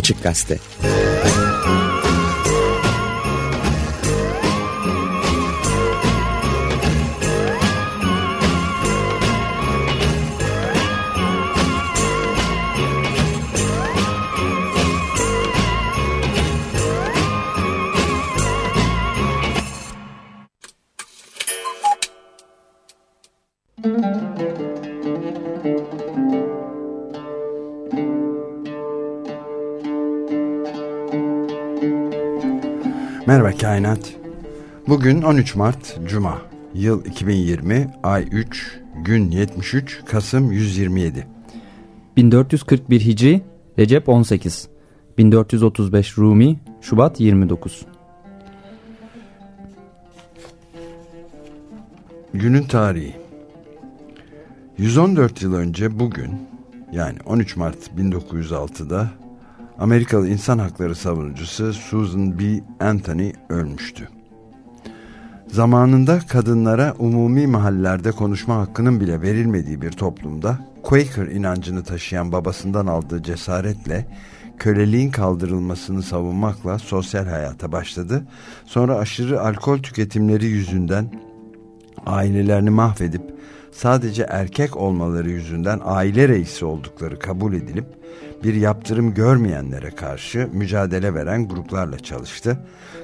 Açık Gazete. Merhaba Bugün 13 Mart Cuma. Yıl 2020, ay 3, gün 73, Kasım 127. 1441 Hicri, Recep 18. 1435 Rumi, Şubat 29. Günün tarihi. 114 yıl önce bugün yani 13 Mart 1906'da Amerikalı insan hakları savunucusu Susan B. Anthony ölmüştü. Zamanında kadınlara umumi mahallelerde konuşma hakkının bile verilmediği bir toplumda Quaker inancını taşıyan babasından aldığı cesaretle köleliğin kaldırılmasını savunmakla sosyal hayata başladı. Sonra aşırı alkol tüketimleri yüzünden ailelerini mahvedip sadece erkek olmaları yüzünden aile reisi oldukları kabul edilip bir yaptırım görmeyenlere karşı mücadele veren gruplarla çalıştı.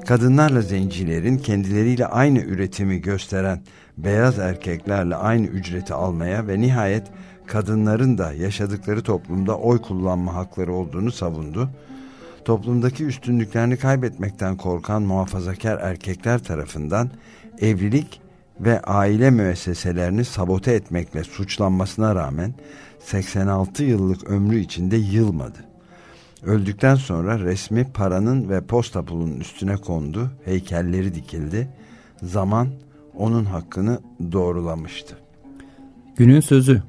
Kadınlarla zencilerin kendileriyle aynı üretimi gösteren beyaz erkeklerle aynı ücreti almaya ve nihayet kadınların da yaşadıkları toplumda oy kullanma hakları olduğunu savundu. Toplumdaki üstünlüklerini kaybetmekten korkan muhafazakar erkekler tarafından evlilik ve aile müesseselerini sabote etmekle suçlanmasına rağmen 86 yıllık ömrü içinde yılmadı. Öldükten sonra resmi paranın ve posta pulunun üstüne kondu, heykelleri dikildi. Zaman onun hakkını doğrulamıştı. Günün sözü.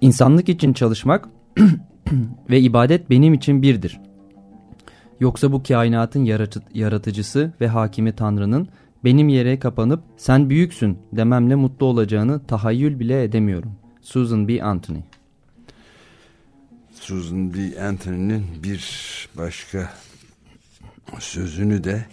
İnsanlık için çalışmak ve ibadet benim için birdir. Yoksa bu kainatın yaratıcısı ve hakimi Tanrı'nın benim yere kapanıp sen büyüksün dememle mutlu olacağını tahayyül bile edemiyorum. Susan B. Anthony Susan B. Anthony'nin bir başka sözünü de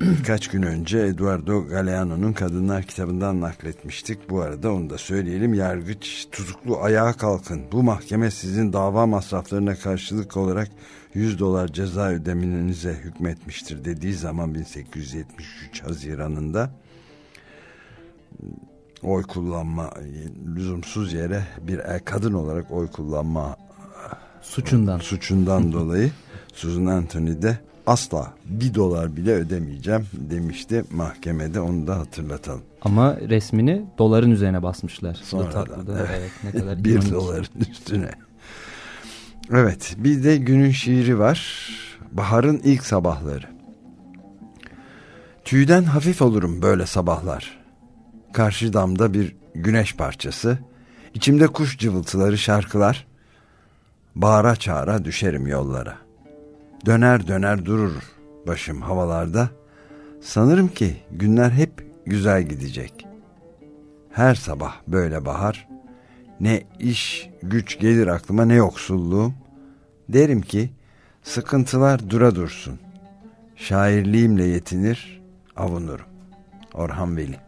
birkaç gün önce Eduardo Galeano'nun Kadınlar kitabından nakletmiştik. Bu arada onu da söyleyelim. Yargıç tutuklu ayağa kalkın. Bu mahkeme sizin dava masraflarına karşılık olarak 100 dolar ceza ödemenize hükmetmiştir dediği zaman 1873 Haziran'ında oy kullanma lüzumsuz yere bir kadın olarak oy kullanma suçundan suçundan dolayı Susan Anthony de asla bir dolar bile ödemeyeceğim demişti mahkemede onu da hatırlatalım. Ama resmini doların üzerine basmışlar. Sonradan evet. evet, ne kadar bir doların üstüne. Evet bir de günün şiiri var. Baharın ilk sabahları. Tüyden hafif olurum böyle sabahlar. Karşı damda bir güneş parçası. İçimde kuş cıvıltıları şarkılar. Bağıra çağıra düşerim yollara. Döner döner durur başım havalarda. Sanırım ki günler hep güzel gidecek. Her sabah böyle bahar ne iş güç gelir aklıma ne yoksulluğum. Derim ki sıkıntılar dura dursun. Şairliğimle yetinir avunurum. Orhan Veli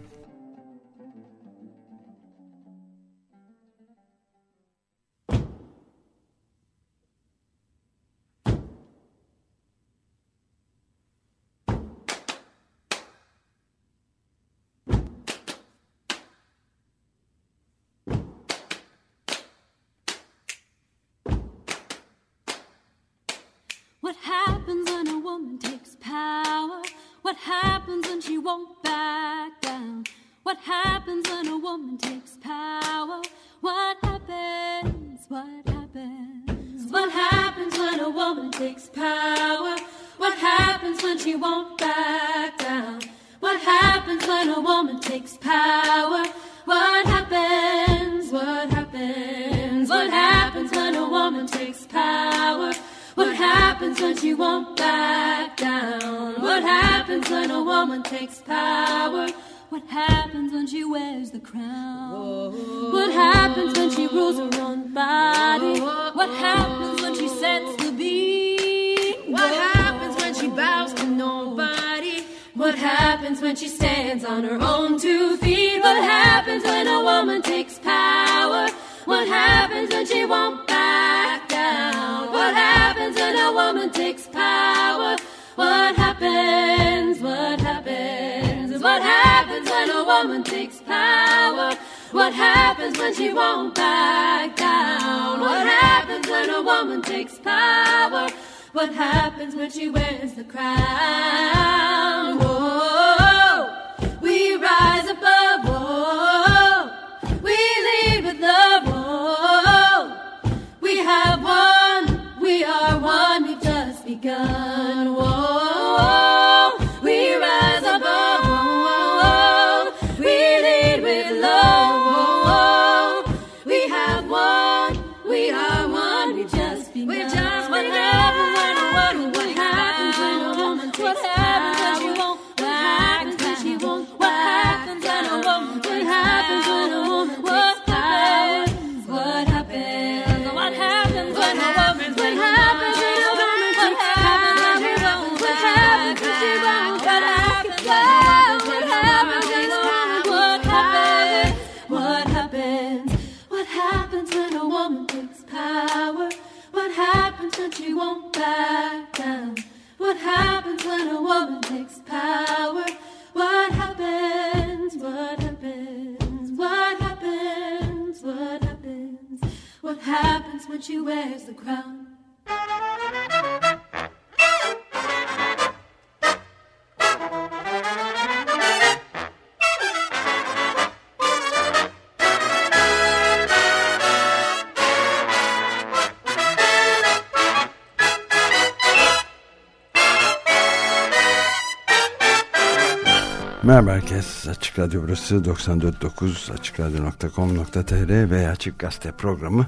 Merhaba herkes. Açık Radyo burası 94.9 AçıkRadyo.com.tr ve Açık Gazete programı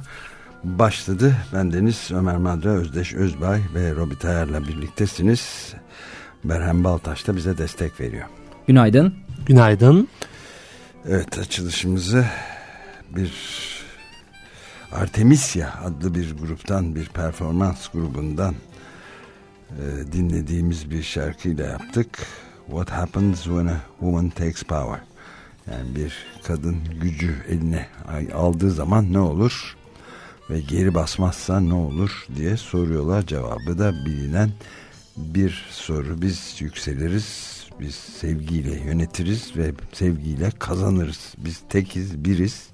başladı. Ben Deniz Ömer Madra, Özdeş Özbay ve Robi Tayar'la birliktesiniz. Berhem Baltaş da bize destek veriyor. Günaydın. Günaydın. Evet açılışımızı bir Artemisia adlı bir gruptan bir performans grubundan e, dinlediğimiz bir şarkıyla yaptık. What happens when a woman takes power? Yani bir kadın gücü eline aldığı zaman ne olur ve geri basmazsa ne olur diye soruyorlar. Cevabı da bilinen bir soru. Biz yükseliriz, biz sevgiyle yönetiriz ve sevgiyle kazanırız. Biz tekiz, biriz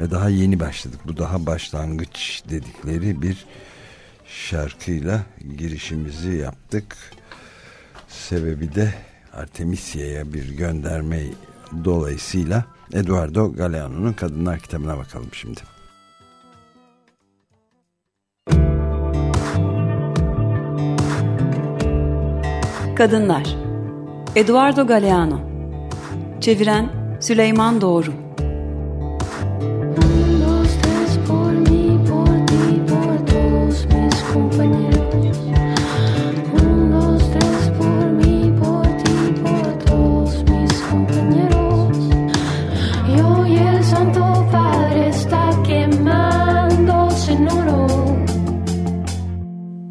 ve daha yeni başladık. Bu daha başlangıç dedikleri bir şarkıyla girişimizi yaptık. Sebebi de Artemisia'ya bir gönderme dolayısıyla Eduardo Galeano'nun Kadınlar kitabına bakalım şimdi. Kadınlar. Eduardo Galeano. Çeviren Süleyman Doğru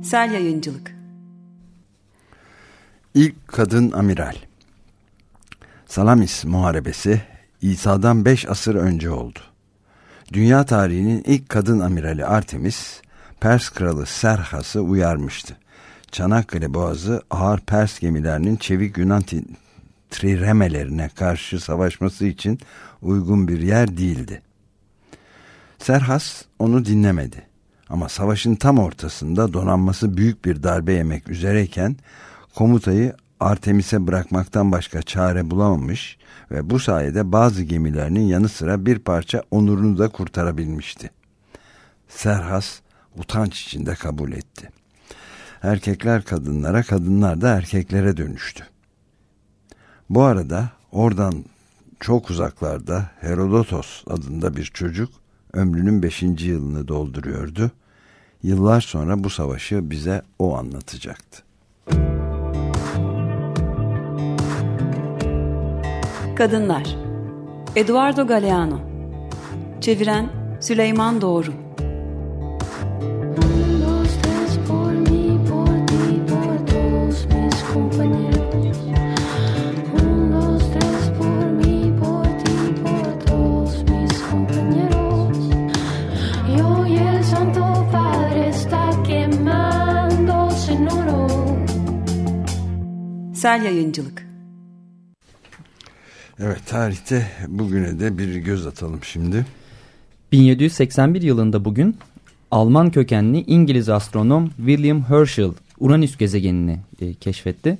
Sel Yayıncılık İlk kadın amiral Salamis Muharebesi İsa'dan 5 asır önce oldu. Dünya tarihinin ilk kadın amirali Artemis, Pers kralı Serhas'ı uyarmıştı. Çanakkale Boğazı ağır Pers gemilerinin çevik Yunan triremelerine karşı savaşması için uygun bir yer değildi. Serhas onu dinlemedi. Ama savaşın tam ortasında donanması büyük bir darbe yemek üzereyken komutayı Artemis'e bırakmaktan başka çare bulamamış ve bu sayede bazı gemilerinin yanı sıra bir parça onurunu da kurtarabilmişti. Serhas utanç içinde kabul etti. Erkekler kadınlara, kadınlar da erkeklere dönüştü. Bu arada oradan çok uzaklarda Herodotos adında bir çocuk ömrünün beşinci yılını dolduruyordu. Yıllar sonra bu savaşı bize o anlatacaktı. Kadınlar Eduardo Galeano Çeviren Süleyman Doğru Sel Yayıncılık Evet tarihte bugüne de bir göz atalım şimdi. 1781 yılında bugün Alman kökenli İngiliz astronom William Herschel Uranüs gezegenini e, keşfetti.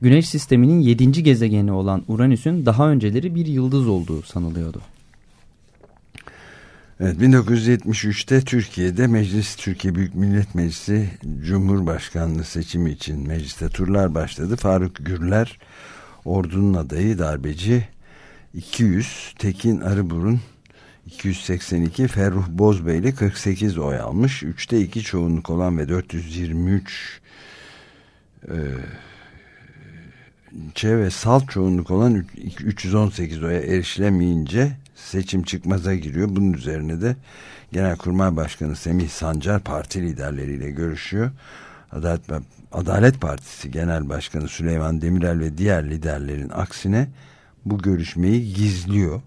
Güneş sisteminin 7. gezegeni olan Uranüs'ün daha önceleri bir yıldız olduğu sanılıyordu. Evet 1973'te Türkiye'de Meclis Türkiye Büyük Millet Meclisi Cumhurbaşkanlığı seçimi için mecliste turlar başladı. Faruk Gürler ordunun adayı darbeci 200 Tekin Arıburun 282 Ferruh Bozbeyli 48 oy almış. 3'te 2 çoğunluk olan ve 423 e, Çe ve salt çoğunluk olan üç- 318 oya erişilemeyince seçim çıkmaza giriyor. Bunun üzerine de Genelkurmay Başkanı Semih Sancar parti liderleriyle görüşüyor. Adalet, Adalet Partisi Genel Başkanı Süleyman Demirel ve diğer liderlerin aksine bu görüşmeyi gizliyor.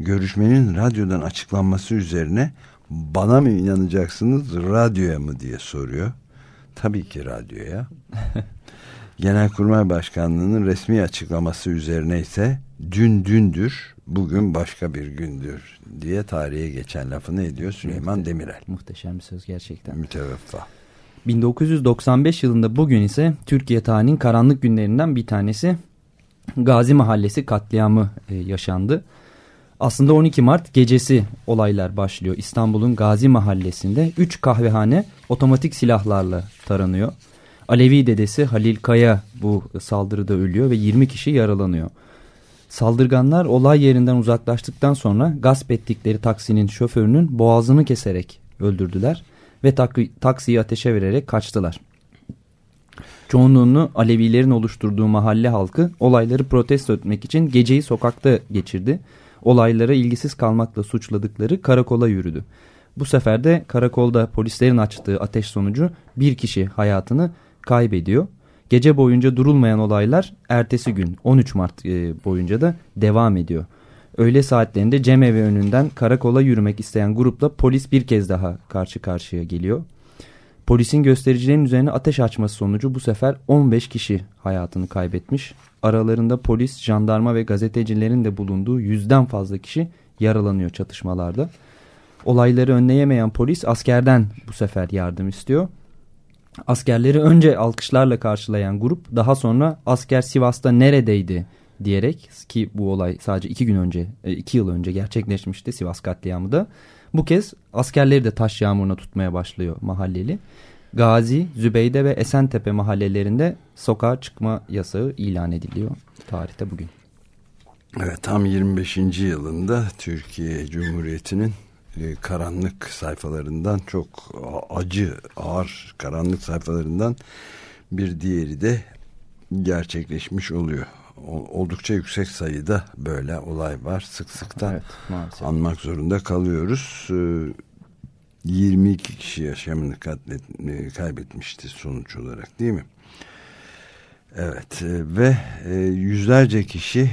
Görüşmenin radyodan açıklanması üzerine bana mı inanacaksınız radyoya mı diye soruyor. Tabii ki radyoya. Genelkurmay Başkanlığı'nın resmi açıklaması üzerine ise dün dündür, bugün başka bir gündür diye tarihe geçen lafını ediyor Süleyman Demirel. Muhteşem bir söz gerçekten. Müteveffa. 1995 yılında bugün ise Türkiye tarihinin karanlık günlerinden bir tanesi Gazi Mahallesi katliamı e, yaşandı. Aslında 12 Mart gecesi olaylar başlıyor. İstanbul'un Gazi Mahallesi'nde 3 kahvehane otomatik silahlarla taranıyor. Alevi dedesi Halil Kaya bu saldırıda ölüyor ve 20 kişi yaralanıyor. Saldırganlar olay yerinden uzaklaştıktan sonra gasp ettikleri taksinin şoförünün boğazını keserek öldürdüler ve tak taksiyi ateşe vererek kaçtılar. Çoğunluğunu Alevilerin oluşturduğu mahalle halkı olayları protesto etmek için geceyi sokakta geçirdi. Olaylara ilgisiz kalmakla suçladıkları karakola yürüdü. Bu sefer de karakolda polislerin açtığı ateş sonucu bir kişi hayatını kaybediyor. Gece boyunca durulmayan olaylar ertesi gün 13 Mart e, boyunca da devam ediyor. Öğle saatlerinde cemevi önünden karakola yürümek isteyen grupla polis bir kez daha karşı karşıya geliyor. Polisin göstericilerin üzerine ateş açması sonucu bu sefer 15 kişi hayatını kaybetmiş. Aralarında polis, jandarma ve gazetecilerin de bulunduğu yüzden fazla kişi yaralanıyor çatışmalarda. Olayları önleyemeyen polis askerden bu sefer yardım istiyor. Askerleri önce alkışlarla karşılayan grup daha sonra asker Sivas'ta neredeydi diyerek ki bu olay sadece iki gün önce, e, iki yıl önce gerçekleşmişti Sivas katliamı da. Bu kez askerleri de taş yağmuruna tutmaya başlıyor mahalleli. Gazi, Zübeyde ve Esentepe mahallelerinde sokağa çıkma yasağı ilan ediliyor tarihte bugün. Evet tam 25. yılında Türkiye Cumhuriyeti'nin e, karanlık sayfalarından çok acı, ağır karanlık sayfalarından bir diğeri de gerçekleşmiş oluyor. Oldukça yüksek sayıda böyle olay var. Sık sık da Evet, maalesef. anmak zorunda kalıyoruz. Ee, 22 kişi yaşamını katlet, e, kaybetmişti sonuç olarak değil mi? Evet e, ve e, yüzlerce kişi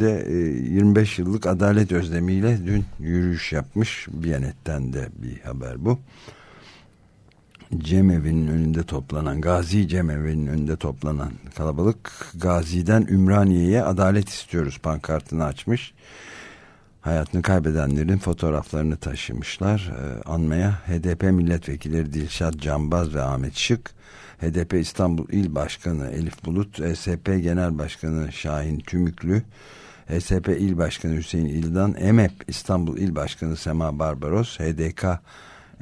de e, 25 yıllık adalet özlemiyle dün yürüyüş yapmış. Biyanet'ten de bir haber bu. Cemevi'nin önünde toplanan Gazi Cemevi'nin önünde toplanan kalabalık Gazi'den Ümraniye'ye adalet istiyoruz pankartını açmış. Hayatını kaybedenlerin fotoğraflarını taşımışlar. Ee, anmaya HDP milletvekilleri Dilşat Cambaz ve Ahmet Şık, HDP İstanbul İl Başkanı Elif Bulut, ESP Genel Başkanı Şahin Tümüklü, HSP İl Başkanı Hüseyin İldan, EMEP İstanbul İl Başkanı Sema Barbaros, HDK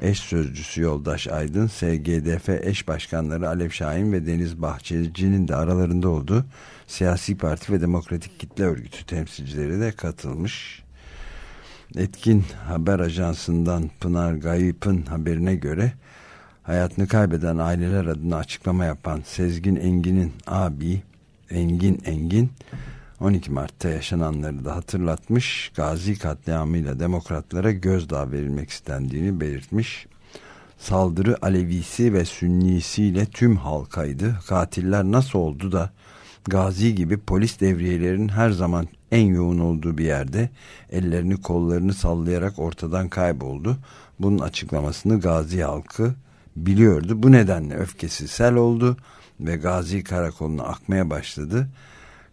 eş sözcüsü Yoldaş Aydın, SGDF eş başkanları Alev Şahin ve Deniz Bahçeci'nin de aralarında olduğu siyasi parti ve demokratik kitle örgütü temsilcileri de katılmış. Etkin Haber Ajansı'ndan Pınar Gayip'in haberine göre hayatını kaybeden aileler adına açıklama yapan Sezgin Engin'in abi Engin Engin 12 Mart'ta yaşananları da hatırlatmış. Gazi katliamıyla demokratlara gözdağı verilmek istendiğini belirtmiş. Saldırı Alevisi ve Sünnisiyle tüm halkaydı. Katiller nasıl oldu da Gazi gibi polis devriyelerin her zaman en yoğun olduğu bir yerde ellerini kollarını sallayarak ortadan kayboldu. Bunun açıklamasını Gazi halkı biliyordu. Bu nedenle öfkesi sel oldu ve Gazi karakoluna akmaya başladı.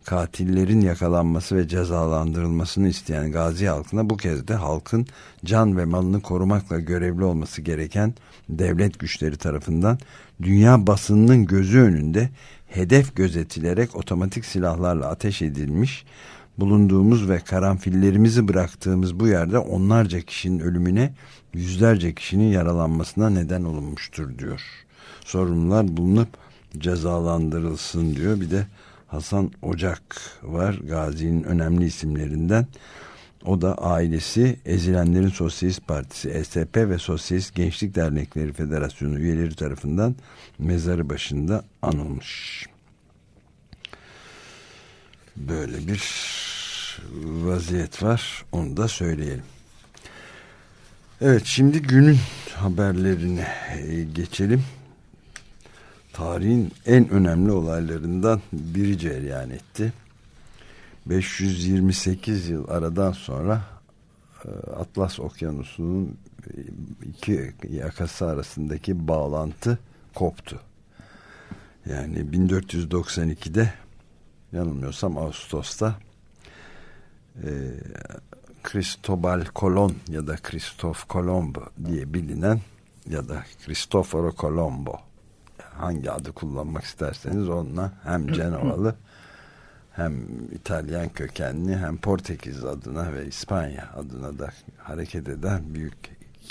Katillerin yakalanması ve cezalandırılmasını isteyen Gazi halkına bu kez de halkın can ve malını korumakla görevli olması gereken devlet güçleri tarafından dünya basınının gözü önünde hedef gözetilerek otomatik silahlarla ateş edilmiş bulunduğumuz ve karanfillerimizi bıraktığımız bu yerde onlarca kişinin ölümüne yüzlerce kişinin yaralanmasına neden olunmuştur diyor. Sorumlular bulunup cezalandırılsın diyor. Bir de Hasan Ocak var Gazi'nin önemli isimlerinden. O da ailesi Ezilenlerin Sosyalist Partisi ESP ve Sosyalist Gençlik Dernekleri Federasyonu üyeleri tarafından mezarı başında anılmış. Böyle bir vaziyet var. Onu da söyleyelim. Evet şimdi günün haberlerine e, geçelim. Tarihin en önemli olaylarından biri cereyan etti. 528 yıl aradan sonra e, Atlas Okyanusu'nun e, iki yakası arasındaki bağlantı koptu. Yani 1492'de yanılmıyorsam Ağustos'ta Cristobal Colon ya da Kristof Colombo diye bilinen ya da Cristoforo Colombo. Hangi adı kullanmak isterseniz onunla hem Cenovalı hem İtalyan kökenli hem Portekiz adına ve İspanya adına da hareket eden büyük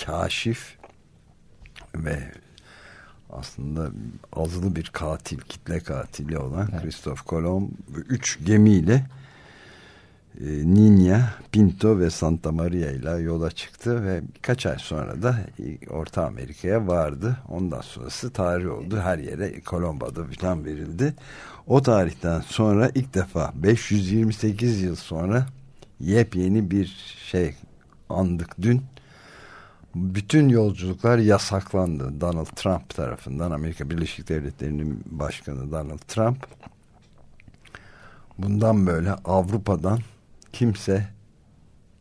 kaşif ve aslında azılı bir katil, kitle katili olan evet. Christoph Kolomb üç gemiyle e, Ninya, Pinto ve Santa Maria ile yola çıktı ve birkaç ay sonra da Orta Amerika'ya vardı. Ondan sonrası tarih oldu. Her yere Kolomb adı falan verildi. O tarihten sonra ilk defa 528 yıl sonra yepyeni bir şey andık dün. Bütün yolculuklar yasaklandı. Donald Trump tarafından Amerika Birleşik Devletleri'nin başkanı Donald Trump bundan böyle Avrupa'dan kimse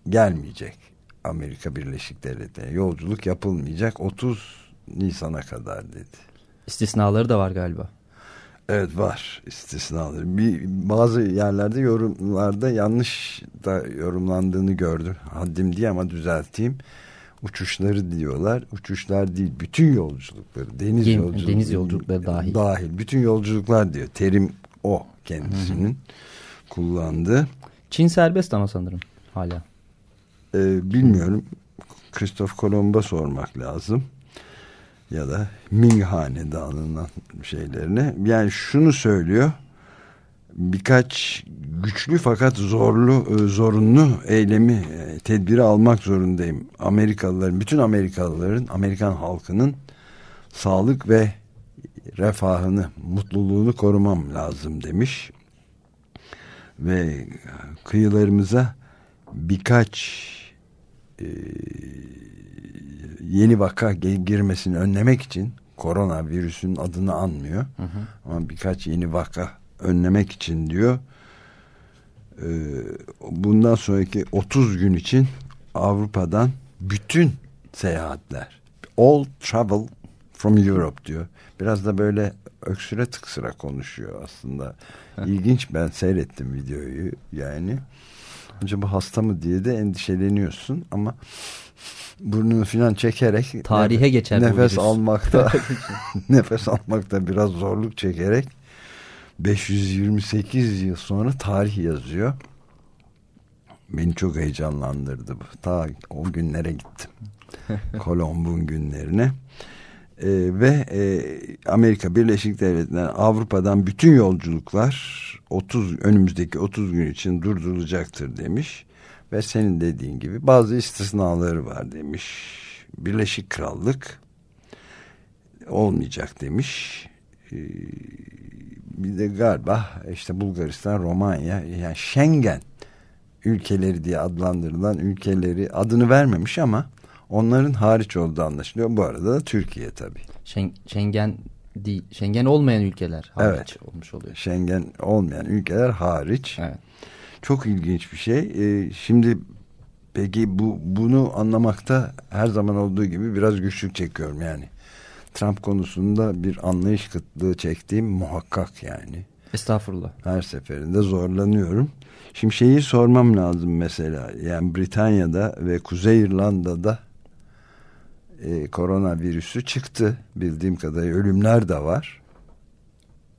gelmeyecek Amerika Birleşik Devletleri yolculuk yapılmayacak 30 Nisan'a kadar dedi. İstisnaları da var galiba. Evet var istisnaları. Bir, bazı yerlerde yorumlarda yanlış da yorumlandığını gördüm. Haddim diye ama düzelteyim. Uçuşları diyorlar. Uçuşlar değil. Bütün yolculukları. Deniz, Gemi, yolculukları, deniz yolculukları dahil. Dahil. Bütün yolculuklar diyor. Terim o kendisinin hı hı. kullandığı. Çin serbest ama sanırım hala. Ee, bilmiyorum. Christoph Kolomb'a sormak lazım. Ya da Ming Hanedanı'nın şeylerine. Yani şunu söylüyor. Birkaç güçlü fakat zorlu, zorunlu eylemi, tedbiri almak zorundayım. Amerikalıların, bütün Amerikalıların, Amerikan halkının sağlık ve refahını, mutluluğunu korumam lazım demiş ve kıyılarımıza birkaç e, yeni vaka girmesini önlemek için koronavirüsün adını anmıyor hı hı. ama birkaç yeni vaka önlemek için diyor e, bundan sonraki 30 gün için Avrupa'dan bütün seyahatler all travel from Europe diyor biraz da böyle öksüre tıksıra konuşuyor aslında. İlginç ben seyrettim videoyu yani. Acaba hasta mı diye de endişeleniyorsun ama burnunu filan çekerek tarihe nefes, geçer nefes almakta nefes almakta biraz zorluk çekerek 528 yıl sonra tarih yazıyor. Beni çok heyecanlandırdı bu. Ta o günlere gittim. Kolomb'un günlerine e, ve e, Amerika Birleşik Devletleri Avrupa'dan bütün yolculuklar 30 önümüzdeki 30 gün için durdurulacaktır demiş ve senin dediğin gibi bazı istisnaları var demiş. Birleşik Krallık olmayacak demiş. E, bir de galiba işte Bulgaristan, Romanya yani Schengen ülkeleri diye adlandırılan ülkeleri adını vermemiş ama onların hariç olduğu anlaşılıyor. Bu arada da Türkiye tabii. Şen- Schengen değil, Schengen olmayan ülkeler hariç olmuş oluyor. Schengen olmayan ülkeler hariç. Evet. Çok ilginç bir şey. Ee, şimdi peki bu bunu anlamakta her zaman olduğu gibi biraz güçlük çekiyorum yani. Trump konusunda bir anlayış kıtlığı çektiğim muhakkak yani. Estağfurullah. Her seferinde zorlanıyorum. Şimdi şeyi sormam lazım mesela. Yani Britanya'da ve Kuzey İrlanda'da e, koronavirüsü çıktı. Bildiğim kadarıyla ölümler de var.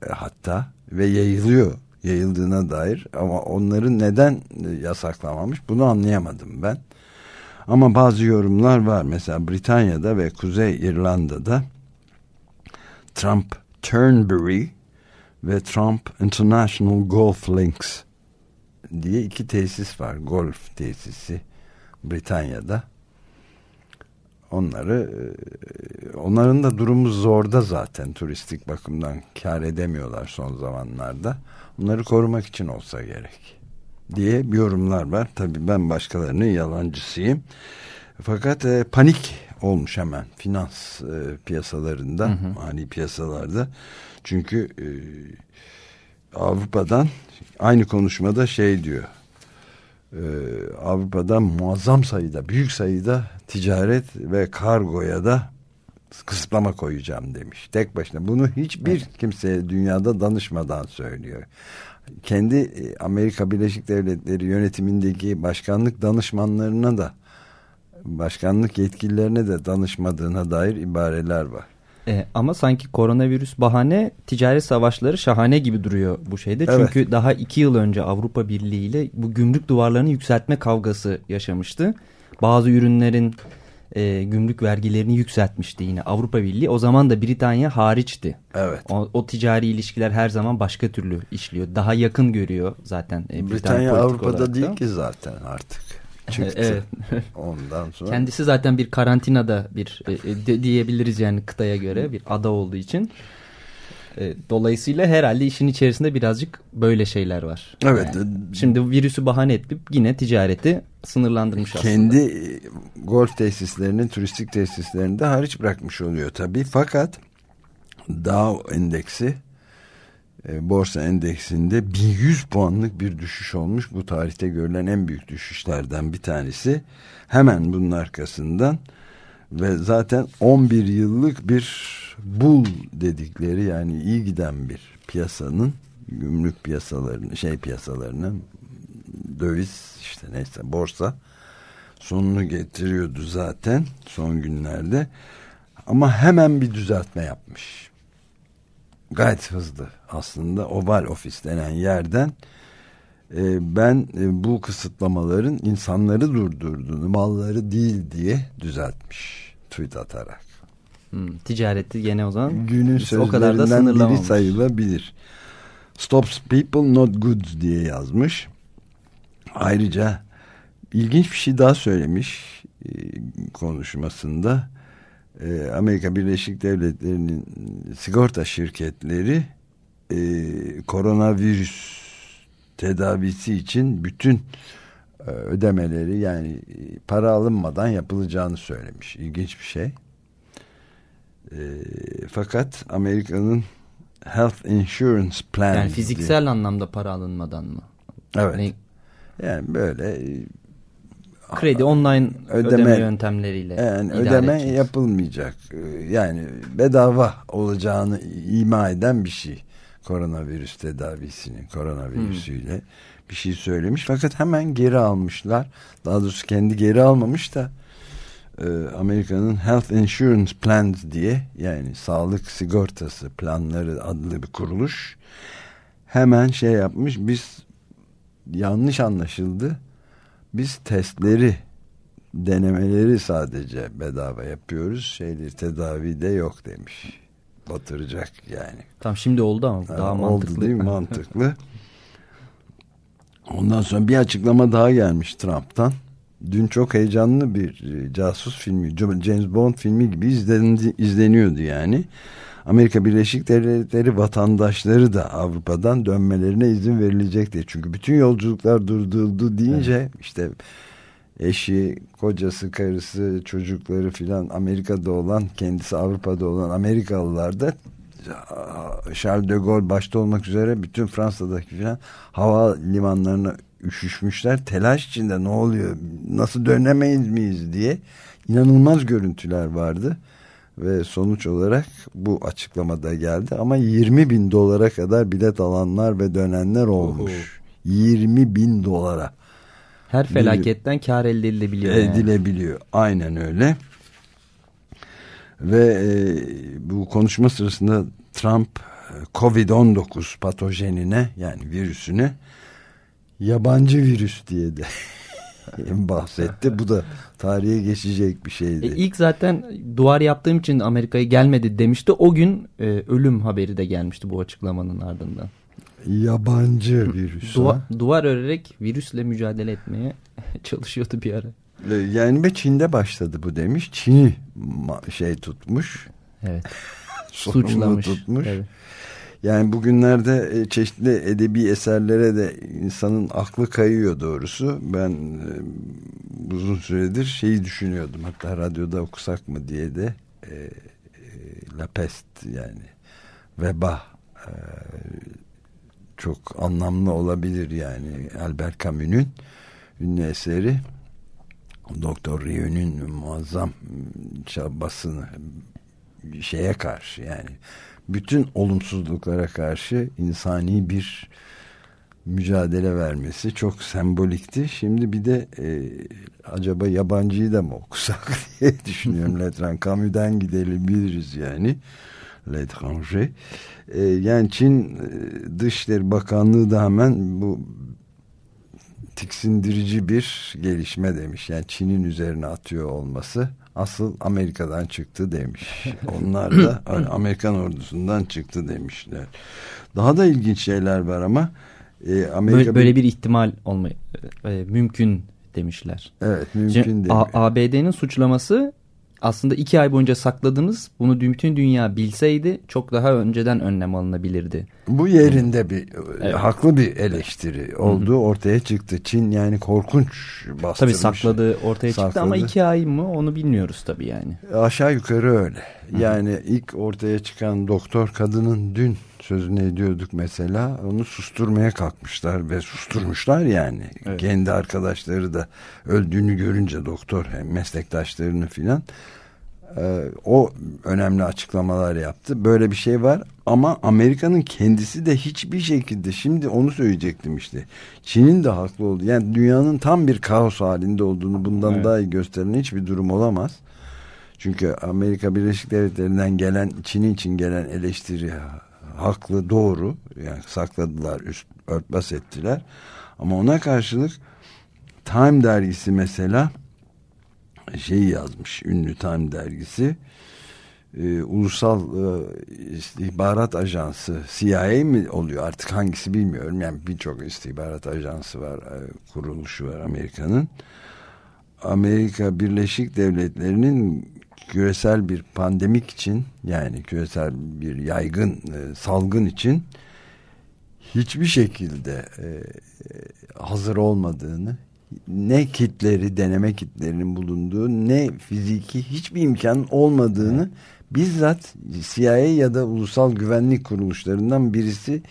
E, hatta ve yayılıyor. Yayıldığına dair ama onları neden e, yasaklamamış bunu anlayamadım ben. Ama bazı yorumlar var. Mesela Britanya'da ve Kuzey İrlanda'da Trump Turnberry ve Trump International Golf Links diye iki tesis var. Golf tesisi Britanya'da. Onları e, onların da durumu zorda zaten turistik bakımdan kar edemiyorlar son zamanlarda. Onları korumak için olsa gerek diye yorumlar var. Tabii ben başkalarının yalancısıyım. Fakat e, panik olmuş hemen finans e, piyasalarında, Hı hı. mali piyasalarda. Çünkü e, Avrupa'dan aynı konuşmada şey diyor. e, Avrupa'dan muazzam sayıda, büyük sayıda ticaret ve kargoya da kısıtlama koyacağım demiş. Tek başına. Bunu hiçbir kimseye dünyada danışmadan söylüyor. Kendi e, Amerika Birleşik Devletleri yönetimindeki başkanlık danışmanlarına da başkanlık yetkililerine de danışmadığına dair ibareler var. E, ama sanki koronavirüs bahane ticaret savaşları şahane gibi duruyor bu şeyde. Evet. Çünkü daha iki yıl önce Avrupa Birliği ile bu gümrük duvarlarını yükseltme kavgası yaşamıştı. Bazı ürünlerin e, gümrük vergilerini yükseltmişti yine Avrupa Birliği. O zaman da Britanya hariçti. Evet. O, o ticari ilişkiler her zaman başka türlü işliyor. Daha yakın görüyor zaten. e, Britanya Avrupa'da olarak da. değil ki zaten artık. Çıktı. Evet. Ondan sonra. Kendisi zaten bir karantinada bir e, e, de- diyebiliriz yani kıtaya göre bir ada olduğu için. E, dolayısıyla herhalde işin içerisinde birazcık böyle şeyler var. Evet. Yani şimdi virüsü bahane edip yine ticareti sınırlandırmış aslında. kendi e, golf tesislerinin turistik tesislerini de hariç bırakmış oluyor tabii. Fakat Dow endeksi e, borsa endeksinde 1100 puanlık bir düşüş olmuş. Bu tarihte görülen en büyük düşüşlerden bir tanesi. Hemen bunun arkasından ve zaten 11 yıllık bir bull dedikleri yani iyi giden bir piyasanın gümrük piyasalarının şey piyasalarının döviz işte neyse borsa sonunu getiriyordu zaten son günlerde. Ama hemen bir düzeltme yapmış. Gayet hızlı aslında. Oval ofis denen yerden ben e, bu kısıtlamaların insanları durdurduğunu malları değil diye düzeltmiş tweet atarak Hmm, ticareti gene o zaman günün o kadar da sözlerinden biri sınırlamamış. sayılabilir. Stops people not goods diye yazmış. Ayrıca ilginç bir şey daha söylemiş e, konuşmasında. E, Amerika Birleşik Devletleri'nin sigorta şirketleri koronavirüs tedavisi için bütün e, ödemeleri yani e, para alınmadan yapılacağını söylemiş. İlginç bir şey. E, fakat Amerika'nın Health Insurance Plan Yani fiziksel anlamda para alınmadan mı? evet. Ne- Yani böyle e, kredi online ödeme, Ödeme- yöntemleriyle yani ödeme edeceğiz. yapılmayacak. Yani bedava olacağını ima eden bir şey. Koronavirüs tedavisini, koronavirüsüyle bir şey söylemiş. Fakat hemen geri almışlar. Daha doğrusu kendi geri almamış da e, Amerika'nın Health Insurance Plans diye yani sağlık sigortası planları adlı bir kuruluş hemen şey yapmış. Biz yanlış anlaşıldı. Biz testleri denemeleri sadece bedava yapıyoruz. Şeyleri tedavi de yok demiş batıracak yani Tam şimdi oldu ama daha Ha, mantıklı. Oldu değil mi? Mantıklı. Ondan sonra bir açıklama daha gelmiş Trump'tan. Dün çok heyecanlı bir e, casus filmi, James Bond filmi gibi izlendi, izleniyordu yani. Amerika Birleşik Devletleri vatandaşları da Avrupa'dan dönmelerine izin verilecek diye. Çünkü bütün yolculuklar durduruldu deyince işte eşi, kocası, karısı, çocukları filan Amerika'da olan, kendisi Avrupa'da olan Amerikalılar da Charles de Gaulle başta olmak üzere bütün Fransa'daki filan hava limanlarına üşüşmüşler. Telaş içinde ne oluyor, nasıl dönemeyiz miyiz diye inanılmaz görüntüler vardı. Ve sonuç olarak bu açıklamada geldi. Ama 20 bin dolara kadar bilet alanlar ve dönenler olmuş. 20 bin dolara Her felaketten kar elde edilebiliyor. yani. edilebiliyor. Aynen öyle. Ve e, bu konuşma sırasında Trump e, Covid-19 patojenine yani virüsüne yabancı virüs diye de bahsetti. Bu da tarihe geçecek bir şeydi. E, ilk zaten duvar yaptığım için Amerika'ya gelmedi demişti. O gün e, ölüm haberi de gelmişti bu açıklamanın ardından. Yabancı virüs. Duva- ha? duvar örerek virüsle mücadele etmeye çalışıyordu bir ara. Yani ve Çin'de başladı bu demiş. Çin'i şey tutmuş. Evet. Suçlamış. tutmuş. Evet. Yani bugünlerde e, çeşitli edebi eserlere de insanın aklı kayıyor doğrusu. Ben e, uzun süredir şeyi düşünüyordum. Hatta radyoda okusak mı diye de e, e, La Peste yani veba e, çok anlamlı olabilir yani Albert Camus'un ünlü eseri Doktor Rieu'nun muazzam çabasını şeye karşı yani bütün olumsuzluklara karşı insani bir mücadele vermesi çok sembolikti. Şimdi bir de e, acaba yabancıyı da mı okusak diye düşünüyorum. Letran Camus'dan gidebiliriz yani. L'étranger. E, yani Çin e, Dışişleri Bakanlığı da hemen bu tiksindirici bir gelişme demiş. Yani Çin'in üzerine atıyor olması asıl Amerika'dan çıktı demiş. Onlar da Amerikan ordusundan çıktı demişler. Daha da ilginç şeyler var ama e, Amerika Böyle, böyle bir ihtimal olma e, mümkün demişler. evet mümkün değil. ABD'nin suçlaması aslında iki ay boyunca sakladınız. Bunu bütün dünya bilseydi çok daha önceden önlem alınabilirdi. Bu yerinde bir Evet. haklı bir eleştiri olduğu ortaya çıktı. Çin yani korkunç Tabii bastırmış. sakladığı ortaya çıktı ama Sakladı. iki ay mı onu bilmiyoruz tabii yani. Aşağı yukarı öyle. Yani ilk ortaya çıkan doktor kadının dün sözünü ediyorduk mesela. Onu susturmaya kalkmışlar ve susturmuşlar yani. Evet. Kendi arkadaşları da öldüğünü görünce doktor hem meslektaşlarını filan e, o önemli açıklamalar yaptı. Böyle bir şey var ama Amerika'nın kendisi de hiçbir şekilde şimdi onu söyleyecektim işte. Çin'in de haklı olduğu yani dünyanın tam bir kaos halinde olduğunu bundan Evet. daha iyi gösteren hiçbir durum olamaz. Çünkü Amerika Birleşik Devletleri'nden gelen Çin'in için gelen eleştiri haklı doğru. Yani sakladılar üst örtbas ettiler. Ama ona karşılık Time dergisi mesela şey yazmış ünlü Time dergisi. E, ulusal e, istihbarat ajansı CIA mi oluyor? Artık hangisi bilmiyorum. Yani birçok istihbarat ajansı var e, kuruluşu var Amerika'nın. Amerika Birleşik Devletleri'nin küresel bir pandemik için yani küresel bir yaygın e, salgın için hiçbir şekilde e, hazır olmadığını ne kitleri deneme kitlerinin bulunduğu ne fiziki hiçbir imkan olmadığını bizzat CIA ya da ulusal güvenlik kuruluşlarından birisi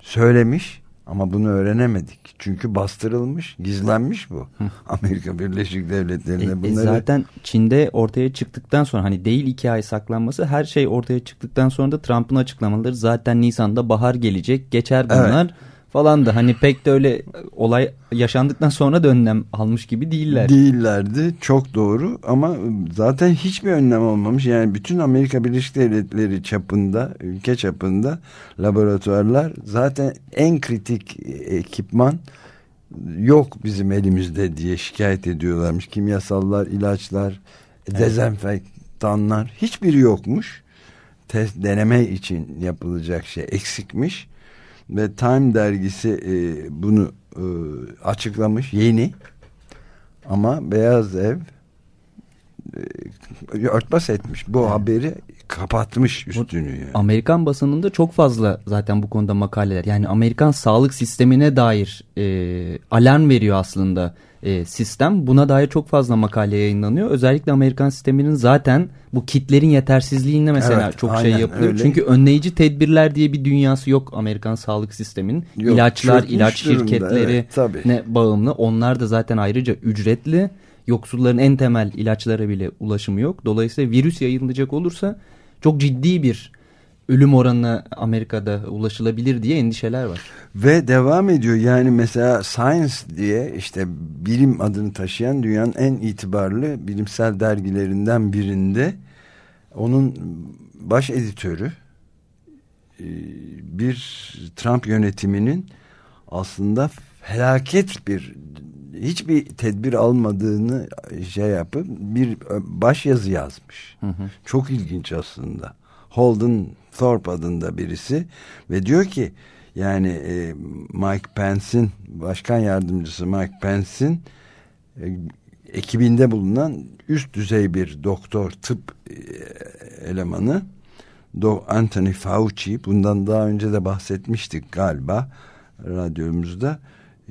söylemiş ama bunu öğrenemedik. Çünkü bastırılmış, gizlenmiş bu. Amerika Birleşik E, Devletleri'nde e, bunları zaten Çin'de ortaya çıktıktan sonra hani değil iki ay saklanması her şey ortaya çıktıktan sonra da Trump'ın açıklamaları zaten Nisan'da bahar gelecek geçer bunlar falan da hani pek de öyle olay yaşandıktan sonra da önlem almış gibi değiller. değillerdi. Çok doğru ama zaten hiçbir önlem olmamış. Yani bütün Amerika Birleşik Devletleri çapında, ülke çapında laboratuvarlar zaten en kritik ekipman yok bizim elimizde diye şikayet ediyorlarmış. Kimyasallar, ilaçlar, dezenfektanlar hiçbiri yokmuş. Test deneme için yapılacak şey eksikmiş. Ve Time dergisi e, bunu e, açıklamış yeni ama Beyaz Ev e, örtbas etmiş. Bu haberi kapatmış üstünü yani. Amerikan basınında çok fazla zaten bu konuda makaleler. Yani Amerikan sağlık sistemine dair e, alarm veriyor aslında e, sistem. Buna dair çok fazla makale yayınlanıyor. Özellikle Amerikan sisteminin zaten bu kitlerin yetersizliğinde mesela Evet, çok şey aynen yapılıyor. öyle. Çünkü önleyici tedbirler diye bir dünyası yok Amerikan sağlık sisteminin. Yok, İlaçlar, ilaç durumda, şirketleri evet, tabii. ne bağımlı. Onlar da zaten ayrıca ücretli. Yoksulların en temel ilaçlara bile ulaşımı yok. Dolayısıyla virüs yayılacak olursa çok ciddi bir ölüm oranına Amerika'da ulaşılabilir diye endişeler var. Ve devam ediyor yani mesela Science diye işte bilim adını taşıyan dünyanın en itibarlı bilimsel dergilerinden birinde onun baş editörü e, bir Trump yönetiminin aslında felaket bir hiçbir tedbir almadığını şey yapıp bir baş yazı yazmış. Çok ilginç aslında. Holden Thorpe adında birisi ve diyor ki yani e, Mike Pence'in başkan yardımcısı Mike Pence'in e, ekibinde bulunan üst düzey bir doktor tıp e, elemanı Do Anthony Fauci bundan daha önce de bahsetmiştik galiba radyomuzda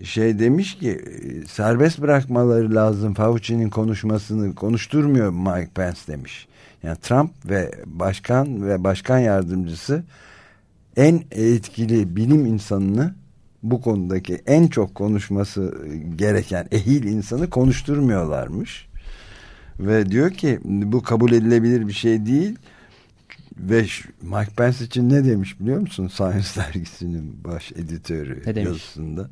şey demiş ki e, serbest bırakmaları lazım Fauci'nin konuşmasını konuşturmuyor Mike Pence demiş. Yani Trump ve başkan ve başkan yardımcısı en etkili bilim insanını bu konudaki en çok konuşması gereken ehil insanı konuşturmuyorlarmış. Ve diyor ki bu kabul edilebilir bir şey değil. Ve Mike Pence için ne demiş biliyor musun? Science dergisinin baş editörü Ne demiş? yazısında.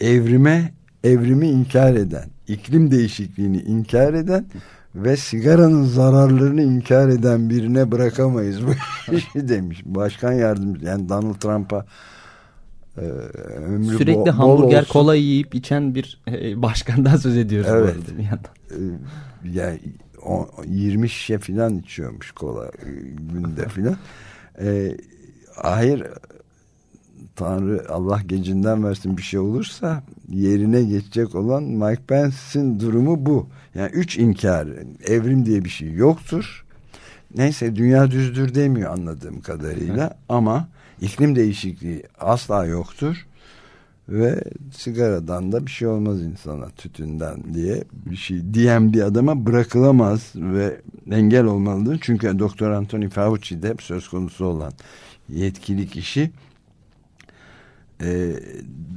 Evrime, evrimi inkar eden, iklim değişikliğini inkar eden ve sigaranın zararlarını inkar eden birine bırakamayız bu işi demiş. Başkan yardımcısı yani Donald Trump'a e, ömrü Sürekli bo- bol hamburger olsun. kola yiyip içen bir e, başkandan söz ediyoruz bu Evet. arada bir yandan. e, yani o- 20 şişe falan içiyormuş kola e, günde falan. E, hayır Tanrı Allah gecinden versin bir şey olursa yerine geçecek olan Mike Pence'in durumu bu. Yani üç inkar evrim diye bir şey yoktur. Neyse dünya düzdür demiyor anladığım kadarıyla ama iklim değişikliği asla yoktur ve sigaradan da bir şey olmaz insana tütünden diye bir şey diyen bir adama bırakılamaz ve engel olmalıdır. Çünkü Doktor Anthony Fauci de söz konusu olan yetkili kişi e,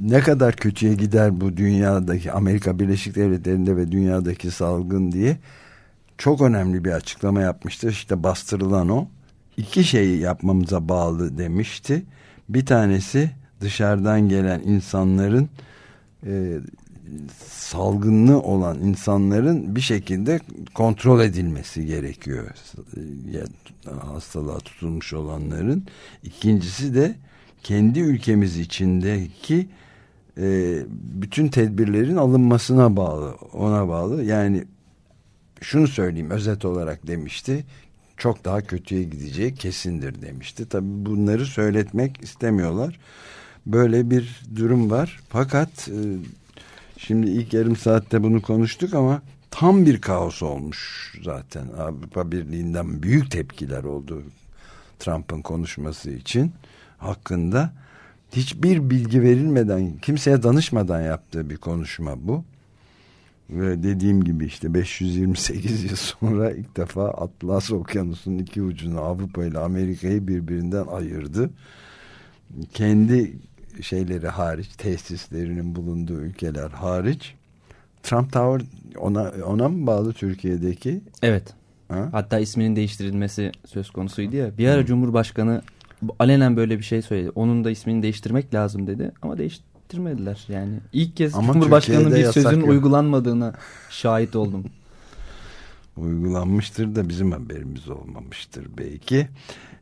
ne kadar kötüye gider bu dünyadaki Amerika Birleşik Devletleri'nde ve dünyadaki salgın diye çok önemli bir açıklama yapmıştı. İşte bastırılan o. İki şeyi yapmamıza bağlı demişti. Bir tanesi dışarıdan gelen insanların e, salgınlı olan insanların bir şekilde kontrol edilmesi gerekiyor. Ya, hastalığa tutulmuş olanların. İkincisi de kendi ülkemiz içindeki e, bütün tedbirlerin alınmasına bağlı. Ona bağlı. Yani şunu söyleyeyim özet olarak demişti. Çok daha kötüye gideceği kesindir demişti. Tabii bunları söyletmek istemiyorlar. Böyle bir durum var. Fakat e, şimdi ilk yarım saatte bunu konuştuk ama tam bir kaos olmuş zaten. Avrupa Birliği'nden büyük tepkiler oldu Trump'ın konuşması için hakkında. Hiçbir bilgi verilmeden, kimseye danışmadan yaptığı bir konuşma bu. Ve dediğim gibi işte 528 yıl sonra ilk defa Atlas Okyanusu'nun iki ucunu Avrupa ile Amerika'yı birbirinden ayırdı. Kendi şeyleri hariç, tesislerinin bulunduğu ülkeler hariç. Trump Tower ona, ona mı bağlı Türkiye'deki? Evet. Ha? Hatta isminin değiştirilmesi söz konusuydu ya. Bir ara Cumhurbaşkanı bu- alenen böyle bir şey söyledi. Onun da ismini değiştirmek lazım dedi. Ama değiştirmediler yani. İlk kez Ama Cumhurbaşkanı'nın bir sözün yok. uygulanmadığına şahit oldum. uygulanmıştır da bizim haberimiz olmamıştır belki.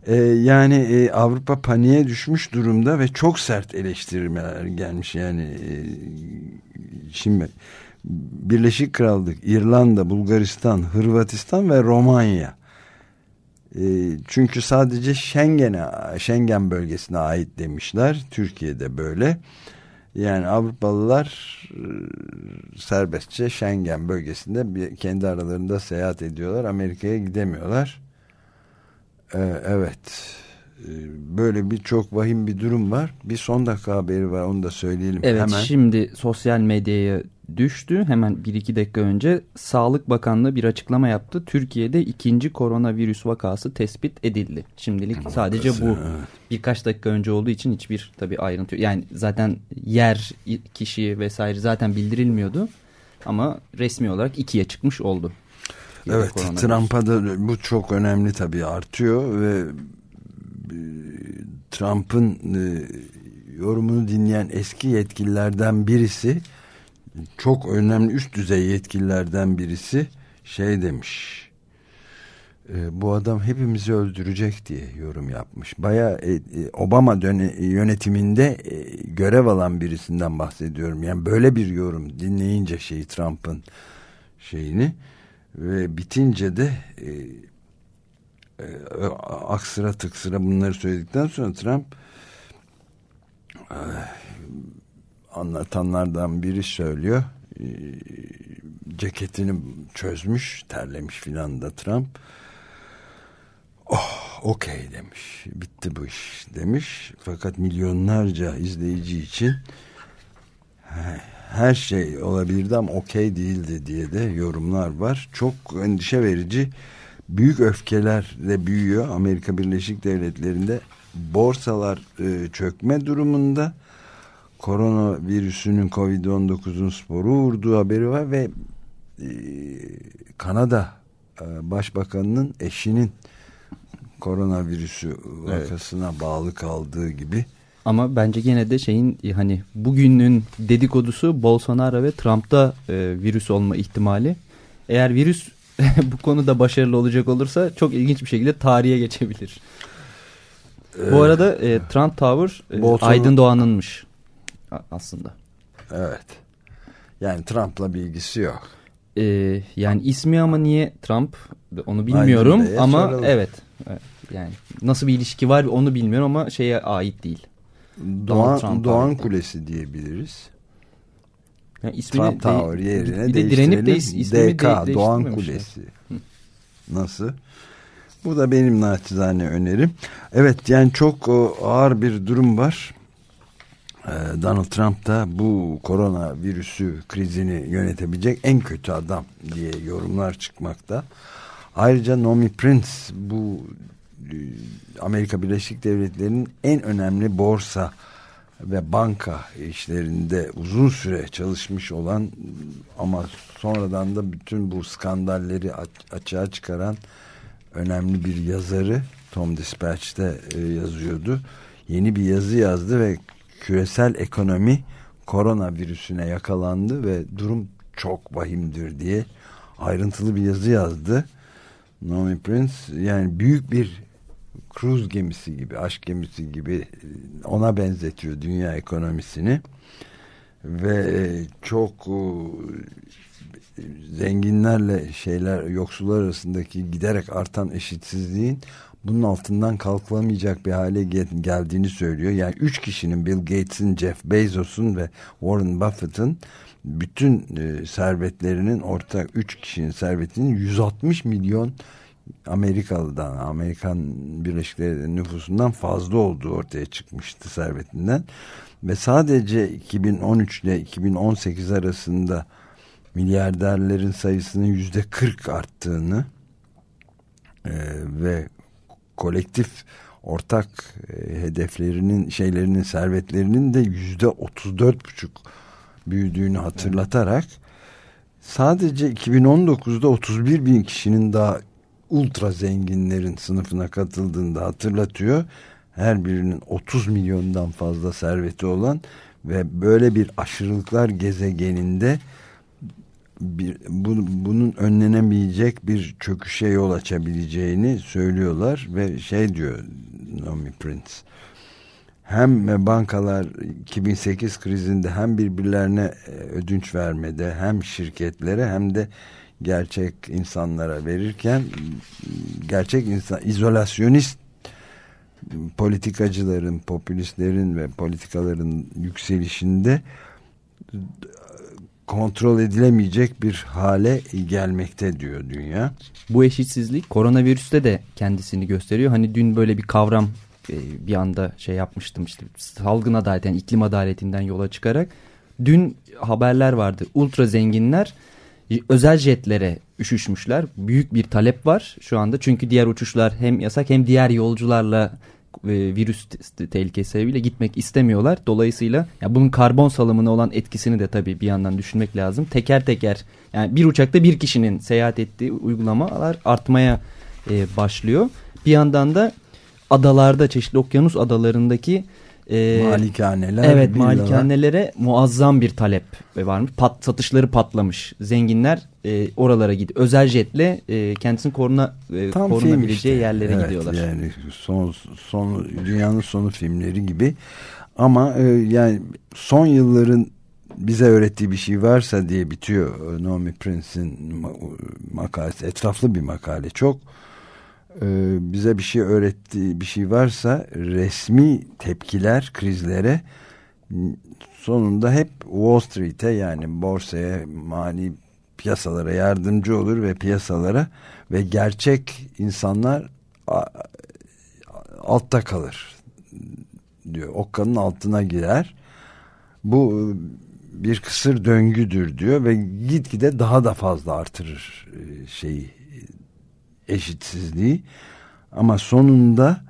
Ee, yani e, Avrupa paniğe düşmüş durumda ve çok sert eleştirmeler gelmiş yani e, şimdi Birleşik Krallık, İrlanda, Bulgaristan, Hırvatistan ve Romanya. E, çünkü sadece Schengen'e, Schengen bölgesine ait demişler. Türkiye'de böyle. Yani Avrupalılar e, serbestçe Schengen bölgesinde kendi aralarında seyahat ediyorlar. Amerika'ya gidemiyorlar. Ee, evet. Ee, Böyle bir çok vahim bir durum var. Bir son dakika haberi var onu da söyleyelim Evet hemen. şimdi sosyal medyaya düştü. Hemen 1-2 dakika önce Sağlık Bakanlığı bir açıklama yaptı. Türkiye'de ikinci koronavirüs vakası tespit edildi. Şimdilik sadece bu evet. birkaç dakika önce olduğu için hiçbir tabii ayrıntı. Yani zaten yer, kişi vesaire zaten bildirilmiyordu. Ama resmi olarak ikiye çıkmış oldu. Evet. Trump'a da bu çok önemli tabii artıyor ve e, Trump'ın e, yorumunu dinleyen eski yetkililerden birisi çok önemli üst düzey yetkililerden birisi şey demiş e, bu adam hepimizi öldürecek diye yorum yapmış. Baya e, e, Obama yönetiminde e, görev alan birisinden bahsediyorum. Yani böyle bir yorum dinleyince şeyi Trump'ın şeyini ve bitince de e, e, aksıra tıksıra bunları söyledikten sonra Trump e, anlatanlardan biri söylüyor e, ceketini çözmüş terlemiş filan da Trump oh okey demiş bitti bu iş demiş fakat milyonlarca izleyici için he, her şey olabilirdi ama okey değildi diye de yorumlar var. Çok endişe verici. Büyük öfkelerle büyüyor Amerika Birleşik Devletleri'nde. Borsalar e, çökme durumunda. Koronavirüsünün Covid-19'un sporu vurduğu haberi var ve e, Kanada e, Başbakanının eşinin koronavirüsü vakasına bağlı kaldığı gibi Ama bence gene de şeyin e, hani bugünün dedikodusu Bolsonaro ve Trump'ta e, virüs olma ihtimali. Eğer virüs bu konuda başarılı olacak olursa çok ilginç bir şekilde tarihe geçebilir. Bu arada e, Trump Tower e, Aydın Doğan'ınmış aslında. evet yani Trump'la bir ilgisi yok. E, yani ismi ama niye Trump onu bilmiyorum Bey'e ama evet, evet yani nasıl bir ilişki var onu bilmiyorum ama şeye ait değil. Doğan, Doğan. Kulesi diyebiliriz. Yani ismini Trump de- Tower yerine bir de direnip de ismini DK de, Doğan. Kulesi. Nasıl? Bu da benim naçizane önerim. Evet yani çok o, ağır bir durum var. Ee, Donald Trump da bu korona virüsü krizini yönetebilecek en kötü adam diye yorumlar çıkmakta. Ayrıca Nomi Prince bu e, Amerika Birleşik Devletleri'nin en önemli borsa ve banka işlerinde uzun süre çalışmış olan ama sonradan da bütün bu skandalleri aç- açığa çıkaran önemli bir yazarı Tom Dispatch'te e, yazıyordu. Yeni bir yazı yazdı ve küresel ekonomi koronavirüsüne yakalandı ve durum çok vahimdir diye ayrıntılı bir yazı yazdı. Naomi Prince yani büyük bir kruz gemisi gibi, aşk gemisi gibi e, ona benzetiyor dünya ekonomisini ve e, çok e, zenginlerle şeyler yoksullar arasındaki giderek artan eşitsizliğin bunun altından kalkılamayacak bir hale gel- geldiğini söylüyor. Yani üç kişinin Bill Gates'in, Jeff Bezos'un ve Warren Buffett'ın bütün e, servetlerinin ortak üç kişinin servetinin 160 milyon Amerikalı'dan, Amerikan Birleşik Devletleri nüfusundan fazla olduğu ortaya çıkmıştı servetinden. Ve sadece 2013 ile 2018 arasında milyarderlerin sayısının yüzde 40 arttığını e, ve kolektif ortak e, hedeflerinin şeylerinin servetlerinin de yüzde 34 buçuk büyüdüğünü hatırlatarak sadece 2019'da 31 bin kişinin daha ultra zenginlerin sınıfına katıldığını da hatırlatıyor. Her birinin 30 milyondan fazla serveti olan ve böyle bir aşırılıklar gezegeninde bir, bu, bunun önlenemeyecek bir çöküşe yol açabileceğini söylüyorlar ve şey diyor Naomi Prince hem bankalar 2008 krizinde hem birbirlerine e, ödünç vermede hem şirketlere hem de gerçek insanlara verirken gerçek insan izolasyonist politikacıların, popülistlerin ve politikaların yükselişinde kontrol edilemeyecek bir hale gelmekte diyor dünya. Bu eşitsizlik koronavirüste de kendisini gösteriyor. Hani dün böyle bir kavram e, bir anda şey yapmıştım işte salgın adalet yani iklim adaletinden yola çıkarak. Dün haberler vardı. Ultra zenginler özel jetlere üşüşmüşler. Büyük bir talep var şu anda. Çünkü diğer uçuşlar hem yasak hem diğer yolcularla e, virüs tehlikesi sebebiyle gitmek istemiyorlar. Dolayısıyla ya bunun karbon salımına olan etkisini de tabii bir yandan düşünmek lazım. Teker teker yani bir uçakta bir kişinin seyahat ettiği uygulamalar artmaya e, başlıyor. Bir yandan da adalarda çeşitli okyanus adalarındaki e, malikaneler. Evet villalar. malikanelere muazzam bir talep varmış. Pat, satışları patlamış. Zenginler e, oralara gidiyor. Özel jetle e, kendisini koruna, e, korunabileceği işte. yerlere evet, gidiyorlar. Yani son, son dünyanın sonu filmleri gibi. Ama e, yani son yılların bize öğrettiği bir şey varsa diye bitiyor Naomi Prince'in makalesi. Etraflı bir makale. Çok e, bize bir şey öğrettiği bir şey varsa resmi tepkiler krizlere sonunda hep Wall Street'e yani borsaya mali piyasalara yardımcı olur ve piyasalara ve gerçek insanlar altta kalır diyor. Okkanın altına girer. Bu bir kısır döngüdür diyor ve gitgide daha da fazla artırır e, şeyi eşitsizliği ama sonunda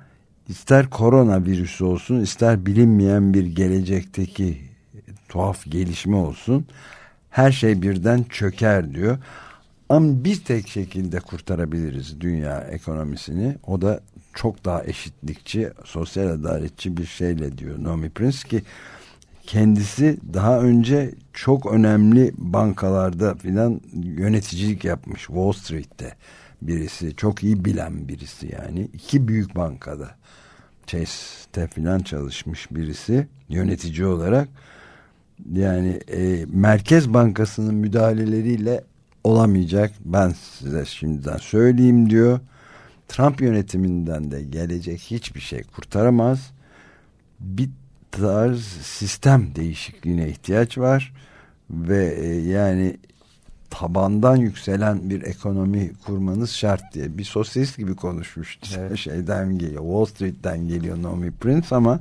ister koronavirüsü olsun ister bilinmeyen bir gelecekteki tuhaf gelişme olsun her şey birden çöker diyor. Ama bir tek şekilde kurtarabiliriz dünya ekonomisini. O da çok daha eşitlikçi, sosyal adaletçi bir şeyle diyor Naomi Prince ki kendisi daha önce çok önemli bankalarda filan yöneticilik yapmış Wall Street'te birisi. Çok iyi bilen birisi yani. iki büyük bankada Chase'te filan çalışmış birisi yönetici olarak. Yani e, Merkez Bankası'nın müdahaleleriyle olamayacak. Ben size şimdiden söyleyeyim diyor. Trump yönetiminden de gelecek hiçbir şey kurtaramaz. Bir tarz sistem değişikliğine ihtiyaç var ve e, yani tabandan yükselen bir ekonomi kurmanız şart diye bir sosyalist gibi konuşmuştu. Evet. Şeyden geliyor. Wall Street'ten geliyor Naomi Prince ama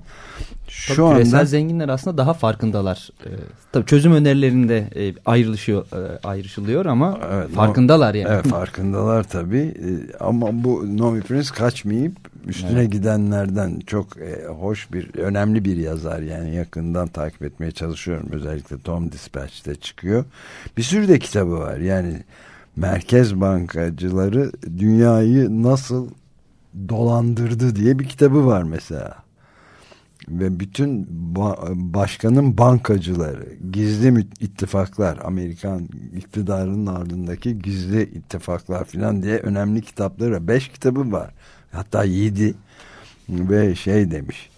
şu tabii anda küresel zenginler aslında daha farkındalar. Ee, tabii çözüm önerilerinde e, ayrılışıyor e, ayrışılıyor ama evet, farkındalar yani. Evet, farkındalar tabii. E, ama bu Naomi Prince kaçmayıp üstüne evet. gidenlerden çok e, hoş bir önemli bir yazar yani yakından takip etmeye çalışıyorum. Özellikle Tom Dispatch'te çıkıyor. Bir sürü de kitabı var. Yani merkez bankacıları dünyayı nasıl dolandırdı diye bir kitabı var mesela. Ve bütün ba başkanın bankacıları, gizli ittifaklar, Amerikan iktidarının ardındaki gizli ittifaklar filan diye önemli kitapları, beş kitabı var. Hatta yedi ve şey demiş.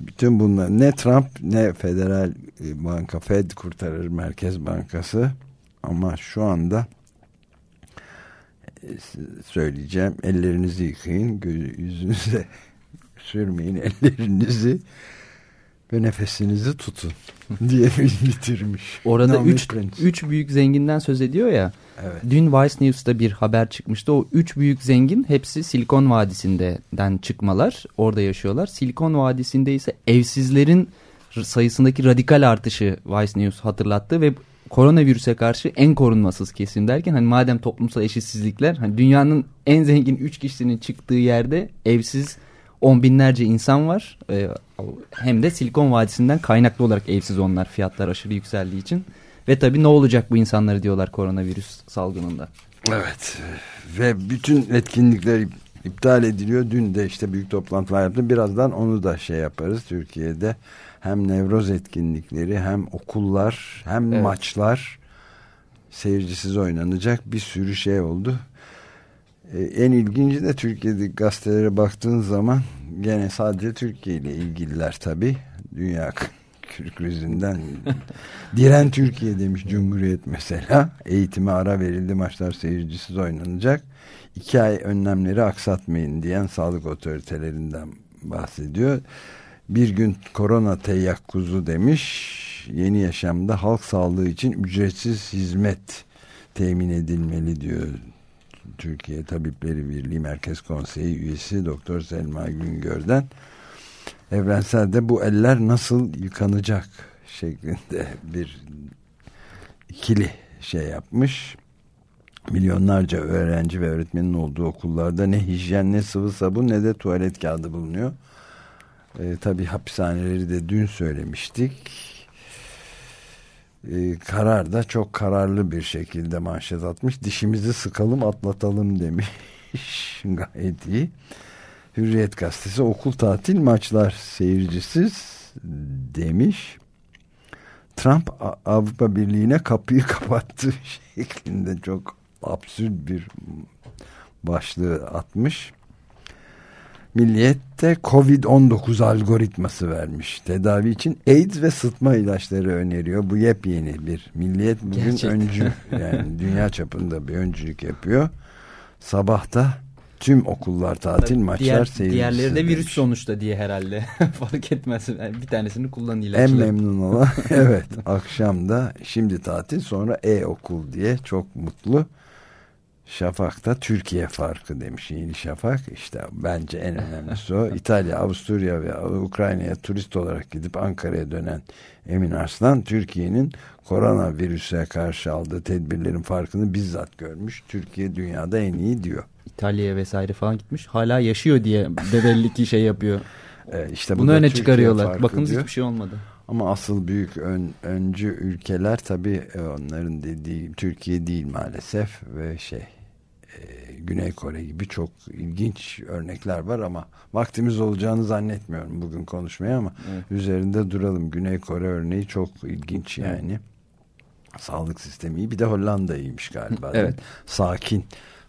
Bütün bunlar ne Trump ne Federal Banka Fed kurtarır Merkez Bankası ama şu anda e, söyleyeceğim ellerinizi yıkayın yüzünüze sürmeyin ellerinizi ve nefesinizi tutun diye bitirmiş. Orada üç, üç büyük zenginden söz ediyor ya. Evet. Dün Vice News'ta bir haber çıkmıştı. O üç büyük zengin hepsi Silikon Vadisi'nden çıkmalar. Orada yaşıyorlar. Silikon Vadisi'nde ise evsizlerin sayısındaki radikal artışı Vice News hatırlattı ve koronavirüse karşı en korunmasız kesim derken hani madem toplumsal eşitsizlikler hani dünyanın en zengin 3 kişisinin çıktığı yerde evsiz on binlerce insan var. Ee, hem de Silikon Vadisi'nden kaynaklı olarak evsiz onlar fiyatlar aşırı yükseldiği için. Ve tabii ne olacak bu insanları diyorlar koronavirüs salgınında. Evet ve bütün etkinlikler iptal ediliyor. Dün de işte büyük toplantılar yaptım. Birazdan onu da şey yaparız Türkiye'de hem nevroz etkinlikleri hem okullar hem evet. maçlar seyircisiz oynanacak bir sürü şey oldu. Ee, en ilginci de Türkiye'de gazetelere baktığın zaman gene sadece Türkiye ile ilgililer tabi. Dünya krizinden diren Türkiye demiş Cumhuriyet mesela. Eğitime ara verildi maçlar seyircisiz oynanacak. İki ay önlemleri aksatmayın diyen sağlık otoritelerinden bahsediyor. Bir gün korona teyakkuzu demiş. Yeni yaşamda halk sağlığı için ücretsiz hizmet temin edilmeli diyor. Türkiye Tabipleri Birliği Merkez Konseyi üyesi Doktor Selma Güngör'den. Evrenselde bu eller nasıl yıkanacak şeklinde bir ikili şey yapmış. Milyonlarca öğrenci ve öğretmenin olduğu okullarda ne hijyen ne sıvı sabun ne de tuvalet kağıdı bulunuyor. E, tabii hapishaneleri de dün söylemiştik. E, karar da çok kararlı bir şekilde manşet atmış. Dişimizi sıkalım atlatalım demiş. Gayet iyi. Hürriyet gazetesi okul tatil maçlar seyircisiz demiş. Trump Avrupa Birliği'ne kapıyı kapattı şeklinde çok absürt bir başlığı atmış. Milliyette Covid-19 algoritması vermiş. Tedavi için AIDS ve sıtma ilaçları öneriyor. Bu yepyeni bir milliyet bugün Gerçekten. öncü yani dünya çapında bir öncülük yapıyor. Sabahta tüm okullar tatil maçlar Diğer, seyircisi. diğerleri de virüs demiş. sonuçta diye herhalde. Fark etmez. Yani bir tanesini kullan En ilaçla. memnun olan evet akşamda şimdi tatil sonra e-okul diye çok mutlu. Şafak'ta Türkiye farkı demiş Yeni Şafak. İşte bence en önemlisi o. İtalya, Avusturya ve Ukrayna'ya turist olarak gidip Ankara'ya dönen Emin Arslan Türkiye'nin koronavirüse karşı aldığı tedbirlerin farkını bizzat görmüş. Türkiye dünyada en iyi diyor. İtalya'ya vesaire falan gitmiş. Hala yaşıyor diye de belli ki şey yapıyor. Ee, işte bu Bunu öne Türkiye çıkarıyorlar. Bakınız diyor. hiçbir şey olmadı. Ama asıl büyük ön, öncü ülkeler tabii e, onların dediği Türkiye değil maalesef ve şey e, Güney Kore gibi çok ilginç örnekler var ama vaktimiz olacağını zannetmiyorum bugün konuşmaya ama Evet. üzerinde duralım. Güney Kore örneği çok ilginç yani. Sağlık sistemi iyi. Bir de Hollanda iyiymiş galiba. Evet. Sakin,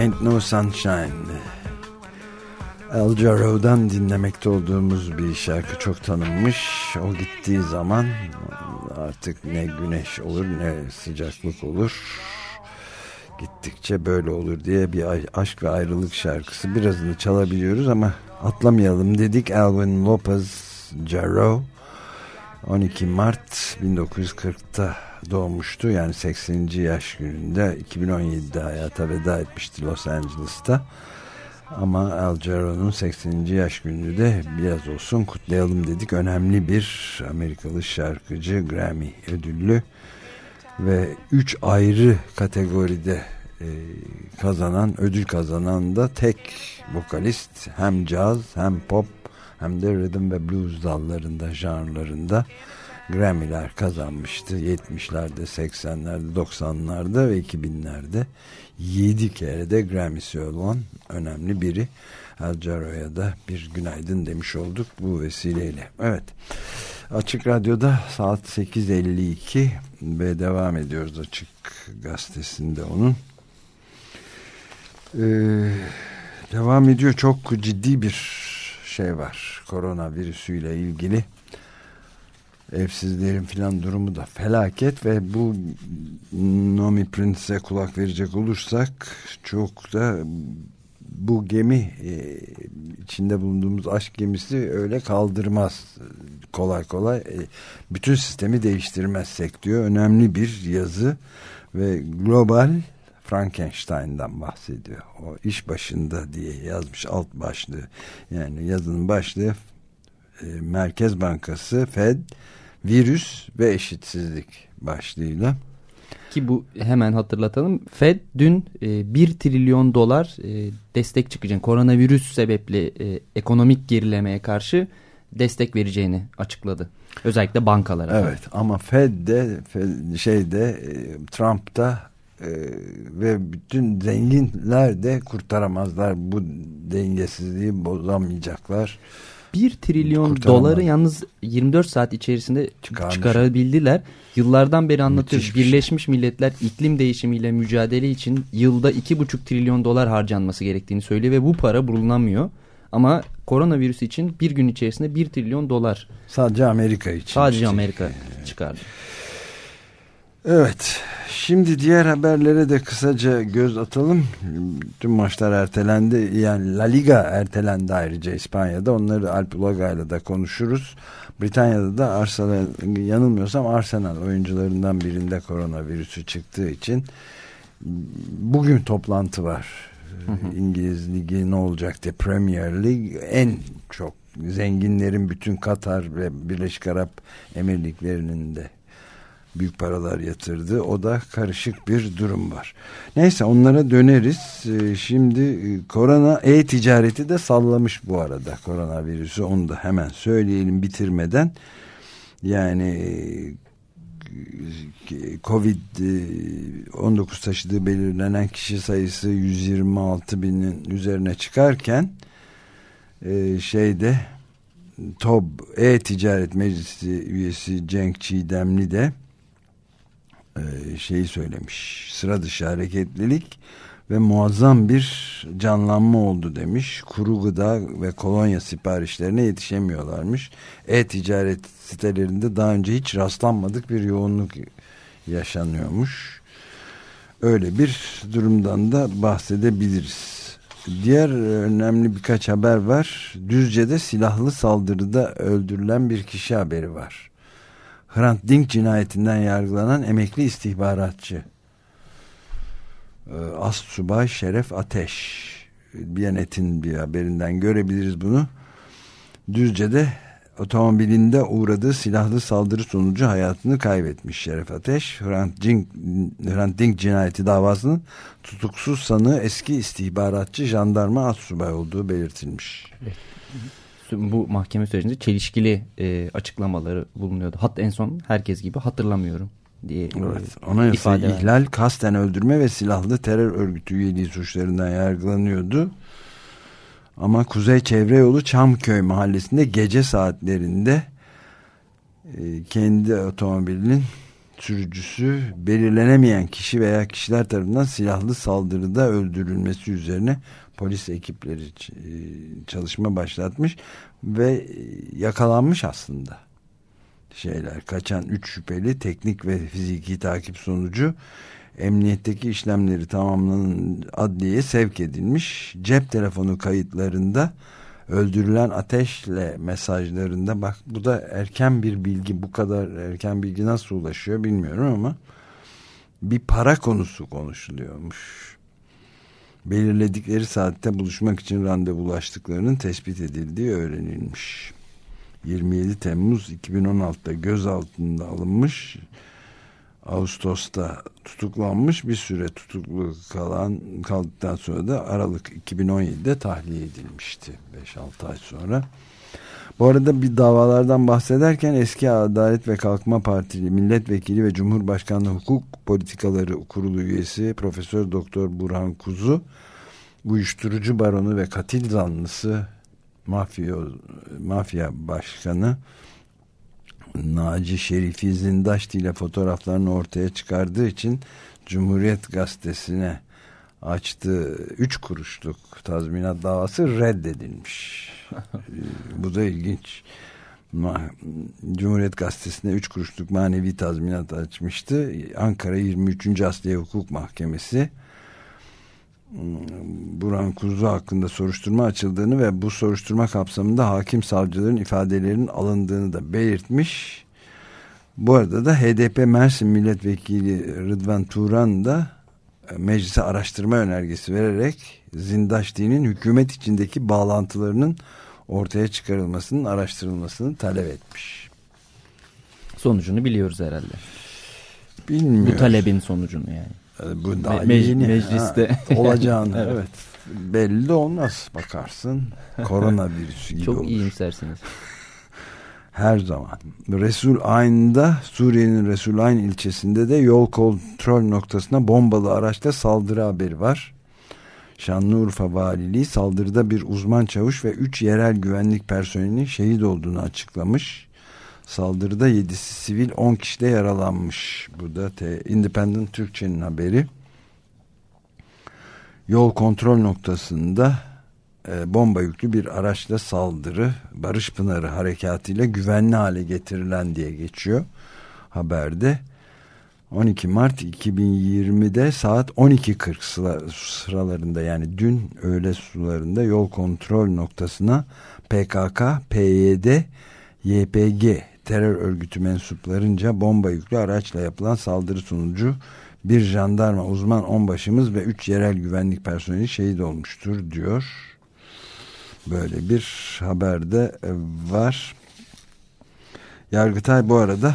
Ain't No Sunshine. El Jarreau'dan dinlemekte olduğumuz bir şarkı çok tanınmış. O gittiği zaman artık ne güneş olur ne sıcaklık olur. Gittikçe böyle olur diye bir aşk ve ayrılık şarkısı. Birazını çalabiliyoruz ama atlamayalım dedik. Alvin Lopez Jarreau 12 Mart 1940'ta doğmuştu. Yani 80. yaş gününde 2017'de hayata veda etmişti Los Angeles'ta. Ama Al Jarreau'nun 80. yaş gününü de biraz olsun kutlayalım dedik. Önemli bir Amerikalı şarkıcı Grammy ödüllü ve 3 ayrı kategoride e, kazanan, ödül kazanan da tek vokalist hem caz hem pop hem de rhythm ve blues dallarında, janrlarında Grammy'ler kazanmıştı. 70'lerde, 80'lerde, 90'larda ve 2000'lerde 7 kere de Grammy'si olan önemli biri. Jarreau'ya da bir günaydın demiş olduk bu vesileyle. Evet. Açık Radyo'da saat 8.52 ve devam ediyoruz Açık Gazetesi'nde onun. Ee, devam ediyor. Çok ciddi bir şey var. Koronavirüsüyle ilgili. Evsizlerin filan durumu da felaket ve bu Nomi Prince'e kulak verecek olursak çok da bu gemi e, içinde bulunduğumuz aşk gemisi öyle kaldırmaz kolay kolay E, bütün sistemi değiştirmezsek diyor önemli bir yazı ve global Frankenstein'dan bahsediyor. O iş başında diye yazmış alt başlığı. Yani yazının başlığı e, Merkez Bankası, Fed, virüs ve eşitsizlik başlığıyla. Ki bu hemen hatırlatalım. Fed dün e, 1 trilyon dolar e, destek çıkacağını, koronavirüs sebepli e, ekonomik gerilemeye karşı destek vereceğini açıkladı. Özellikle bankalara. Evet ama Fed de Fed, şeyde e, Trump da e, ve bütün zenginler de kurtaramazlar. Bu dengesizliği bozamayacaklar. 1 trilyon doları yalnız 24 saat içerisinde Çıkarmış. çıkarabildiler. Yıllardan beri anlatıyoruz. Müthiş bir şey. Birleşmiş Milletler iklim değişimiyle mücadele için yılda 2,5 trilyon dolar harcanması gerektiğini söylüyor ve bu para bulunamıyor. Ama koronavirüs için bir gün içerisinde 1 trilyon dolar Sadece Amerika için. sadece Amerika çıkardı. Evet. Şimdi diğer haberlere de kısaca göz atalım. Tüm maçlar ertelendi. Yani La Liga ertelendi ayrıca İspanya'da. Onları Alp Ulagay'la da konuşuruz. Britanya'da da Arsenal, yanılmıyorsam Arsenal oyuncularından birinde koronavirüsü çıktığı için bugün toplantı var. İngiliz Ligi ne olacak diye Premier Lig en çok zenginlerin bütün Katar ve Birleşik Arap Emirlikleri'nin de büyük paralar yatırdı. O da karışık bir durum var. Neyse onlara döneriz. Ee, Şimdi e, korona e-ticareti de sallamış bu arada koronavirüsü. Onu da hemen söyleyelim bitirmeden. Yani e, Covid-19 taşıdığı belirlenen kişi sayısı 126 binin üzerine çıkarken e, şeyde TOB E-Ticaret Meclisi üyesi Cenk Çiğdemli de e, şeyi söylemiş. Sıra dışı hareketlilik ve muazzam bir canlanma oldu demiş. Kuru gıda ve kolonya siparişlerine yetişemiyorlarmış. E-ticaret sitelerinde daha önce hiç rastlanmadık bir yoğunluk yaşanıyormuş. Öyle bir durumdan da bahsedebiliriz. Diğer önemli birkaç haber var. Düzce'de silahlı saldırıda öldürülen bir kişi haberi var. Hrant Dink cinayetinden yargılanan emekli istihbaratçı Ee, Astsubay Şeref Ateş Biyanet'in bir haberinden görebiliriz bunu. Düzce'de otomobilinde uğradığı silahlı saldırı sonucu hayatını kaybetmiş Şeref Ateş. Hrant Dink, Hrant Dink cinayeti davasının tutuksuz sanığı eski istihbaratçı jandarma Astsubay olduğu belirtilmiş. Bu mahkeme sürecinde çelişkili e, açıklamaları bulunuyordu. Hatta en son herkes gibi hatırlamıyorum diye e, Evet, anayasa ifade ihlal, kasten öldürme ve silahlı terör örgütü üyeliği suçlarından yargılanıyordu. Ama Kuzey Çevre Yolu Çamköy mahallesinde gece saatlerinde e, kendi otomobilinin sürücüsü belirlenemeyen kişi veya kişiler tarafından silahlı saldırıda öldürülmesi üzerine polis ekipleri e, çalışma başlatmış ve e, yakalanmış aslında şeyler kaçan 3 şüpheli teknik ve fiziki takip sonucu emniyetteki işlemleri tamamlanan adliyeye sevk edilmiş. Cep telefonu kayıtlarında öldürülen ateşle mesajlarında bak bu da erken bir bilgi bu kadar erken bilgi nasıl ulaşıyor bilmiyorum ama bir para konusu konuşuluyormuş. Belirledikleri saatte buluşmak için randevulaştıklarının tespit edildiği öğrenilmiş. 27 Temmuz 2016'da gözaltında alınmış. Ağustos'ta tutuklanmış bir süre tutuklu kalan kaldıktan sonra da Aralık 2017'de tahliye edilmişti 5-6 ay sonra. Bu arada bir davalardan bahsederken eski Adalet ve Kalkınma Partili milletvekili ve Cumhurbaşkanlığı Hukuk Politikaları Kurulu üyesi Profesör Doktor Burhan Kuzu uyuşturucu baronu ve katil zanlısı mafya, mafya başkanı Naci Şerifi Zindaşti ile fotoğraflarını ortaya çıkardığı için Cumhuriyet Gazetesi'ne açtığı 3 kuruşluk tazminat davası reddedilmiş. Bu da ilginç. Cumhuriyet Gazetesi'ne 3 kuruşluk manevi tazminat açmıştı. Ankara 23. Asliye Hukuk Mahkemesi Burhan Kuzu hakkında soruşturma açıldığını ve bu soruşturma kapsamında hakim savcıların ifadelerinin alındığını da belirtmiş. Bu arada da HDP Mersin Milletvekili Rıdvan Turan da meclise araştırma önergesi vererek Zindaşti'nin hükümet içindeki bağlantılarının ortaya çıkarılmasının araştırılmasını talep etmiş. Sonucunu biliyoruz herhalde. Bilmiyorum. Bu talebin sonucunu yani. Ee, Bu daha Me- yeni. mecliste. Ha, olacağını Evet. evet. Belli de olmaz bakarsın. Koronavirüsü gibi Çok olur. iyimsersiniz. Her zaman. Resul Ayn'da Suriye'nin Resul Ayn ilçesinde de yol kontrol noktasına bombalı araçla saldırı haberi var. Şanlıurfa Valiliği saldırıda bir uzman çavuş ve 3 yerel güvenlik personelinin şehit olduğunu açıklamış. Saldırıda 7'si sivil 10 kişi de yaralanmış. Bu da te, Independent Türkçe'nin haberi. Yol kontrol noktasında e, bomba yüklü bir araçla saldırı Barış Pınarı harekatıyla güvenli hale getirilen diye geçiyor haberde. 12 Mart 2020'de saat 12.40 sıra- sıralarında yani dün öğle sularında yol kontrol noktasına PKK, PYD, YPG terör örgütü mensuplarınca bomba yüklü araçla yapılan saldırı sonucu bir jandarma uzman onbaşımız ve 3 yerel güvenlik personeli şehit olmuştur diyor. Böyle bir haberde var. Yargıtay bu arada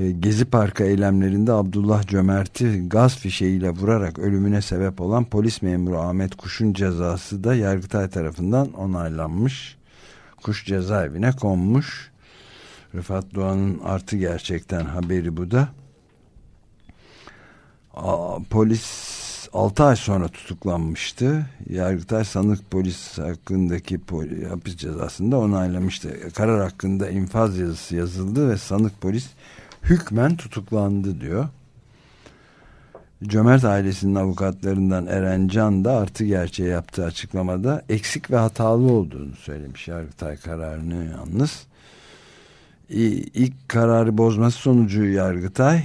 Gezi Parkı eylemlerinde Abdullah Cömert'i gaz fişeğiyle vurarak ölümüne sebep olan polis memuru Ahmet Kuş'un cezası da Yargıtay tarafından onaylanmış. Kuş cezaevine konmuş. Rıfat Doğan'ın artı gerçekten haberi bu da. Polis 6 ay sonra tutuklanmıştı. Yargıtay sanık polis hakkındaki poli, hapis cezasını da onaylamıştı. Karar hakkında infaz yazısı yazıldı ve sanık polis hükmen tutuklandı diyor. Cömert ailesinin avukatlarından Eren Can da artı gerçeği yaptığı açıklamada eksik ve hatalı olduğunu söylemiş Yargıtay kararını yalnız. İlk kararı bozması sonucu Yargıtay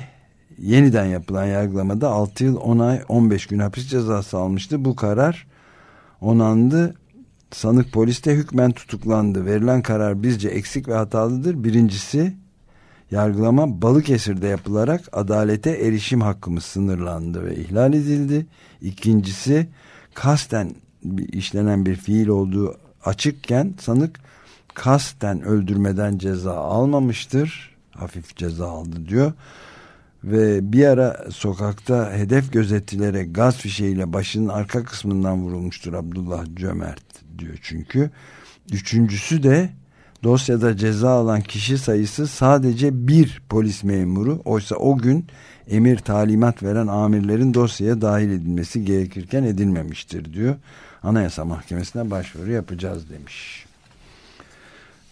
yeniden yapılan yargılamada 6 yıl 10 ay 15 gün hapis cezası almıştı. Bu karar onandı. Sanık polis de hükmen tutuklandı. Verilen karar bizce eksik ve hatalıdır. Birincisi yargılama Balıkesir'de yapılarak adalete erişim hakkımız sınırlandı ve ihlal edildi. İkincisi kasten işlenen bir fiil olduğu açıkken sanık kasten öldürmeden ceza almamıştır. Hafif ceza aldı diyor. Ve bir ara sokakta hedef gözetilerek gaz fişeğiyle başının arka kısmından vurulmuştur Abdullah Cömert diyor çünkü. Üçüncüsü de dosyada ceza alan kişi sayısı sadece bir polis memuru. Oysa o gün emir talimat veren amirlerin dosyaya dahil edilmesi gerekirken edilmemiştir diyor. Anayasa Mahkemesi'ne başvuru yapacağız demiş.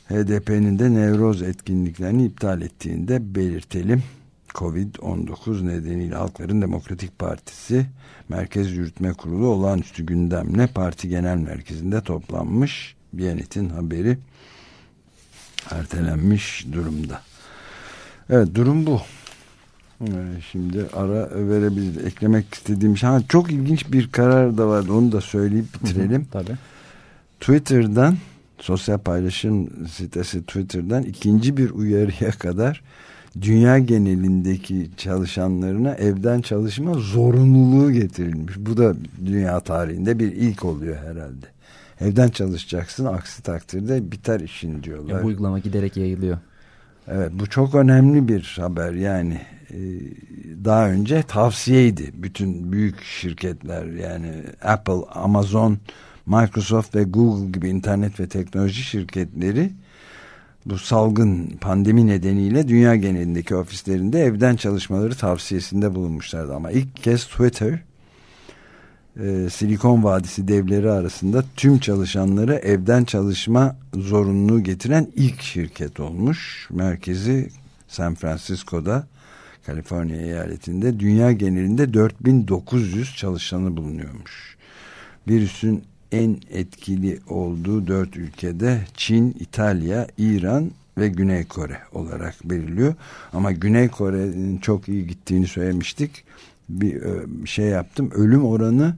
HDP'nin de Nevroz etkinliklerini iptal ettiğini de belirtelim. Covid-19 nedeniyle Halkların Demokratik Partisi Merkez Yürütme Kurulu olağanüstü gündemle parti genel merkezinde toplanmış. Biyanet'in haberi ertelenmiş durumda. Evet durum bu. Ee, Şimdi ara verebiliriz. Eklemek istediğim şey. Ha, çok ilginç bir karar da vardı. Onu da söyleyip bitirelim. Tabii. Twitter'dan sosyal paylaşım sitesi Twitter'dan ikinci bir uyarıya kadar dünya genelindeki çalışanlarına evden çalışma zorunluluğu getirilmiş. Bu da dünya tarihinde bir ilk oluyor herhalde. Evden çalışacaksın aksi takdirde biter işin diyorlar. Ya bu uygulama giderek yayılıyor. Evet bu çok önemli bir haber yani e, daha önce tavsiyeydi bütün büyük şirketler yani Apple, Amazon, Microsoft ve Google gibi internet ve teknoloji şirketleri bu salgın pandemi nedeniyle dünya genelindeki ofislerinde evden çalışmaları tavsiyesinde bulunmuşlardı ama ilk kez Twitter e, Silikon Vadisi devleri arasında tüm çalışanları evden çalışma zorunluluğu getiren ilk şirket olmuş. Merkezi San Francisco'da Kaliforniya eyaletinde dünya genelinde 4900 çalışanı bulunuyormuş. Virüsün en etkili olduğu dört ülkede Çin, İtalya, İran ve Güney Kore olarak belirliyor. Ama Güney Kore'nin çok iyi gittiğini söylemiştik. Bir e, şey yaptım. Ölüm oranı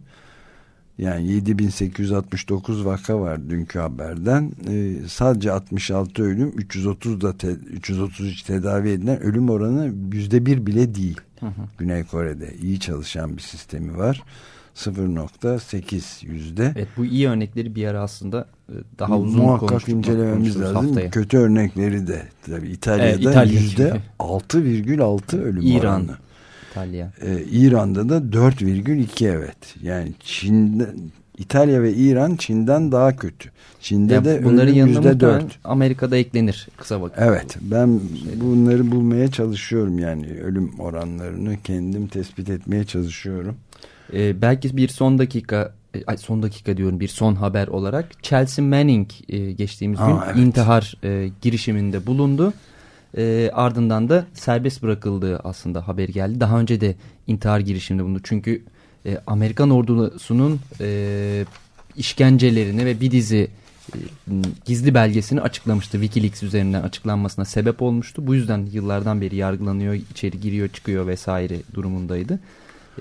yani 7869 vaka var dünkü haberden. Ee, sadece 66 ölüm, 330 da te, 333 tedavi edilen ölüm oranı yüzde bir bile değil. Güney Kore'de iyi çalışan bir sistemi var. 0.8 yüzde. Evet bu iyi örnekleri bir ara aslında e, daha uzun Muhakkak incelememiz lazım. haftaya. Kötü örnekleri de tabii İtalya'da Evet, İtalya yüzde gibi. 6,6 ölüm İran, oranı. İtalya. Ee, İran'da da 4,2 evet. Yani Çin'de İtalya ve İran Çin'den daha kötü. Çin'de Ya de bunların muhtemelen 4. Amerika'da eklenir kısa vakit. Evet ben bunları bulmaya çalışıyorum yani ölüm oranlarını kendim tespit etmeye çalışıyorum. Ee, belki bir son dakika e, ay, son dakika diyorum bir son haber olarak Chelsea Manning e, geçtiğimiz Aa, gün evet. intihar e, girişiminde bulundu. E, ardından da serbest bırakıldığı aslında haber geldi. Daha önce de intihar girişiminde bulundu. Çünkü e, Amerikan ordusunun e, işkencelerini ve bir dizi e, gizli belgesini açıklamıştı. Wikileaks üzerinden açıklanmasına sebep olmuştu. Bu yüzden yıllardan beri yargılanıyor, içeri giriyor, çıkıyor vesaire durumundaydı.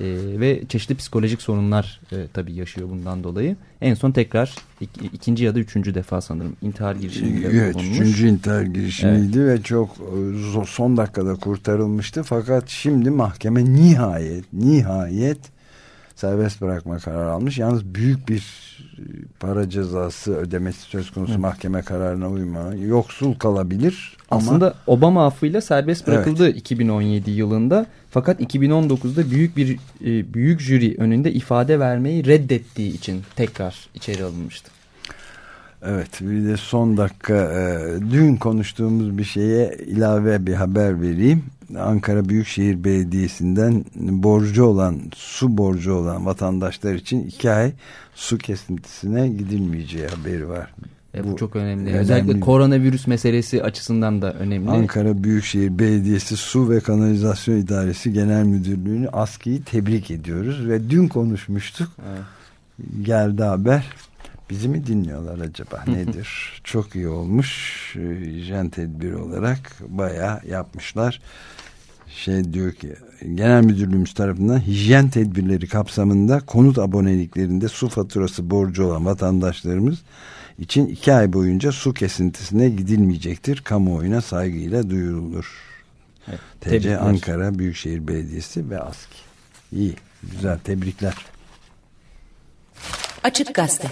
E, ve çeşitli psikolojik sorunlar e, tabii yaşıyor bundan dolayı. En son tekrar ik- ikinci ya da üçüncü defa sanırım intihar girişiminde Evet bulunmuş. üçüncü intihar girişimiydi ve çok e, son dakikada kurtarılmıştı. Fakat şimdi mahkeme nihayet nihayet serbest bırakma kararı almış. Yalnız büyük bir e, para cezası ödemesi söz konusu mahkeme kararına uyma. Yoksul kalabilir ama Aslında Obama affıyla serbest bırakıldı 2017 yılında. Fakat 2019'da büyük bir e, büyük jüri önünde ifade vermeyi reddettiği için tekrar içeri alınmıştı. Evet bir de son dakika e, dün konuştuğumuz bir şeye ilave bir haber vereyim. Ankara Büyükşehir Belediyesi'nden borcu olan su borcu olan vatandaşlar için iki ay su kesintisine gidilmeyeceği haberi var. E, bu, Bu çok önemli. önemli. Özellikle koronavirüs meselesi açısından da önemli. Ankara Büyükşehir Belediyesi Su ve Kanalizasyon İdaresi Genel Müdürlüğü'nü ASKİ'yi tebrik ediyoruz ve dün konuşmuştuk. Geldi haber. Bizi mi dinliyorlar acaba nedir? Çok iyi olmuş. Ee, Hijyen tedbiri olarak bayağı yapmışlar. Şey diyor ki genel müdürlüğümüz tarafından hijyen tedbirleri kapsamında konut aboneliklerinde su faturası borcu olan vatandaşlarımız için iki ay boyunca su kesintisine gidilmeyecektir. Kamuoyuna saygıyla duyurulur. Evet, TC. Ankara Büyükşehir Belediyesi ve ASKİ. İyi, güzel tebrikler. Açık Gazete.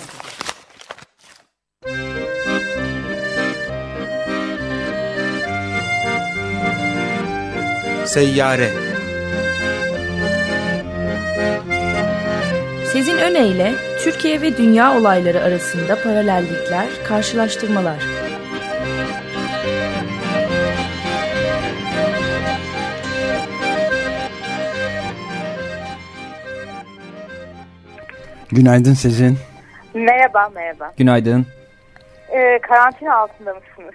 Seyyare Sezin Öne Türkiye ve dünya olayları arasında paralellikler, karşılaştırmalar. Günaydın Sezin. Merhaba, merhaba. Günaydın. Ee, karantina altında mısınız?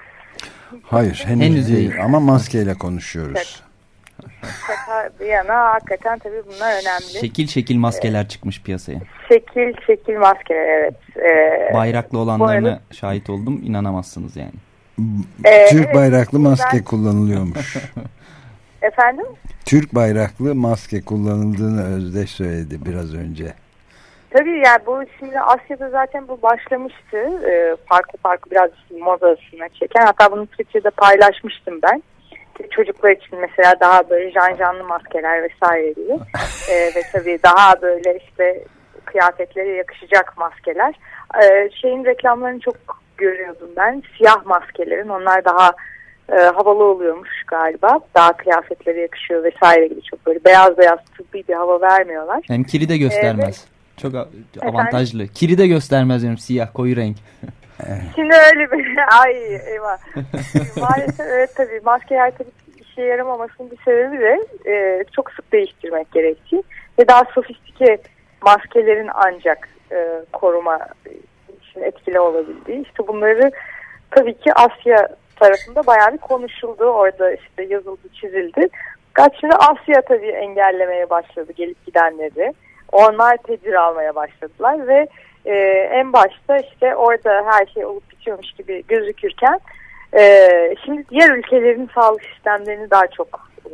Hayır henüz, Henüz değil. değil. ama maskeyle konuşuyoruz. Şaka bir yana hakikaten tabii bunlar önemli. Şekil şekil maskeler çıkmış piyasaya. Şekil şekil maskeler evet. Ee, Bayraklı olanlarına arada- şahit oldum. İnanamazsınız yani. Ee, Türk evet, bayraklı maske ben- kullanılıyormuş. Efendim? Türk bayraklı maske kullanıldığını Özdeş söyledi biraz önce. Tabii yani bu şimdi Asya'da zaten bu başlamıştı. Ee, farklı farklı biraz modasına çeken. Hatta bunu Twitter'da paylaşmıştım ben. Çocuklar için mesela daha böyle janjanlı maskeler vesaire diye. Ee, ve tabii daha böyle işte kıyafetlere yakışacak maskeler. Ee, şeyin reklamlarını çok görüyordum ben. Siyah maskelerin onlar daha e, havalı oluyormuş galiba. Daha kıyafetlere yakışıyor vesaire gibi çok böyle beyaz beyaz tıbbi bir hava vermiyorlar. Hem kiri de göstermez. Çok avantajlı. Kiri de göstermez diyorum siyah koyu renk. Şimdi öyle bir ay eyvah. Maalesef evet tabii maskeler tabii işe yaramamasının bir sebebi de e, çok sık değiştirmek gerektiği ve daha sofistike maskelerin ancak e, koruma için etkili olabildiği. İşte bunları tabii ki Asya tarafında bayağı bir konuşuldu. Orada işte yazıldı, çizildi. Fakat şimdi Asya tabii engellemeye başladı gelip gidenleri. Onlar tedbir almaya başladılar ve e, en başta işte orada her şey olup bitiyormuş gibi gözükürken e, şimdi diğer ülkelerin sağlık sistemlerini daha çok e,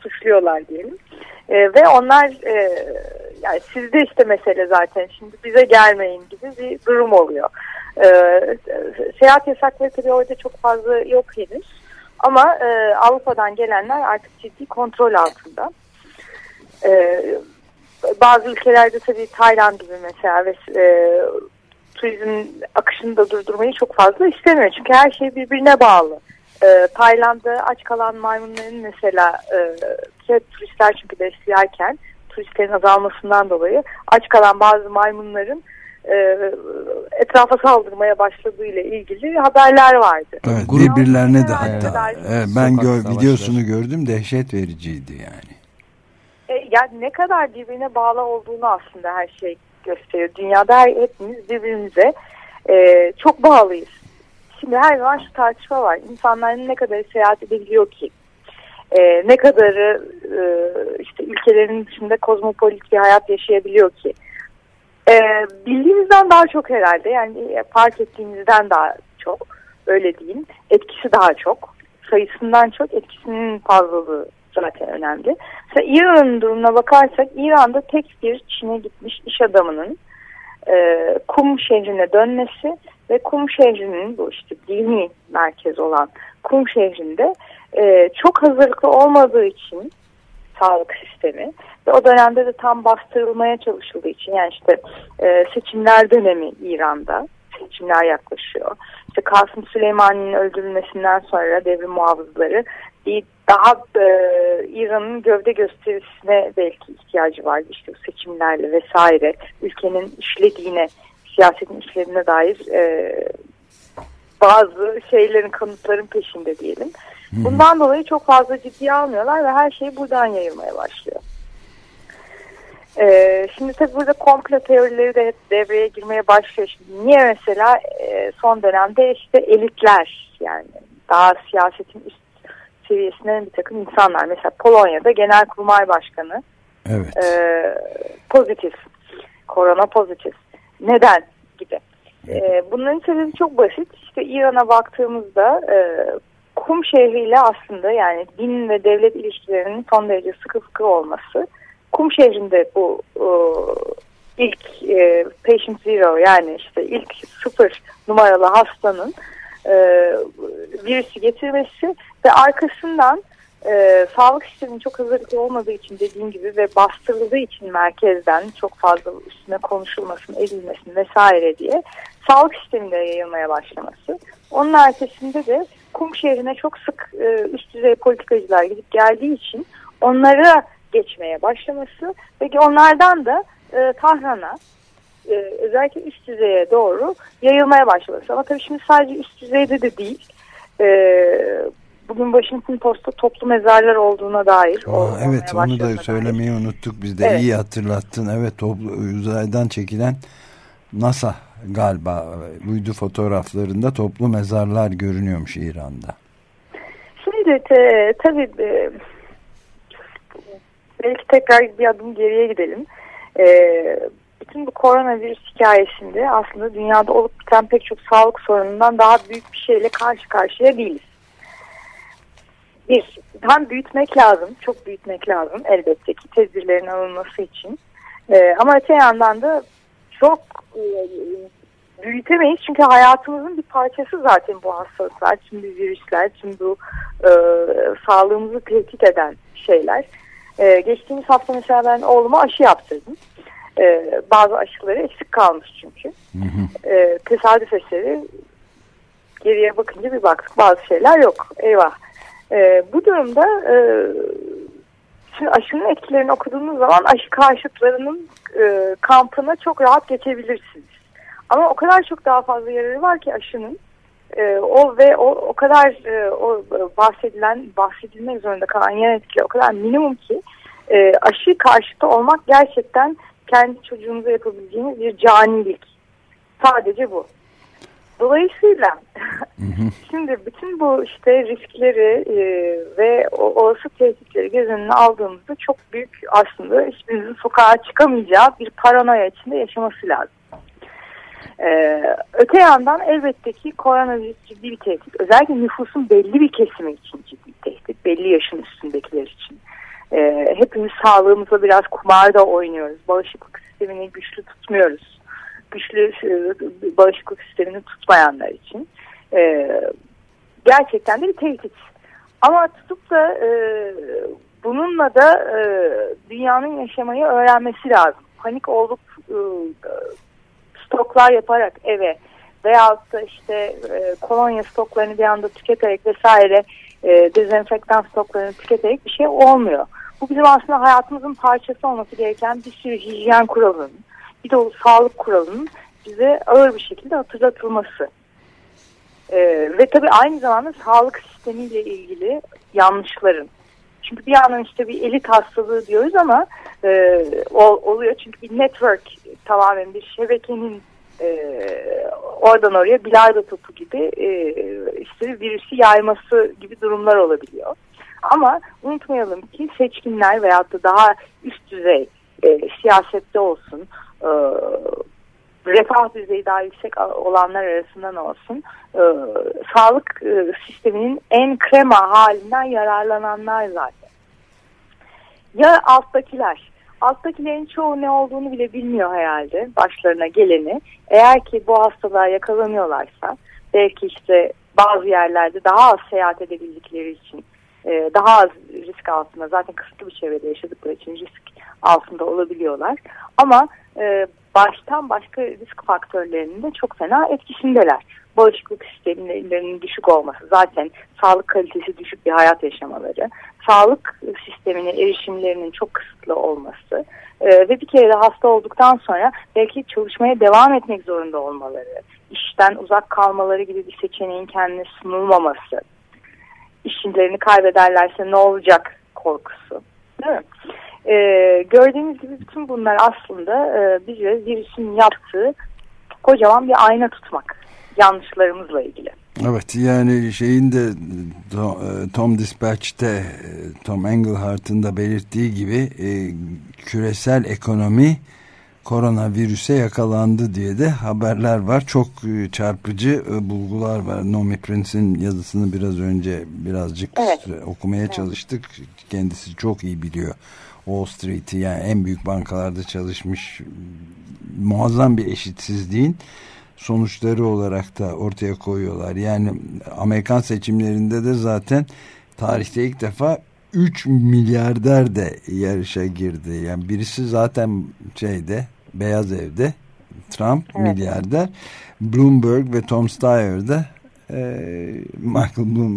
suçluyorlar diyelim. E, ve onlar e, yani sizde işte mesele zaten şimdi bize gelmeyin gibi bir durum oluyor. E, seyahat yasakları tabii orada çok fazla yok henüz. Ama e, Avrupa'dan gelenler artık ciddi kontrol altında. E, bazı ülkelerde tabii Tayland gibi mesela ve e, turizm akışını da durdurmayı çok fazla istemiyor. Çünkü her şey birbirine bağlı. E, Tayland'da aç kalan maymunların mesela e, turistler çünkü beslerken turistlerin azalmasından dolayı aç kalan bazı maymunların e, etrafa saldırmaya başladığı ile ilgili haberler vardı. Evet, Grup- birbirlerine de hatta. Evet. Ben savaşları. videosunu gördüm dehşet vericiydi yani. E, yani ne kadar birbirine bağlı olduğunu aslında her şey gösteriyor. Dünyada her, hepimiz birbirimize e, çok bağlıyız. Şimdi her zaman şu tartışma var. İnsanlar ne kadar seyahat edebiliyor ki? E, ne kadarı e, işte ülkelerin dışında kozmopolit bir hayat yaşayabiliyor ki? E, bildiğimizden daha çok herhalde. Yani e, fark ettiğimizden daha çok. Öyle diyeyim. Etkisi daha çok. Sayısından çok etkisinin fazlalığı zaten önemli. Mesela İran'ın durumuna bakarsak İran'da tek bir Çin'e gitmiş iş adamının e, Kum şehrine dönmesi ve Kum şehrinin bu işte dini merkez olan Kum şehrinde e, çok hazırlıklı olmadığı için sağlık sistemi ve o dönemde de tam bastırılmaya çalışıldığı için yani işte e, seçimler dönemi İran'da seçimler yaklaşıyor. İşte Kasım Süleyman'ın öldürülmesinden sonra devrim muhafızları daha e, İran'ın gövde gösterisine belki ihtiyacı vardı işte seçimlerle vesaire ülkenin işlediğine siyasetin işlediğine dair e, bazı şeylerin kanıtların peşinde diyelim. Bundan dolayı çok fazla ciddiye almıyorlar ve her şey buradan yayılmaya başlıyor. Ee, şimdi tabii burada komplo teorileri de hep devreye girmeye başlıyor. Şimdi niye mesela e, son dönemde işte elitler yani daha siyasetin üst seviyesinden bir takım insanlar. Mesela Polonya'da Genelkurmay Başkanı Evet. e, pozitif, korona pozitif. Neden gibi. E, bunların sebebi çok basit. İşte İran'a baktığımızda e, Kum şehriyle aslında yani din ve devlet ilişkilerinin son derece sıkı fıkı olması. Kum şehrinde bu e, ilk e, patient zero yani işte ilk sıfır numaralı hastanın e, virüsü getirmesi ve arkasından e, sağlık sisteminin çok hazırlıklı olmadığı için dediğim gibi ve bastırıldığı için merkezden çok fazla üstüne konuşulmasın, edilmesin vesaire diye sağlık sisteminde yayılmaya başlaması. Onun ertesinde de kum şehrine çok sık e, üst düzey politikacılar gidip geldiği için onlara geçmeye başlaması ve onlardan da e, Tahran'a e, özellikle üst düzeye doğru yayılmaya başlaması. Ama tabii şimdi sadece üst düzeyde de değil. E, bugün Washington Post'ta toplu mezarlar olduğuna dair. Aa, evet onu da dair. söylemeyi unuttuk biz de. Evet. İyi hatırlattın. Evet toplu, uzaydan çekilen NASA galiba uydu fotoğraflarında toplu mezarlar görünüyormuş İran'da. Şimdi te, tabii e, belki tekrar bir adım geriye gidelim. E, bütün bu koronavirüs hikayesinde aslında dünyada olup biten pek çok sağlık sorunundan daha büyük bir şeyle karşı karşıya değiliz. Bir, hem büyütmek lazım, çok büyütmek lazım elbette ki tedbirlerin alınması için. E, ama öte yandan da çok e, büyütemeyiz çünkü hayatımızın bir parçası zaten bu hastalıklar, tüm bu virüsler, tüm bu e, sağlığımızı tehdit eden şeyler. E, geçtiğimiz hafta mesela ben oğluma aşı yaptırdım. E, bazı aşıları eksik kalmış çünkü. E, tesadüf eseri geriye bakınca bir baktık bazı şeyler yok. Eyvah. E, bu durumda e, şimdi aşının etkilerini okuduğunuz zaman aşı karşıtlarının e, kampına çok rahat geçebilirsiniz. Ama o kadar çok daha fazla yararı var ki aşının. E, o ve o, o kadar e, o bahsedilen bahsedilmek zorunda kalan yan etkiler o kadar minimum ki e, aşı karşıtı olmak gerçekten kendi çocuğunuza yapabileceğiniz bir canilik. Sadece bu. Dolayısıyla şimdi bütün bu işte riskleri e, ve o olası tehditleri göz önüne aldığımızda çok büyük aslında hiçbirimizin sokağa çıkamayacağı bir paranoya içinde yaşaması lazım. Ee, öte yandan elbette ki koronavirüs ciddi bir tehdit. Özellikle nüfusun belli bir kesimi için ciddi bir tehdit. Belli yaşın üstündekiler için. Ee, hepimiz sağlığımıza biraz kumarda oynuyoruz. Bağışıklık sistemini güçlü tutmuyoruz. Güçlü e, bağışıklık sistemini tutmayanlar için. Ee, gerçekten de bir tehdit. Ama tutup da e, bununla da e, dünyanın yaşamayı öğrenmesi lazım. Panik olup e, stoklar yaparak eve veyahut da işte e, kolonya stoklarını bir anda tüketerek vesaire e, dezenfektan stoklarını tüketerek bir şey olmuyor. Bu bizim aslında hayatımızın parçası olması gereken bir sürü hijyen kuralının, bir de o sağlık kuralının bize ağır bir şekilde hatırlatılması. Ee, ve tabii aynı zamanda sağlık sistemiyle ilgili yanlışların. Çünkü bir yandan işte bir elit hastalığı diyoruz ama e, ol, oluyor çünkü bir network tamamen bir şebekenin e, oradan oraya bilardo topu gibi e, işte virüsü yayması gibi durumlar olabiliyor. Ama unutmayalım ki seçkinler veyahut da daha üst düzey e, siyasette olsun, e, refah düzeyi daha yüksek olanlar arasından olsun, e, sağlık e, sisteminin en krema halinden yararlananlar zaten. Ya alttakiler, alttakilerin çoğu ne olduğunu bile bilmiyor herhalde başlarına geleni. Eğer ki bu hastalığa yakalanıyorlarsa belki işte bazı yerlerde daha az seyahat edebildikleri için e, daha az risk altında zaten kısıtlı bir çevrede yaşadıkları için risk altında olabiliyorlar. Ama e, baştan başka risk faktörlerinin de çok fena etkisindeler. Bağışıklık sistemlerinin düşük olması, zaten sağlık kalitesi düşük bir hayat yaşamaları, sağlık sistemine erişimlerinin çok kısıtlı olması e, ve bir kere de hasta olduktan sonra belki çalışmaya devam etmek zorunda olmaları, işten uzak kalmaları gibi bir seçeneğin kendine sunulmaması, işlerini kaybederlerse ne olacak korkusu. Değil mi? Ee, gördüğünüz gibi bütün bunlar aslında e, bize virüsün yaptığı kocaman bir ayna tutmak yanlışlarımızla ilgili. Evet yani şeyin de Tom Dispatch'te Tom Englehart'ın da belirttiği gibi e, küresel ekonomi koronavirüse yakalandı diye de haberler var. Çok e, çarpıcı e, bulgular var. Nomi Prince'in yazısını biraz önce birazcık evet. okumaya evet. çalıştık. Kendisi çok iyi biliyor. Wall Street'i yani en büyük bankalarda çalışmış muazzam bir eşitsizliğin sonuçları olarak da ortaya koyuyorlar. Yani Amerikan seçimlerinde de zaten tarihte ilk defa 3 milyarder de yarışa girdi. Yani birisi zaten şeyde Beyaz Ev'de Trump evet. milyarder Bloomberg ve Tom Steyer'de e, Michael Bloom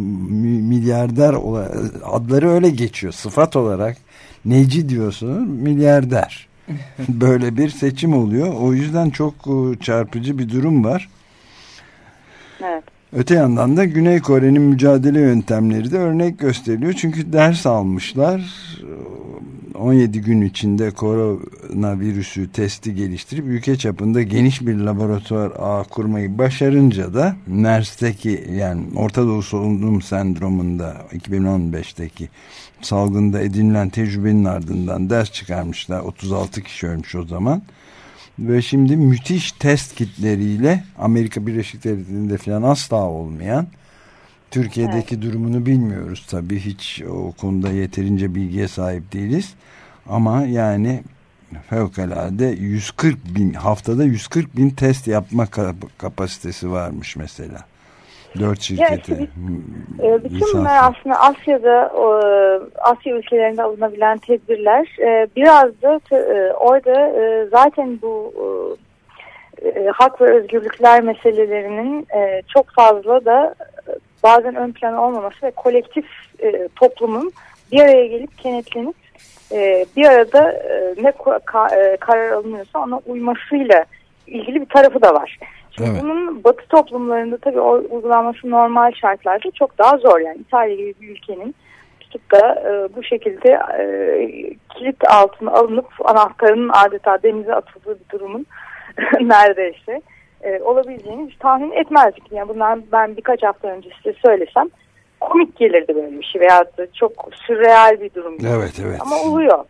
milyarder adları öyle geçiyor sıfat olarak neci diyorsunuz milyarder böyle bir seçim oluyor o yüzden çok e, çarpıcı bir durum var evet. Öte yandan da Güney Kore'nin mücadele yöntemleri de örnek gösteriliyor. Çünkü ders almışlar. 17 gün içinde koronavirüsü testi geliştirip ülke çapında geniş bir laboratuvar ağı kurmayı başarınca da MERS'teki yani Orta Doğu Solunum Sendromunda 2015'teki salgında edinilen tecrübenin ardından ders çıkarmışlar. 36 kişi ölmüş o zaman. Ve şimdi müthiş test kitleriyle Amerika Birleşik Devletleri'nde falan asla olmayan Türkiye'deki evet. durumunu bilmiyoruz tabii hiç o konuda yeterince bilgiye sahip değiliz. Ama yani fevkalade 140 bin haftada 140 bin test yapma kapasitesi varmış mesela. Dört şirkete. işte, e, bütün bunlar aslında Asya'da Asya ülkelerinde alınabilen tedbirler e, biraz da e, orada zaten bu hak ve özgürlükler meselelerinin çok fazla da bazen ön plana olmaması ve kolektif toplumun bir araya gelip kenetlenip bir arada ne karar alınıyorsa ona uymasıyla ilgili bir tarafı da var. Şimdi evet. bunun batı toplumlarında tabii o uygulanması normal şartlarda çok daha zor. Yani İtalya gibi bir ülkenin tutup da e, bu şekilde e, kilit altına alınıp anahtarının adeta denize atıldığı bir durumun neredeyse e, olabileceğini hiç tahmin etmezdik. Yani bundan ben birkaç hafta önce size söylesem komik gelirdi böyle bir şey veya çok sürreal bir durum. Evet evet. Ama oluyor.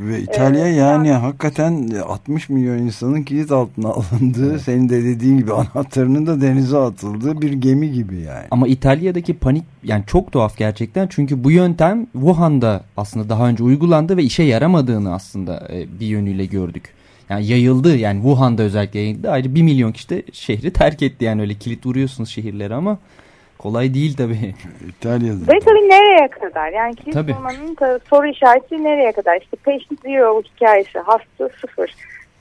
Ve İtalya evet, yani, yani hakikaten 60 milyon insanın kilit altına alındığı, evet. senin de dediğin gibi anahtarının da denize atıldığı bir gemi gibi yani. Ama İtalya'daki panik yani çok tuhaf gerçekten. Çünkü bu yöntem Wuhan'da aslında daha önce uygulandı ve işe yaramadığını aslında e, bir yönüyle gördük. Yani yayıldı yani Wuhan'da özellikle yayıldı. Ayrıca bir milyon kişi de şehri terk etti yani öyle kilit vuruyorsunuz şehirlere ama Kolay değil tabii. İtalya'da. Ve tabii nereye kadar? Yani kilit Tabii. olmanın soru işareti nereye kadar? İşte patient zero hikayesi, hasta sıfır.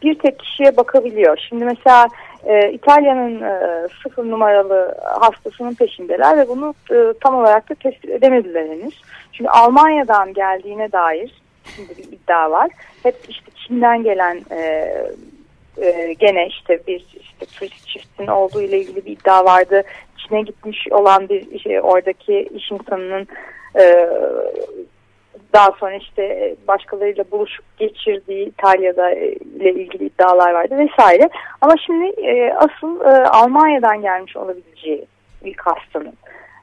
Bir tek kişiye bakabiliyor. Şimdi mesela e, İtalya'nın e, sıfır numaralı hastasının peşindeler ve bunu e, tam olarak da tespit edemediler henüz. Çünkü Almanya'dan geldiğine dair şimdi bir iddia var. Hep işte Çin'den gelen e, e, gene işte bir işte turist çiftin olduğu ile ilgili bir iddia vardı. Çin'e gitmiş olan bir şey, oradaki iş insanının e, daha sonra işte başkalarıyla buluşup geçirdiği İtalya'da e, ile ilgili iddialar vardı vesaire. Ama şimdi e, asıl e, Almanya'dan gelmiş olabileceği ilk hastanın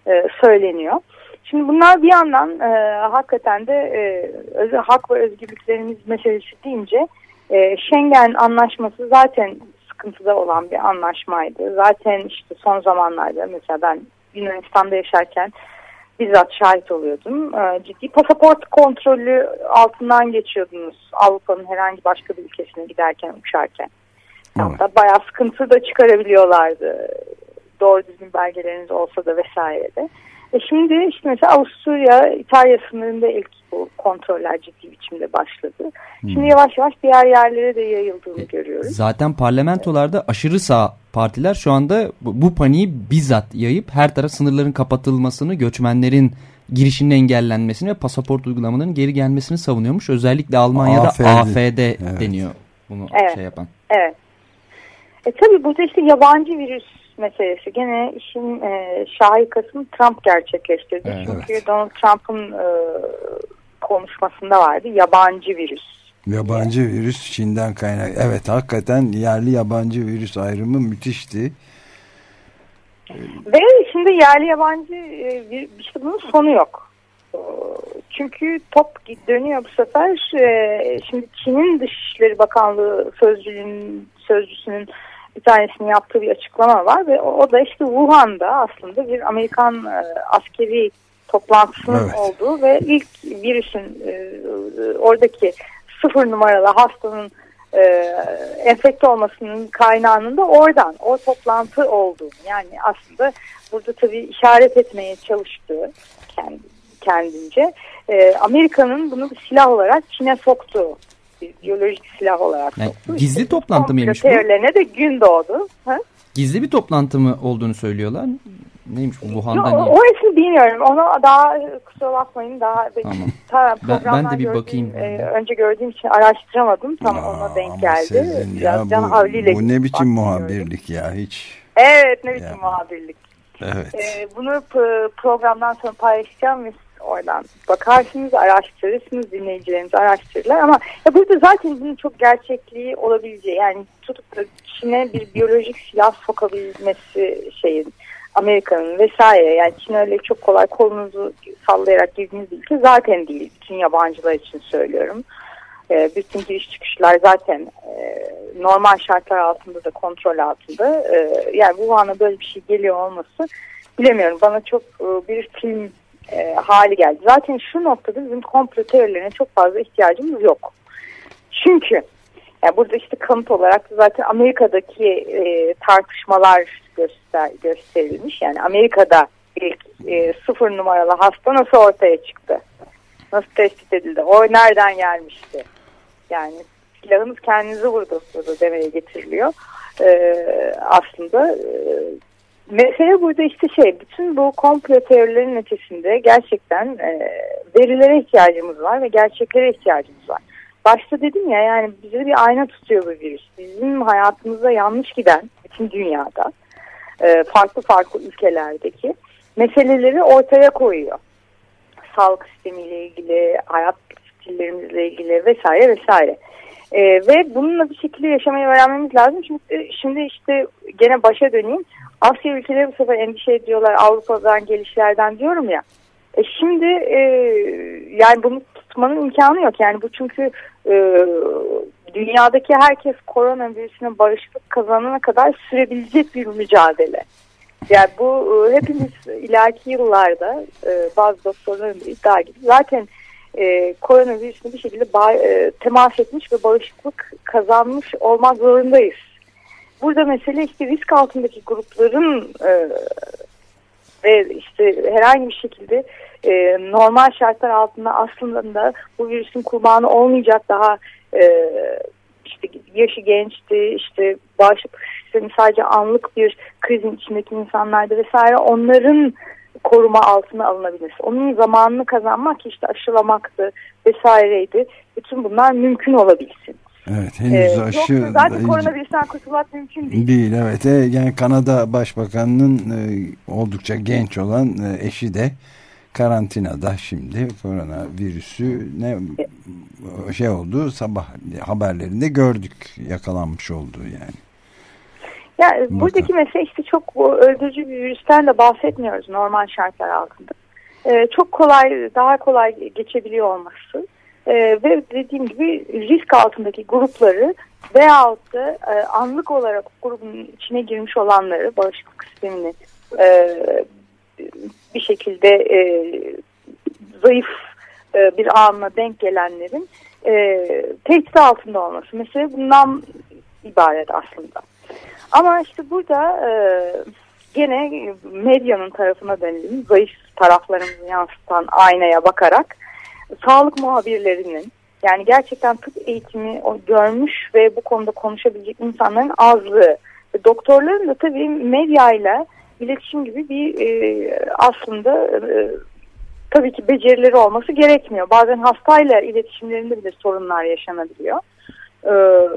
e, söyleniyor. Şimdi bunlar bir yandan e, hakikaten de e, öz, hak ve özgürlüklerimiz meselesi deyince e, Schengen anlaşması zaten sıkıntıda olan bir anlaşmaydı. Zaten işte son zamanlarda mesela ben Yunanistan'da yaşarken bizzat şahit oluyordum. E, ciddi pasaport kontrolü altından geçiyordunuz Avrupa'nın herhangi başka bir ülkesine giderken uçarken. Hatta bayağı sıkıntı da çıkarabiliyorlardı. Doğru düzgün belgeleriniz olsa da vesaire de. E şimdi işte mesela Avusturya, İtalya sınırında ilk bu kontroller ciddi biçimde başladı. Şimdi yavaş yavaş diğer yerlere de yayıldığını görüyoruz. Zaten parlamentolarda aşırı sağ partiler şu anda bu, bu paniği bizzat yayıp her taraf sınırların kapatılmasını, göçmenlerin girişinin engellenmesini ve pasaport uygulamalarının geri gelmesini savunuyormuş. Özellikle Almanya'da AFD. AFD, Evet. deniyor bunu Evet. şey yapan. Evet. E tabii burada işte yabancı virüs meselesi. Gene işin e, şahikasını Trump gerçekleştirdi. Evet. Çünkü Donald Trump'ın e, konuşmasında vardı yabancı virüs. Yabancı virüs Çin'den kaynak. Evet hakikaten yerli yabancı virüs ayrımı müthişti. Ve şimdi yerli yabancı e, bir, işte bunun sonu yok. Çünkü top dönüyor bu sefer. E, Şimdi Çin'in Dışişleri Bakanlığı sözcünün sözcüsünün bir tanesinin yaptığı bir açıklama var ve o, o da işte Wuhan'da aslında bir Amerikan e, askeri toplantısının Evet. olduğu ve ilk virüsün e, oradaki sıfır numaralı hastanın e, enfekte olmasının kaynağının da oradan, o toplantı olduğunu yani aslında burada tabii işaret etmeye çalıştığı kendi, kendince e, Amerika'nın bunu bir silah olarak Çin'e soktuğu biyolojik silah olarak Yani gizli İşte toplantı mıymış bu? teorilerine de gün doğdu. Ha? Gizli bir toplantı mı olduğunu söylüyorlar. Neymiş bu Yo, Wuhan'da o, niye? o ismi bilmiyorum. Onu daha kusura bakmayın daha Tamam. ta, Ben- ben de bir gördüğüm, bakayım. e, önce gördüğüm için araştıramadım. Tam Aa, ona denk geldi. Biraz ya can bu, bu ne biçim muhabirlik ya hiç. Evet ne biçim Ya. muhabirlik. Evet. Ee, bunu programdan sonra paylaşacağım ve oradan bakarsınız, araştırırsınız, dinleyicilerimiz araştırırlar. Ama ya burada zaten bunun çok gerçekliği olabileceği yani tutup da Çin'e bir biyolojik silah sokabilmesi şeyin Amerika'nın vesaire yani Çin öyle çok kolay kolunuzu sallayarak girdiğiniz bir ülke zaten değil. Bütün yabancılar için söylüyorum. E, bütün giriş çıkışlar zaten e, normal şartlar altında da kontrol altında. E, yani Wuhan'a böyle bir şey geliyor olması bilemiyorum. Bana çok e, bir film e, hali geldi. Zaten şu noktada bizim komplo teorilerine çok fazla ihtiyacımız yok. Çünkü yani burada işte kanıt olarak zaten Amerika'daki e, tartışmalar göster, gösterilmiş. Yani Amerika'da ilk e, sıfır numaralı hasta nasıl ortaya çıktı? Nasıl tespit edildi? O nereden gelmişti? Yani silahınız kendinizi vurdu burada demeye getiriliyor. Ee, aslında e, mesele burada işte şey bütün bu komplo teorilerinin ötesinde gerçekten e, verilere ihtiyacımız var ve gerçeklere ihtiyacımız var. Başta dedim ya yani bize bir ayna tutuyor bu virüs. Bizim hayatımızda yanlış giden bütün dünyada e, farklı farklı ülkelerdeki meseleleri ortaya koyuyor. Sağlık sistemiyle ilgili, hayat stillerimizle ilgili vesaire vesaire. Ee, ve bununla bir şekilde yaşamayı öğrenmemiz lazım. Şimdi, şimdi işte gene başa döneyim. Asya ülkeleri bu sefer endişe ediyorlar Avrupa'dan gelişlerden diyorum ya. E şimdi e, yani bunu tutmanın imkanı yok. Yani bu çünkü e, dünyadaki herkes koronavirüsüne bağışıklık kazanana kadar sürebilecek bir mücadele. Yani bu e, hepimiz ileriki yıllarda e, bazı doktorların iddia gibi zaten e, koronavirüsüne bir şekilde ba- e, temas etmiş ve bağışıklık kazanmış olmak zorundayız. Burada mesele işte risk altındaki grupların e, ve işte herhangi bir şekilde e, normal şartlar altında aslında da bu virüsün kurbanı olmayacak daha e, işte yaşı gençti işte bağışıklık sistemi sadece anlık bir krizin içindeki insanlardı vesaire onların koruma altına alınabilirse onun zamanını kazanmak işte aşılamaktı vesaireydi bütün bunlar mümkün olabilsin. Evet henüz Ee, aşı yoksa zaten da- koronavirüsten kurtulmak mümkün değil. Değil evet. E, yani Kanada Başbakanı'nın e, oldukça genç olan e, eşi de karantinada şimdi koronavirüsü ne şey oldu sabah haberlerinde gördük yakalanmış oldu yani. Yani buradaki mesele işte çok öldürücü bir virüsten de bahsetmiyoruz normal şartlar altında. Ee, çok kolay, daha kolay geçebiliyor olması. Ee, ve dediğim gibi risk altındaki grupları veyahut da e, anlık olarak grubun içine girmiş olanları bağışıklık sistemini e, bir şekilde e, zayıf e, bir anla denk gelenlerin e, tehdit altında olması. Mesela bundan ibaret aslında. Ama işte burada e, gene medyanın tarafına dönelim. Zayıf taraflarımızı yansıtan aynaya bakarak sağlık muhabirlerinin yani gerçekten tıp eğitimi o- görmüş ve bu konuda konuşabilecek insanların azlığı. Ve doktorların da tabii medyayla iletişim gibi bir e, aslında e, tabii ki becerileri olması gerekmiyor. Bazen hastayla iletişimlerinde bile sorunlar yaşanabiliyor. Ee,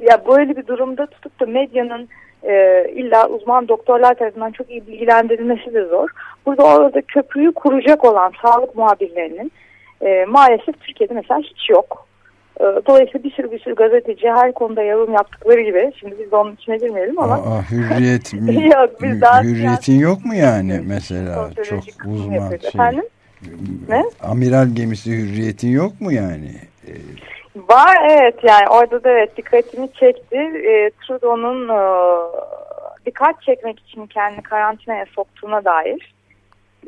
ya böyle bir durumda tutup da medyanın e, illa uzman doktorlar tarafından çok iyi bilgilendirilmesi de zor. Burada orada köprüyü kuracak olan sağlık muhabirlerinin e, maalesef Türkiye'de mesela hiç yok. E, dolayısıyla bir sürü bir sürü gazeteci her konuda yorum yaptıkları gibi şimdi biz de onun içine girmeyelim ama Aa, hürriyet mi? Yok, biz daha hürriyetin yok mu yani mesela çok kısım uzman şey. Efendim? Ne? Amiral gemisi hürriyetin yok mu yani? Var evet yani orada da evet dikkatimi çekti. E, Trudeau'nun e, dikkat çekmek için kendini karantinaya soktuğuna dair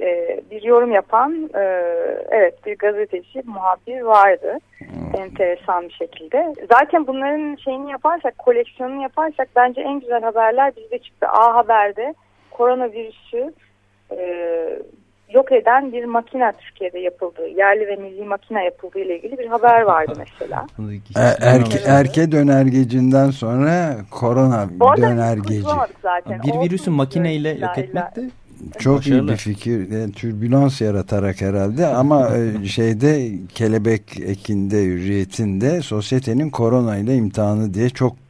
e, bir yorum yapan e, evet bir gazeteci muhabir vardı. Enteresan bir şekilde. Zaten bunların şeyini yaparsak koleksiyonunu yaparsak bence en güzel haberler bizde çıktı. A Haber'de koronavirüsü e, yok eden bir makine Türkiye'de yapıldı. Yerli ve milli makine yapıldığı ile ilgili bir haber vardı mesela. E, erke, erke dönergecinden sonra korona dönergeci. zaten. Bir Olsun virüsü makineyle yok etmek de Çok iyi Başarılı. bir fikir. Yani türbülans yaratarak herhalde ama e, şeyde kelebek ekinde hürriyetinde sosyetenin korona ile imtihanı diye çok e,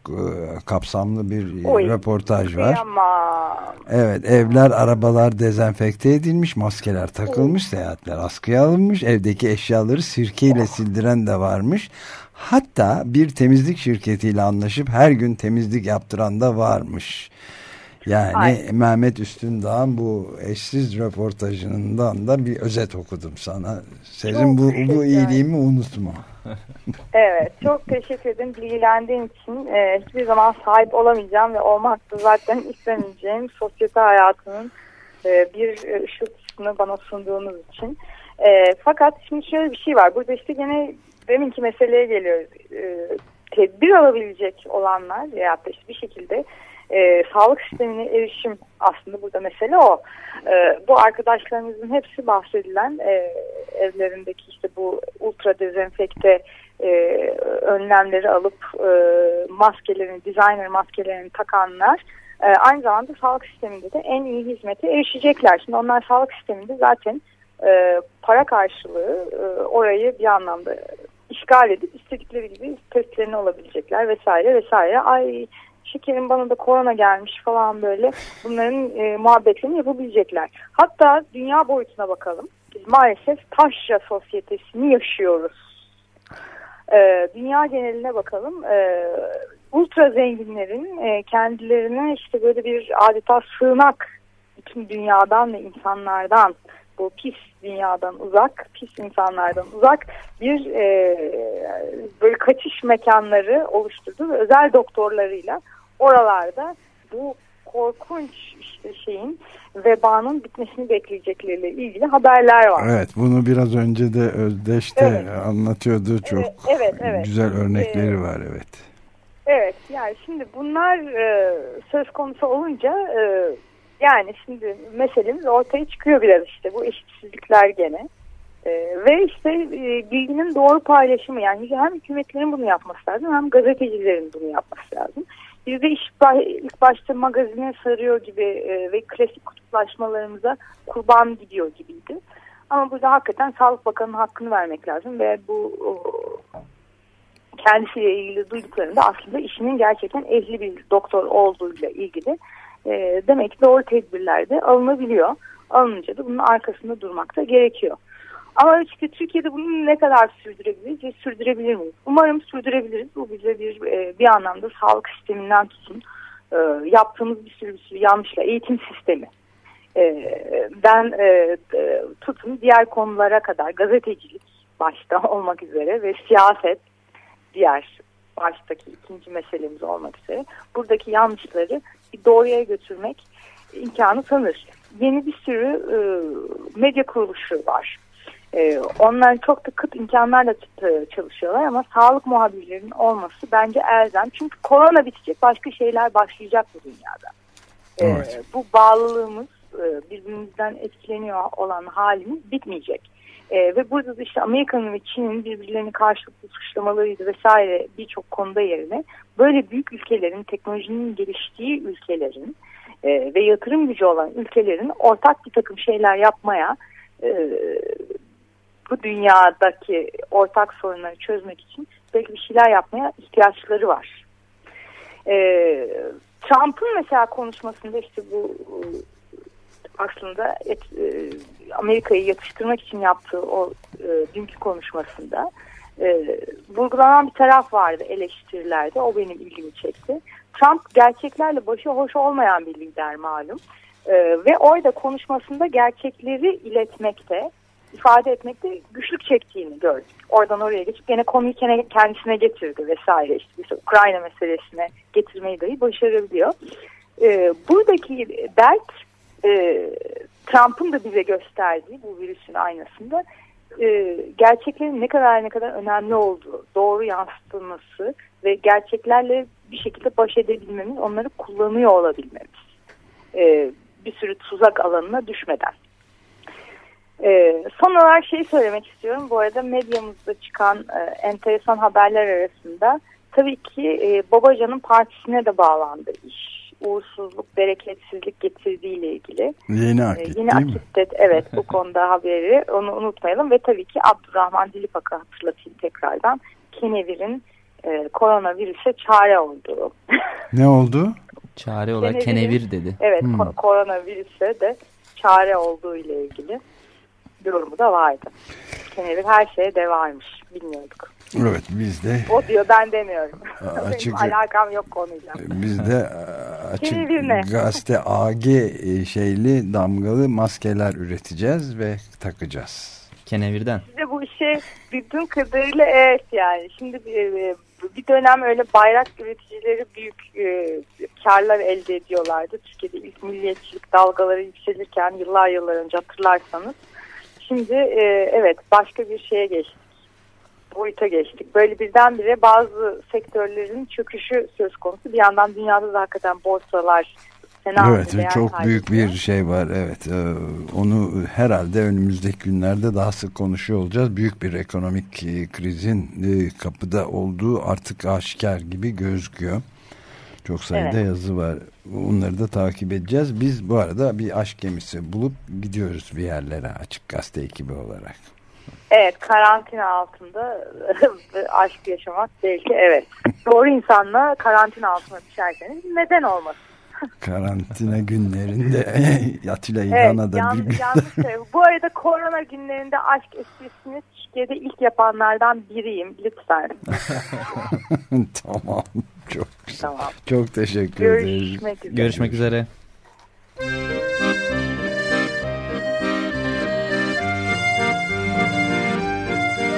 kapsamlı bir e, Oy, röportaj var. Kıyamam. Evet evler arabalar dezenfekte edilmiş maskeler takılmış seyahatler askıya alınmış evdeki eşyaları sirkeyle sildiren de varmış. Hatta bir temizlik şirketiyle anlaşıp her gün temizlik yaptıran da varmış. Yani Ay. Mehmet Üstündağ'ın bu eşsiz röportajından da bir özet okudum sana. Sezin bu, bu iyiliğimi unutma. Evet çok teşekkür ederim bilgilendiğin için. Ee, hiçbir zaman sahip olamayacağım ve olmak da zaten istemeyeceğim sosyete hayatının e, bir e, ışıltısını bana sunduğunuz için. E, fakat şimdi şöyle bir şey var. Burada işte gene deminki meseleye geliyoruz. E, tedbir alabilecek olanlar da işte bir şekilde e, sağlık sistemine erişim aslında burada mesele o. E, bu arkadaşlarımızın hepsi bahsedilen e, evlerindeki işte bu ultra dezenfekte e, önlemleri alıp e, maskelerini, designer maskelerini takanlar e, aynı zamanda sağlık sisteminde de en iyi hizmete erişecekler. Şimdi onlar sağlık sisteminde zaten e, para karşılığı e, orayı bir anlamda işgal edip istedikleri gibi testlerini olabilecekler vesaire vesaire. Ay şekerim bana da korona gelmiş falan böyle bunların e, muhabbetlerini yapabilecekler. Hatta dünya boyutuna bakalım. Biz maalesef taşra sosyetesini yaşıyoruz. Ee, dünya geneline bakalım. Ee, ultra zenginlerin e, kendilerine işte böyle bir adeta sığınak bütün dünyadan ve insanlardan bu pis dünyadan uzak, pis insanlardan uzak bir e, böyle kaçış mekanları oluşturdu özel doktorlarıyla oralarda bu korkunç işte şeyin vebanın bitmesini bekleyecekleriyle ilgili haberler var. Evet bunu biraz önce de Özdeş de Evet. anlatıyordu. Çok Evet, evet, evet. güzel örnekleri Ee, var evet. Evet yani şimdi bunlar e, söz konusu olunca e, yani şimdi meselemiz ortaya çıkıyor biraz işte bu eşitsizlikler gene. Ee, ve işte e, bilginin doğru paylaşımı yani hem hükümetlerin bunu yapması lazım hem gazetecilerin bunu yapması lazım. Biz de iş, ba- ilk başta magazine sarıyor gibi e, ve klasik kutuplaşmalarımıza kurban gidiyor gibiydi. Ama burada hakikaten Sağlık Bakanı'nın hakkını vermek lazım ve bu kendisiyle ilgili duyduklarında aslında işinin gerçekten ehli bir doktor olduğuyla ilgili e, demek ki doğru tedbirler de alınabiliyor. Alınınca da bunun arkasında durmak da gerekiyor. Ama işte Türkiye'de bunu ne kadar sürdürebiliriz ve sürdürebilir miyiz? Umarım sürdürebiliriz. Bu bize bir e, bir anlamda sağlık sisteminden tutun e, yaptığımız bir sürü bir sürü yanlışla eğitim sistemi e, ben tutun diğer konulara kadar gazetecilik başta olmak üzere ve siyaset diğer baştaki ikinci meselemiz olmak üzere buradaki yanlışları bir doğruya götürmek imkanı tanır. Yeni bir sürü medya kuruluşu var. E, onlar çok da kıt imkanlarla t- çalışıyorlar ama sağlık muhabirlerinin olması bence elzem. Çünkü korona bitecek başka şeyler başlayacak bu dünyada. E, Evet. bu bağlılığımız e, birbirimizden etkileniyor olan halimiz bitmeyecek. E, ve burada da işte Amerika'nın ve Çin'in birbirlerini karşılıklı suçlamalarıydı vesaire birçok konuda yerine böyle büyük ülkelerin, teknolojinin geliştiği ülkelerin e, ve yatırım gücü olan ülkelerin ortak bir takım şeyler yapmaya e, bu dünyadaki ortak sorunları çözmek için belki bir şeyler yapmaya ihtiyaçları var. E, Trump'ın mesela konuşmasında işte bu e, aslında et, e, Amerika'yı yatıştırmak için yaptığı o e, dünkü konuşmasında e, vurgulanan bir taraf vardı eleştirilerde. O benim ilgimi çekti. Trump gerçeklerle başı hoş olmayan bir lider malum. E, ve orada konuşmasında gerçekleri iletmekte, ifade etmekte güçlük çektiğini gördük. Oradan oraya geçip gene konuyu kendisine getirdi vesaire. İşte mesela Ukrayna meselesine getirmeyi dahi başarabiliyor. E, buradaki dert e, Trump'ın da bize gösterdiği bu virüsün aynasında e, gerçeklerin ne kadar ne kadar önemli olduğu, doğru yansıtılması ve gerçeklerle bir şekilde baş edebilmemiz, onları kullanıyor olabilmemiz. E, bir sürü tuzak alanına düşmeden. E, son olarak şey söylemek istiyorum. Bu arada medyamızda çıkan e, enteresan haberler arasında tabii ki e, Babacan'ın partisine de bağlandı iş. Uğursuzluk, bereketsizlik getirdiğiyle ilgili. Yeni Ee, akit yine değil mi? akitte evet bu konuda haberi onu unutmayalım ve tabii ki Abdurrahman Dilipak'ı hatırlatayım tekrardan. Kenevir'in e, koronavirüse çare olduğu. Ne oldu? Çare olarak Kenevir- kenevir dedi. evet Hmm. ko- koronavirüse de çare olduğu ile ilgili yorumu da vardı. Kenevir her şeye devarmış bilmiyorduk. Evet biz de O diyor ben demiyorum. Aa, Benim açık- alakam yok konuyla. biz de e, açık gazete AG e, şeyli damgalı maskeler üreteceğiz ve takacağız. Kenevirden. İşte bu işe bildiğim kadarıyla evet yani. Şimdi bir, bir dönem öyle bayrak üreticileri büyük e, karlar elde ediyorlardı. Türkiye'de ilk milliyetçilik dalgaları yükselirken yıllar yıllar önce hatırlarsanız. Şimdi e, evet başka bir şeye geçtik. Boyuta geçtik. Böyle birdenbire bazı sektörlerin çöküşü söz konusu. Bir yandan dünyada da hakikaten borsalar fena evet çok büyük kaybediyor. bir şey var evet e, onu herhalde önümüzdeki günlerde daha sık konuşuyor olacağız büyük bir ekonomik e, krizin e, kapıda olduğu artık aşikar gibi gözüküyor çok sayıda Evet. yazı var onları da takip edeceğiz biz bu arada bir aşk gemisi bulup gidiyoruz bir yerlere açık gazete ekibi olarak Evet karantina altında aşk yaşamak belki evet. Doğru insanla karantina altına düşerseniz neden olmasın? karantina günlerinde Atilla Evet İlhan'a da yanlış, bir yanlış söylüyorum. Bu arada korona günlerinde aşk esprisini Türkiye'de ilk yapanlardan biriyim. Lütfen. tamam çok güzel. Tamam. çok teşekkür ederiz Görüşmek üzere. Görüşmek üzere.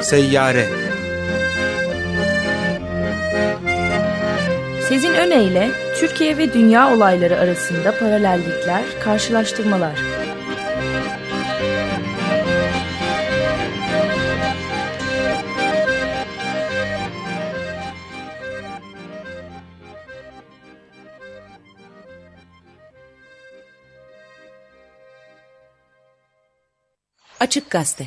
Seyyare Sezin Öne Türkiye ve dünya olayları arasında paralellikler, karşılaştırmalar. Açık Gazete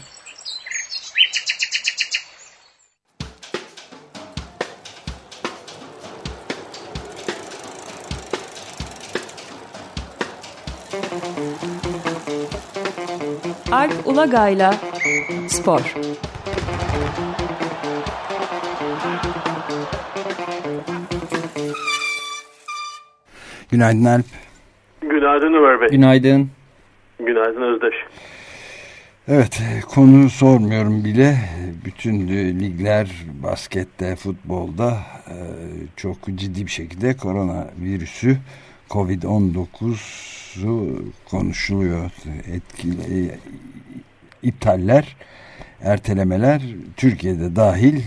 Alp Ulagay'la Spor Günaydın Alp. Günaydın Ömer Bey. Günaydın. Evet konu sormuyorum bile. Bütün e, ligler baskette, futbolda e, çok ciddi bir şekilde korona virüsü Covid-19'u konuşuluyor. Etkili, e, iptaller, ertelemeler Türkiye'de dahil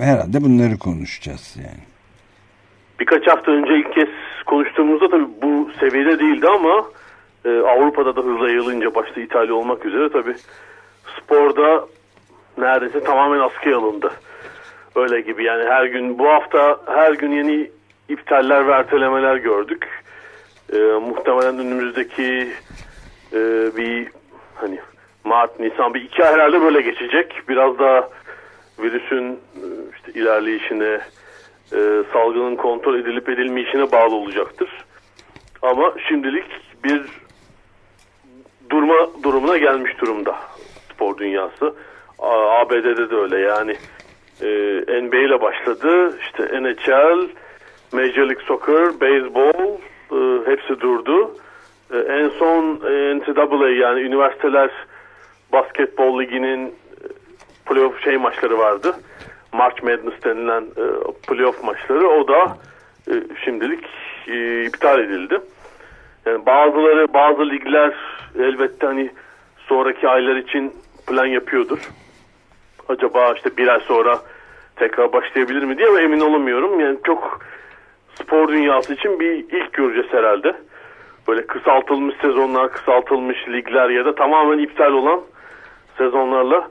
herhalde bunları konuşacağız yani. Birkaç hafta önce ilk kez konuştuğumuzda tabii bu seviyede değildi ama e, Avrupa'da da hızla yayılınca başta İtalya olmak üzere tabii sporda neredeyse tamamen askıya alındı. Öyle gibi yani her gün bu hafta her gün yeni iptaller ve ertelemeler gördük. E, muhtemelen önümüzdeki e, bir hani Mart, Nisan bir iki ay herhalde böyle geçecek. Biraz daha virüsün e, işte ilerleyişine, e, salgının kontrol edilip edilmeyişine bağlı olacaktır. Ama şimdilik bir durma durumuna gelmiş durumda spor dünyası. ABD'de de öyle yani e, NBA ile başladı. İşte NHL, Major League Soccer, Baseball e, hepsi durdu. E, en son e, NCAA yani üniversiteler basketbol liginin e, playoff şey maçları vardı. March Madness denilen e, playoff maçları o da e, şimdilik e, iptal edildi. Yani bazıları bazı ligler elbette hani sonraki aylar için plan yapıyordur. Acaba işte bir ay sonra tekrar başlayabilir mi diye emin olamıyorum. Yani çok spor dünyası için bir ilk göreceğiz herhalde. Böyle kısaltılmış sezonlar, kısaltılmış ligler ya da tamamen iptal olan sezonlarla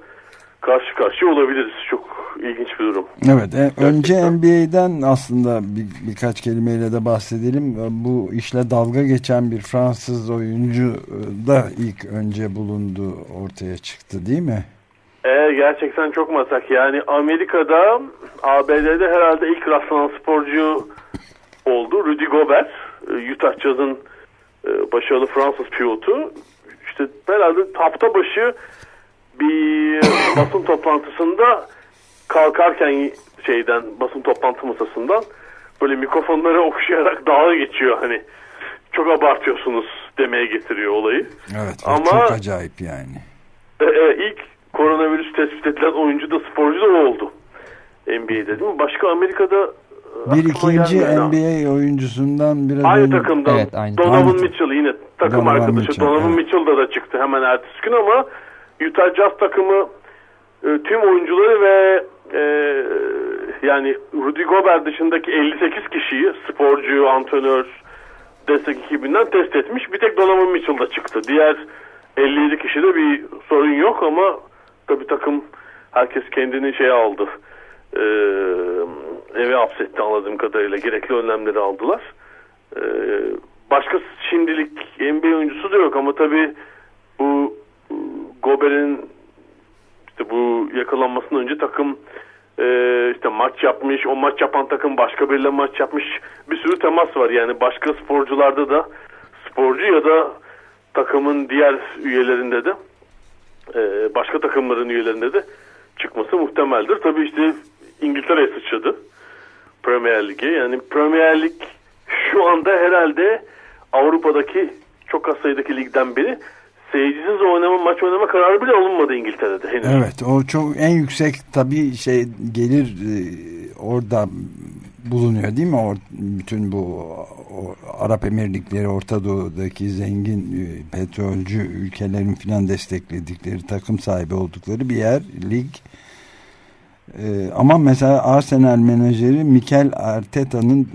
karşı karşıya olabiliriz. Çok ilginç bir durum. Evet, e, önce NBA'den aslında bir, birkaç kelimeyle de bahsedelim. E, Bu işle dalga geçen bir Fransız oyuncu e, da ilk önce bulundu, ortaya çıktı değil mi? E, gerçekten çok masak. Yani Amerika'da, ABD'de herhalde ilk rastlanan sporcu oldu. Rudy Gobert, e, Utah Jazz'ın başarılı Fransız pilotu. İşte herhalde hafta başı bir basın toplantısında kalkarken şeyden basın toplantı masasından böyle mikrofonları okşayarak dalga geçiyor hani çok abartıyorsunuz demeye getiriyor olayı. Evet, Ama- çok acayip yani. E, e, ilk koronavirüs tespit edilen oyuncu da sporcu da o oldu. NBA'de değil mi? Başka Amerika'da e, Bir ikinci. NBA oyuncusundan biraz Aynı önce- takımdan Evet, aynı. Donovan Aynı- Mitchell yine takım Donovan arkadaşı Mitchell, Donovan evet. Mitchell da da çıktı hemen ertesi gün ama Utah Jazz takımı e, tüm oyuncuları ve e, yani Rudy Gobert dışındaki 58 kişiyi sporcu, antrenör, destek ekibinden test etmiş. Bir tek Donovan Mitchell da çıktı. Diğer 57 kişide bir sorun yok ama tabii takım herkes kendini şeye aldı. E, eve hapsetti anladığım kadarıyla. Gerekli önlemleri aldılar. E, başka şimdilik NBA oyuncusu da yok ama tabii bu Gobert'in işte bu yakalanmasından önce takım e, işte maç yapmış, o maç yapan takım başka biriyle maç yapmış. Bir sürü temas var yani başka sporcularda da sporcu ya da takımın diğer üyelerinde de e, başka takımların üyelerinde de çıkması muhtemeldir. Tabii işte İngiltere'ye sıçradı Premier Lig'e. Yani Premier Lig şu anda herhalde Avrupa'daki çok az sayıdaki ligden biri seyircisiz oynama maç oynama kararı bile alınmadı İngiltere'de henüz. Evet, o çok en yüksek tabii şey gelir e, orada bulunuyor değil mi? Or, bütün bu Arap Emirlikleri, Orta Doğu'daki zengin e, petrolcü ülkelerin filan destekledikleri takım sahibi oldukları bir yer, lig. E, ama mesela Arsenal menajeri Mikel Arteta'nın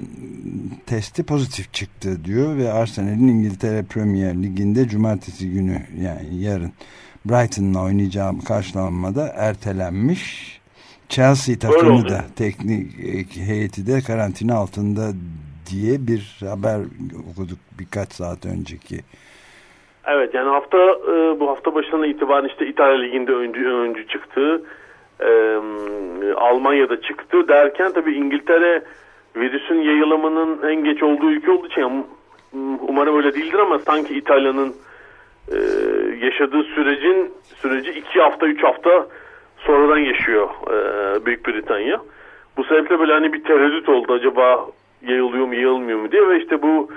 testi pozitif çıktı diyor ve Arsenal'in İngiltere Premier Ligi'nde cumartesi günü yani yarın Brighton'la oynayacağı karşılanmada ertelenmiş. Chelsea takımı da teknik heyeti de karantina altında diye bir haber okuduk birkaç saat önceki Evet yani hafta e, bu hafta başından itibaren işte İtalya Ligi'nde öncü, öncü çıktı. E, Almanya'da çıktı derken tabii İngiltere virüsün yayılımının en geç olduğu ülke olduğu için umarım öyle değildir ama sanki İtalya'nın e, yaşadığı sürecin süreci iki hafta üç hafta sonradan yaşıyor e, Büyük Britanya. Bu sebeple böyle hani bir tereddüt oldu acaba yayılıyor mu yayılmıyor mu diye ve işte bu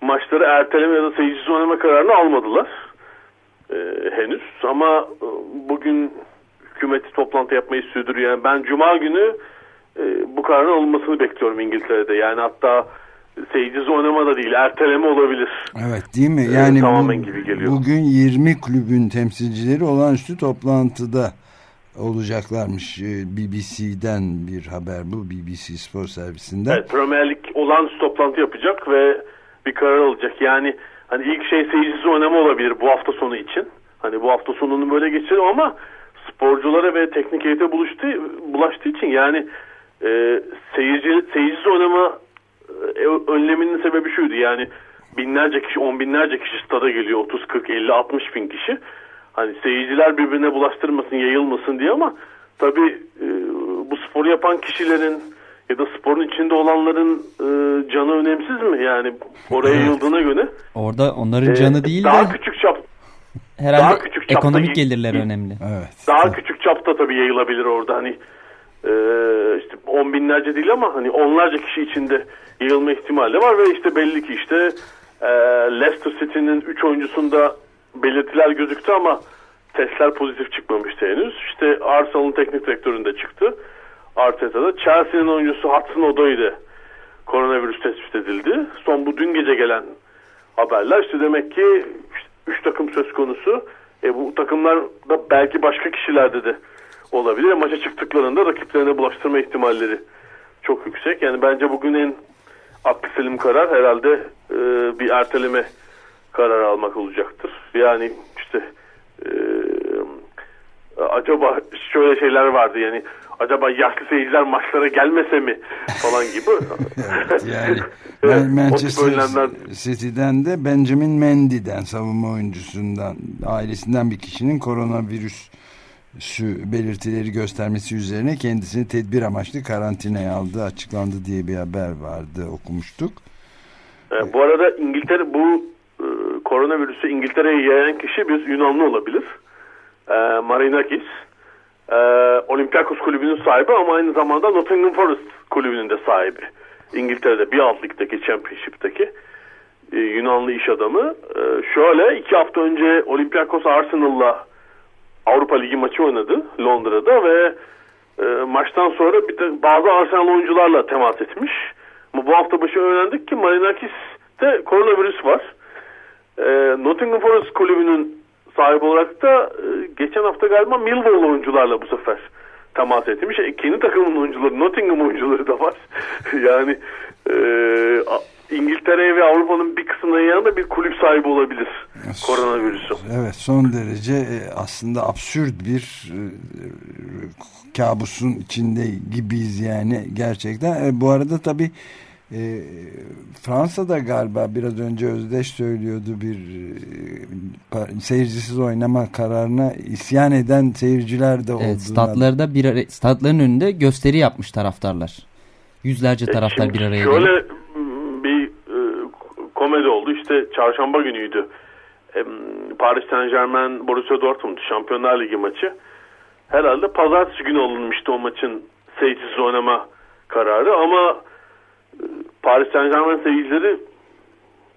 maçları erteleme ya da seyircisiz oynama kararını almadılar e, henüz. Ama e, bugün hükümeti toplantı yapmayı sürdürüyor. Yani ben cuma günü e, bu kararın alınmasını bekliyorum İngiltere'de. Yani hatta seyircisiz oynama da değil erteleme olabilir. Evet değil mi? Ee, Yani tamamen bu- gibi geliyor. bugün 20 kulübün temsilcileri olağanüstü toplantıda olacaklarmış. Ee, BBC'den bir haber bu. BBC Spor Servisinden. Evet, Premier Lig olağanüstü toplantı yapacak ve bir karar alacak. Yani hani ilk şey seyircisiz oynama olabilir bu hafta sonu için. Hani bu hafta sonunu böyle geçirelim ama sporculara ve teknik heyete buluştu, bulaştığı için yani e, seyirci seyircisiz oynama e, önleminin sebebi şuydu yani binlerce kişi, on binlerce kişi stada geliyor. 30, 40, 50, 60 bin kişi. Hani seyirciler birbirine bulaştırmasın, yayılmasın diye ama tabii e, bu sporu yapan kişilerin ya da sporun içinde olanların e, canı önemsiz mi? Yani oraya yayıldığına göre Orada onların e, canı değil daha de küçük çap herhalde daha küçük çapta ekonomik y- gelirler y- önemli. Evet. daha küçük çapta tabii yayılabilir orada hani e, işte on binlerce değil ama hani onlarca kişi içinde yayılma ihtimali var ve işte belli ki işte e, Leicester City'nin 3 oyuncusunda belirtiler gözüktü ama testler pozitif çıkmamıştı henüz. İşte Arsenal'ın teknik direktöründe çıktı. Arteta'da. Chelsea'nin oyuncusu Hudson Odoi de koronavirüs tespit edildi. Son bu dün gece gelen haberler işte demek ki 3 takım söz konusu. E, bu takımlar da belki başka kişilerde de olabilir. Maça çıktıklarında rakiplerine bulaştırma ihtimalleri çok yüksek. Yani bence bugün en aklı selim karar herhalde e, bir erteleme kararı almak olacaktır. Yani işte e, acaba şöyle şeyler vardı yani acaba yaşlı seyirciler maçlara gelmese mi falan gibi. Yani Evet, Manchester City'den de Benjamin Mendy'den savunma oyuncusundan ailesinden bir kişinin koronavirüs belirtileri göstermesi üzerine kendisini tedbir amaçlı karantinaya aldığı açıklandı diye bir haber vardı okumuştuk. E, bu arada İngiltere bu e, koronavirüsü İngiltere'ye yayan kişi bir Yunanlı olabilir. E, Marinakis. E, Olympiakos kulübünün sahibi ama aynı zamanda Nottingham Forest kulübünün de sahibi. İngiltere'de bir alt ligdeki Championship'teki e, Yunanlı iş adamı. E, şöyle iki hafta önce Olympiakos Arsenal'la Avrupa Ligi maçı oynadı Londra'da ve e, maçtan sonra bir de bazı Arsenal oyuncularla temas etmiş. Ama bu hafta başı öğrendik ki Marinakis'te koronavirüs var. E, Nottingham Forest kulübünün sahibi olarak da e, geçen hafta galiba Millwall oyuncularla bu sefer temas etmiş. E, kendi takımın oyuncuları, Nottingham oyuncuları da var. yani e, İngiltere'ye ve Avrupa'nın bir kısmına yanında bir kulüp sahibi olabilir koronavirüsü. Evet son derece e, aslında absürt bir kabusun içinde gibiyiz yani gerçekten. Bu arada tabii e, Fransa'da galiba biraz önce Özdeş söylüyordu bir e, seyircisiz oynama kararına isyan eden seyirciler de olduğunu. Evet, statlarda bir ara- statların önünde gösteri yapmış taraftarlar. Yüzlerce taraftar E, bir araya Şöyle gelip. m, bir e, komedi oldu. İşte çarşamba günüydü. E, Paris Saint Germain Borussia Dortmund Şampiyonlar Ligi maçı. Herhalde pazartesi günü alınmıştı o maçın seyircisiz oynama kararı ama e, Paris Saint Germain seyircileri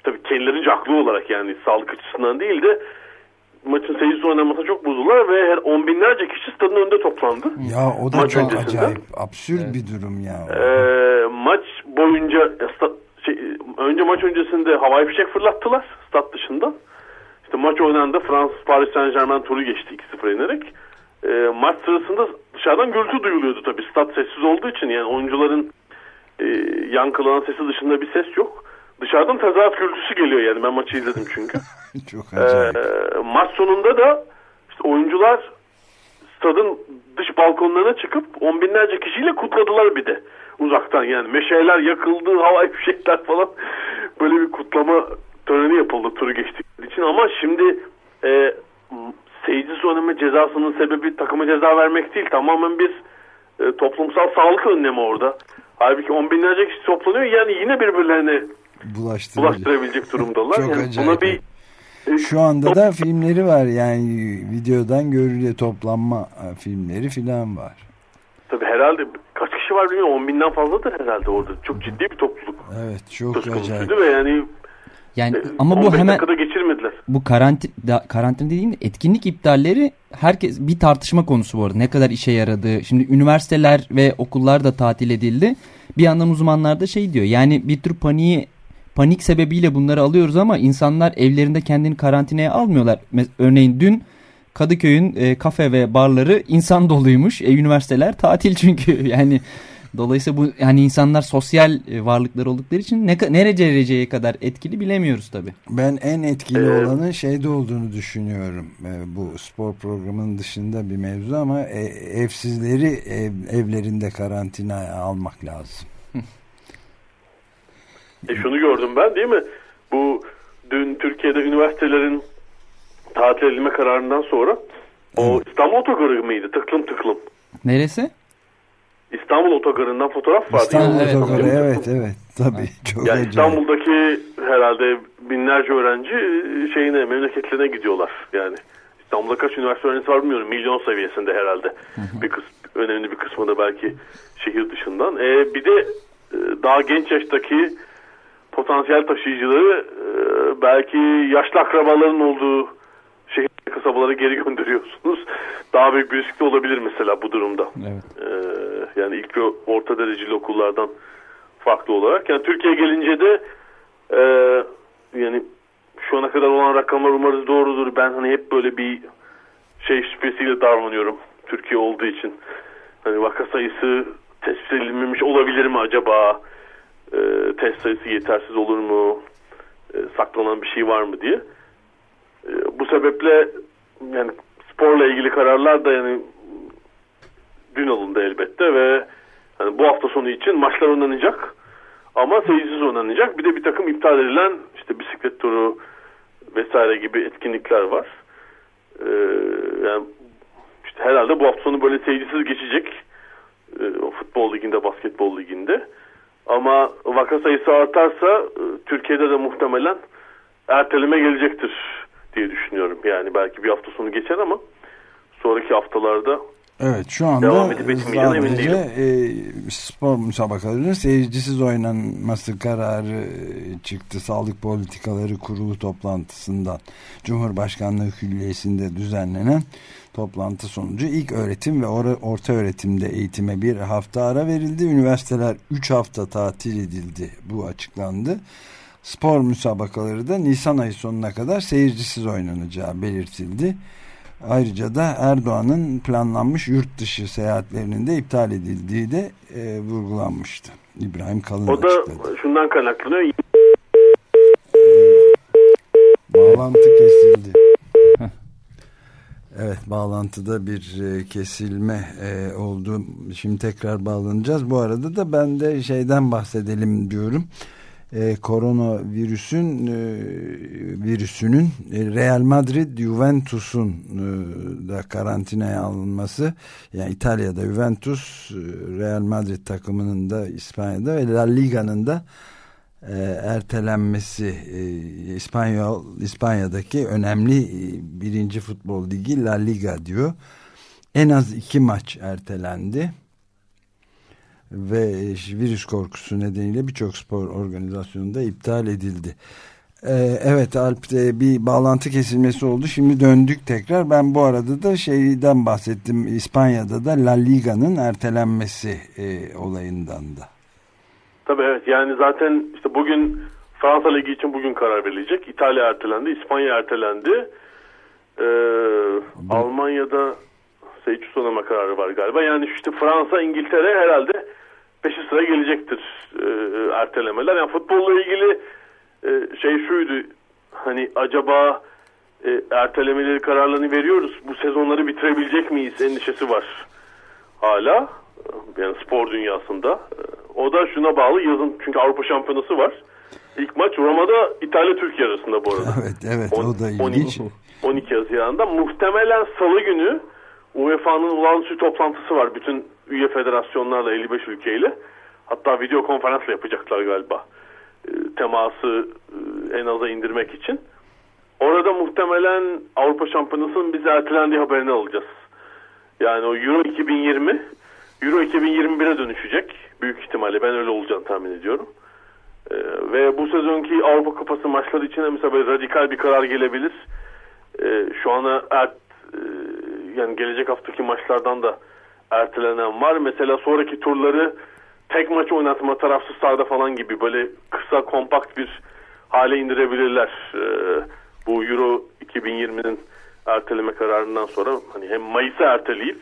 tabii kendilerince haklı olarak yani sağlık açısından değil de maçın seyircisiz oynamasına çok bozdular ve her on binlerce kişi stadın önünde toplandı. Ya o da Maç çok öncesinde. acayip absürt bir durum ya. Ee, maç boyunca e, şey, önce maç öncesinde havai fişek fırlattılar stat dışında. İşte maç oynandı. Fransız Paris Saint Germain turu geçti 2-0 yenerek. Ee, maç sırasında dışarıdan gürültü duyuluyordu tabii. Stat sessiz olduğu için yani oyuncuların e, yankılanan sesi dışında bir ses yok. Dışarıdan tezahürat gürültüsü geliyor yani ben maçı izledim çünkü. çok acayip. maç sonunda da işte oyuncular stadın dış balkonlarına çıkıp on binlerce kişiyle kutladılar bir de uzaktan yani meşaleler yakıldı havai fişekler falan böyle bir kutlama töreni yapıldı turu geçtikleri için ama şimdi e, seyircisiz oynama cezasının sebebi takıma ceza vermek değil tamamen bir e, toplumsal sağlık önlemi orada. Halbuki on binlerce kişi toplanıyor yani yine birbirlerine bulaştırabilecek durumdalar. Çok yani acayip. buna bir Şu anda da filmleri var yani videodan görülüyor toplanma e, filmleri filan var. tabii herhalde kaç kişi var bilmiyorum on binden fazladır herhalde orada. Çok ciddi bir topluluk Evet çok acayip. ve yani Yani e, ama bu 15 hemen geçirmediler. bu karantin da- karantina dediğim de etkinlik iptalleri herkes bir tartışma konusu bu arada. Ne kadar işe yaradığı. Şimdi üniversiteler ve okullar da tatil edildi. Bir yandan uzmanlar da şey diyor. Yani bir tür paniği panik sebebiyle bunları alıyoruz ama insanlar evlerinde kendini karantinaya almıyorlar. Örneğin dün Kadıköy'ün e, kafe ve barları insan doluymuş. E, üniversiteler tatil çünkü. Yani dolayısıyla bu yani insanlar sosyal e, varlıklar oldukları için ne ka- nerece dereceye kadar etkili bilemiyoruz tabii. Ben en etkili Ee, olanın şeyde olduğunu düşünüyorum. E, bu spor programının dışında bir mevzu ama e, evsizleri ev- evlerinde karantinaya almak lazım. E şunu gördüm ben değil mi? Bu dün Türkiye'de üniversitelerin tatil edilme kararından sonra o İstanbul Otogarı mıydı? Tıklım tıklım. Neresi? İstanbul Otogarı'ndan fotoğraf vardı. İstanbul evet, Otogarı evet. evet evet tabii çok Yani acayip. İstanbul'daki herhalde binlerce öğrenci e, şeyine memleketlerine gidiyorlar. Yani İstanbul'da kaç üniversite öğrencisi var bilmiyorum. Milyon seviyesinde herhalde. Bir kısmı, önemli bir kısmı da belki şehir dışından. E, bir de e, daha genç yaştaki potansiyel taşıyıcıları e, belki yaşlı akrabaların olduğu kasabalara geri gönderiyorsunuz. Daha büyük bir risk de olabilir mesela bu durumda. Evet. Ee, yani ilk ve orta dereceli okullardan farklı olarak. Yani Türkiye gelince de e, yani şu ana kadar olan rakamlar umarız doğrudur. Ben hani hep böyle bir şey şüphesiyle davranıyorum. Türkiye olduğu için. Hani vaka sayısı tespit edilmemiş olabilir mi acaba? Ee, test sayısı yetersiz olur mu? Ee, saklanan bir şey var mı diye. Ee, bu sebeple yani sporla ilgili kararlar da yani dün alındı elbette ve hani bu hafta sonu için maçlar oynanacak ama seyircisiz oynanacak. Bir de bir takım iptal edilen işte bisiklet turu vesaire gibi etkinlikler var. Ee, yani işte herhalde bu hafta sonu böyle seyircisiz geçecek. Ee, futbol liginde, basketbol liginde. Ama vaka sayısı artarsa e, Türkiye'de de muhtemelen erteleme gelecektir diye düşünüyorum. Yani belki bir hafta sonu geçer ama sonraki haftalarda Evet şu anda sadece değilim. e, spor müsabakalarının seyircisiz oynanması kararı çıktı. Sağlık Politikaları Kurulu toplantısından Cumhurbaşkanlığı Külliyesi'nde düzenlenen toplantı sonucu ilk öğretim ve or- orta öğretimde eğitime bir hafta ara verildi. Üniversiteler 3 hafta tatil edildi. Bu açıklandı. Spor müsabakaları da Nisan ayı sonuna kadar seyircisiz oynanacağı belirtildi. Ayrıca da Erdoğan'ın planlanmış yurt dışı seyahatlerinin de iptal edildiği de e, vurgulanmıştı. İbrahim Kalın o da açıkladı. şundan kaynaklanıyor. Bağlantı kesildi. Evet bağlantıda bir e, kesilme e, oldu. Şimdi tekrar bağlanacağız. Bu arada da ben de şeyden bahsedelim diyorum. E, koronavirüsün e, virüsünün e, Real Madrid Juventus'un e, da karantinaya alınması yani İtalya'da Juventus e, Real Madrid takımının da İspanya'da ve La Liga'nın da e, ertelenmesi e, İspanyol İspanya'daki önemli e, birinci futbol ligi La Liga diyor. En az iki maç ertelendi ve virüs korkusu nedeniyle birçok spor organizasyonunda iptal edildi. E, evet Alp e, bir bağlantı kesilmesi oldu. Şimdi döndük tekrar. Ben bu arada da şeyden bahsettim. İspanya'da da La Liga'nın ertelenmesi e, olayından da. Tabii evet yani zaten işte bugün Fransa Ligi için bugün karar verilecek. İtalya ertelendi, İspanya ertelendi. Ee, Almanya'da Seyçi sonama kararı var galiba. Yani işte Fransa, İngiltere herhalde peşi sıra gelecektir e, ertelemeler. Yani futbolla ilgili e, şey şuydu hani acaba e, ertelemeleri kararlarını veriyoruz. Bu sezonları bitirebilecek miyiz endişesi var hala. Yani spor dünyasında. O da şuna bağlı yazın çünkü Avrupa Şampiyonası var. İlk maç Roma'da İtalya-Türkiye arasında bu arada. Evet evet On- o da ilginç. 12, 12 Haziran'da muhtemelen salı günü UEFA'nın olağanüstü toplantısı var bütün üye federasyonlarla 55 ülkeyle. Hatta video konferansla yapacaklar galiba. E, teması e, en aza indirmek için. Orada muhtemelen Avrupa Şampiyonası'nın bize ertelendiği haberini alacağız. Yani o Euro 2020 Euro 2021'e dönüşecek. Büyük ihtimalle ben öyle olacağını tahmin ediyorum. Ee, ve bu sezonki Avrupa Kupası maçları için mesela böyle radikal bir karar gelebilir. Ee, şu ana ert, e, yani gelecek haftaki maçlardan da ertelenen var. Mesela sonraki turları tek maç oynatma tarafsız sahada falan gibi böyle kısa kompakt bir hale indirebilirler. Ee, bu Euro 2020'nin erteleme kararından sonra hani hem Mayıs'a erteleyip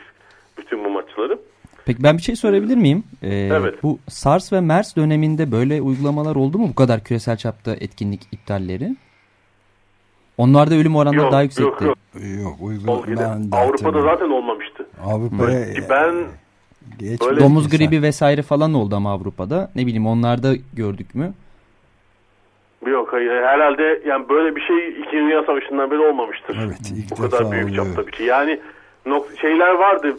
bütün bu maçları Peki ben bir şey sorabilir miyim? Ee, Evet. Bu SARS ve MERS döneminde böyle uygulamalar oldu mu bu kadar küresel çapta etkinlik iptalleri? Onlarda ölüm oranları Yok, daha yok, yüksekti. yok. Yok. Ben de Avrupa'da zaten olmamıştı. Avrupa'ya ben geç böyle- Domuz sen. gribi vesaire falan oldu ama Avrupa'da. Ne bileyim onlarda gördük mü? Yok hayır herhalde yani böyle bir şey 2. Dünya Savaşı'ndan beri olmamıştır. Evet ilk Bu defa kadar büyük oluyor. çapta bir şey. Yani nok- şeyler vardı.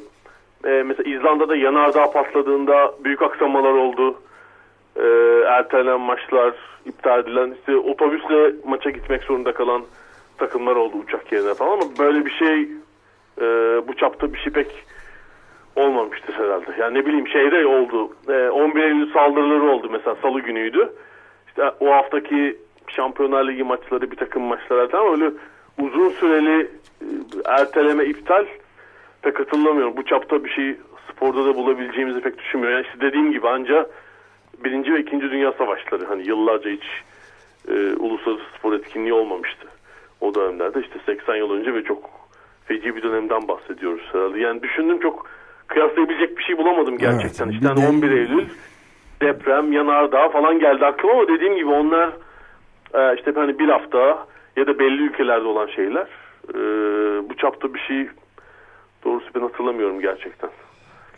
Ee, mesela İzlanda'da yanardağ patladığında büyük aksamalar oldu. Ee, ertelenen maçlar, iptal edilen işte otobüsle maça gitmek zorunda kalan takımlar oldu uçak yerine falan ama böyle bir şey e, bu çapta bir şey pek olmamıştır herhalde. Yani ne bileyim şeyde oldu. E, 11 Eylül saldırıları oldu mesela salı günüydü. İşte o haftaki Şampiyonlar Ligi maçları bir takım maçlar ama öyle uzun süreli e, erteleme iptal pek hatırlamıyorum. Bu çapta bir şey sporda da bulabileceğimizi pek düşünmüyorum. Yani işte dediğim gibi anca birinci ve ikinci dünya savaşları hani yıllarca hiç e, uluslararası spor etkinliği olmamıştı. O dönemlerde işte 80 yıl önce ve çok feci bir dönemden bahsediyoruz herhalde. Yani düşündüm çok kıyaslayabilecek bir şey bulamadım gerçekten. Evet, işte hani de- 11 Eylül deprem, yanardağ falan geldi aklıma ama dediğim gibi onlar e, işte hani bir hafta ya da belli ülkelerde olan şeyler. E, bu çapta bir şey doğrusu ben hatırlamıyorum gerçekten.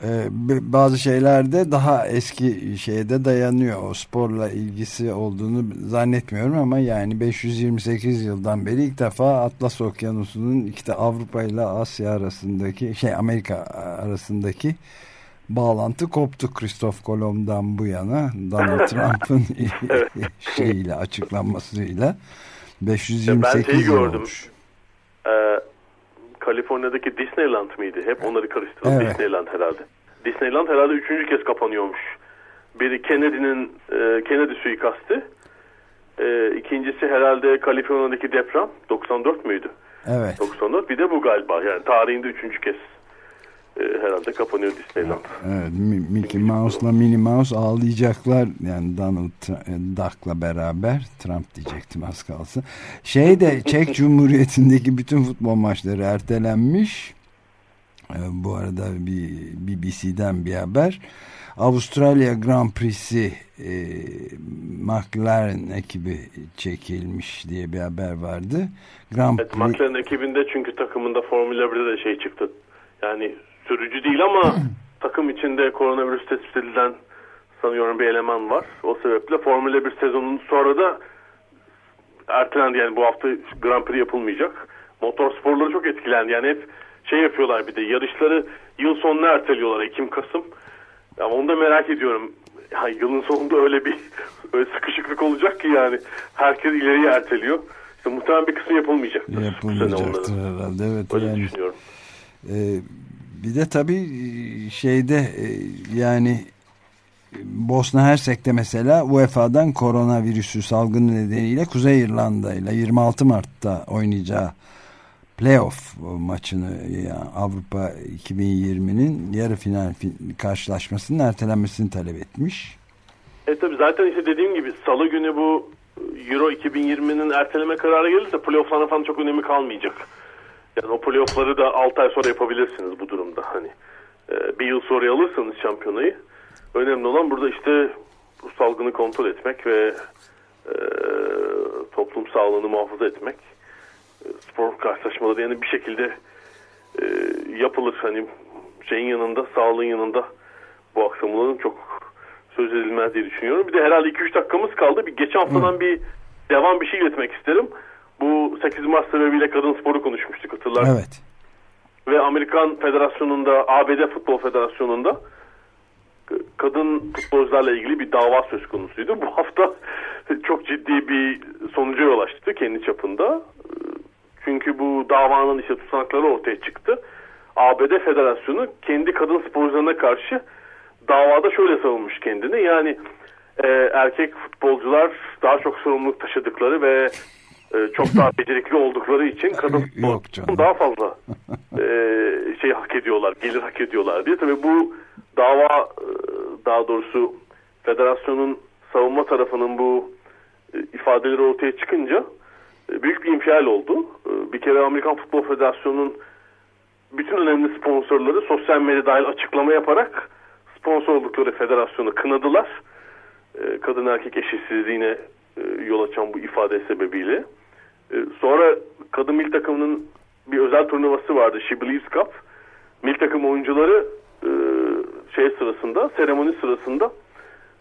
Ee, bazı şeylerde daha eski şeyde dayanıyor. O sporla ilgisi olduğunu zannetmiyorum ama yani 528 yıldan beri ilk defa Atlas Okyanusu'nun işte Avrupa ile Asya arasındaki şey Amerika arasındaki bağlantı koptu Christoph Kolomb'dan bu yana Donald Trump'ın şeyiyle açıklanmasıyla ben 528 şeyi yıl gördüm. olmuş. Ee, Kaliforniya'daki Disneyland mıydı? Hep onları karıştırdım. Evet. Disneyland herhalde. Disneyland herhalde üçüncü kez kapanıyormuş. Biri Kennedy'nin e, Kennedy suikastı. E, ikincisi herhalde Kaliforniya'daki deprem. 94 müydü? Evet. 94. Bir de bu galiba. Yani tarihinde üçüncü kez herhalde kapanıyor Disneyland. Evet, Mi- Mickey Mouse'la Minnie Mouse ağlayacaklar yani Donald e, Duck'la beraber Trump diyecektim az kalsın. Şey de Çek Cumhuriyeti'ndeki bütün futbol maçları ertelenmiş. Ee, bu arada bir BBC'den bir haber. Avustralya Grand Prix'si e, McLaren ekibi çekilmiş diye bir haber vardı. Grand Evet, Prix McLaren ekibinde çünkü takımında Formula 1'de de şey çıktı. Yani sürücü değil ama takım içinde koronavirüs tespit edilen sanıyorum bir eleman var. O sebeple Formula 1 sezonunun sonra da ertelendi. Yani bu hafta Grand Prix yapılmayacak. Motor sporları çok etkilendi. Yani hep şey yapıyorlar bir de yarışları yıl sonuna erteliyorlar Ekim Kasım. Ama onu da merak ediyorum. Ya yılın sonunda öyle bir öyle sıkışıklık olacak ki yani herkes ileriye erteliyor. İşte muhtemelen bir kısmı yapılmayacaktır. yapılmayacaktır herhalde. Evet, Öyle yani düşünüyorum. Ee, bir de tabii e, şeyde e, yani Bosna Hersek'te mesela UEFA'dan koronavirüsü salgını nedeniyle Kuzey İrlanda ile 26 Mart'ta oynayacağı playoff maçını yani Avrupa 2020'nin yarı final fi- karşılaşmasının ertelenmesini talep etmiş. E tabii zaten işte dediğim gibi salı günü bu Euro 2020'nin erteleme kararı gelirse playoff'ların falan çok önemi kalmayacak. Yani o playoff'ları da 6 ay sonra yapabilirsiniz bu durumda. Hani e, bir yıl sonra alırsanız şampiyonayı önemli olan burada işte bu salgını kontrol etmek ve e, toplum sağlığını muhafaza etmek. E, spor karşılaşmaları yani bir şekilde e, yapılır. Hani şeyin yanında, sağlığın yanında bu aksamaların çok söz edilmez diye düşünüyorum. Bir de herhalde 2-3 dakikamız kaldı. Bir geçen haftadan bir devam bir şey iletmek isterim. Bu 8 Mart sebebiyle kadın sporu konuşmuştuk hatırlarsın. Evet. Ve Amerikan Federasyonu'nda, ABD Futbol Federasyonu'nda k- kadın futbolcularla ilgili bir dava söz konusuydu. Bu hafta çok ciddi bir sonuca yol açtı kendi çapında. Çünkü bu davanın işte tutanakları ortaya çıktı. ABD Federasyonu kendi kadın sporcularına karşı davada şöyle savunmuş kendini. Yani e, erkek futbolcular daha çok sorumluluk taşıdıkları ve e, çok daha becerikli oldukları için kadın daha fazla e, şey hak ediyorlar, gelir hak ediyorlar diye. Tabii bu dava e, daha doğrusu federasyonun savunma tarafının bu e, ifadeleri ortaya çıkınca e, büyük bir infial oldu. E, bir kere Amerikan Futbol Federasyonu'nun bütün önemli sponsorları sosyal medya dahil açıklama yaparak sponsor oldukları federasyonu kınadılar. E, kadın erkek eşitsizliğine e, yol açan bu ifade sebebiyle. E, sonra kadın milli takımının bir özel turnuvası vardı She Believes Cup. Milli takım oyuncuları e, şey sırasında, seremoni sırasında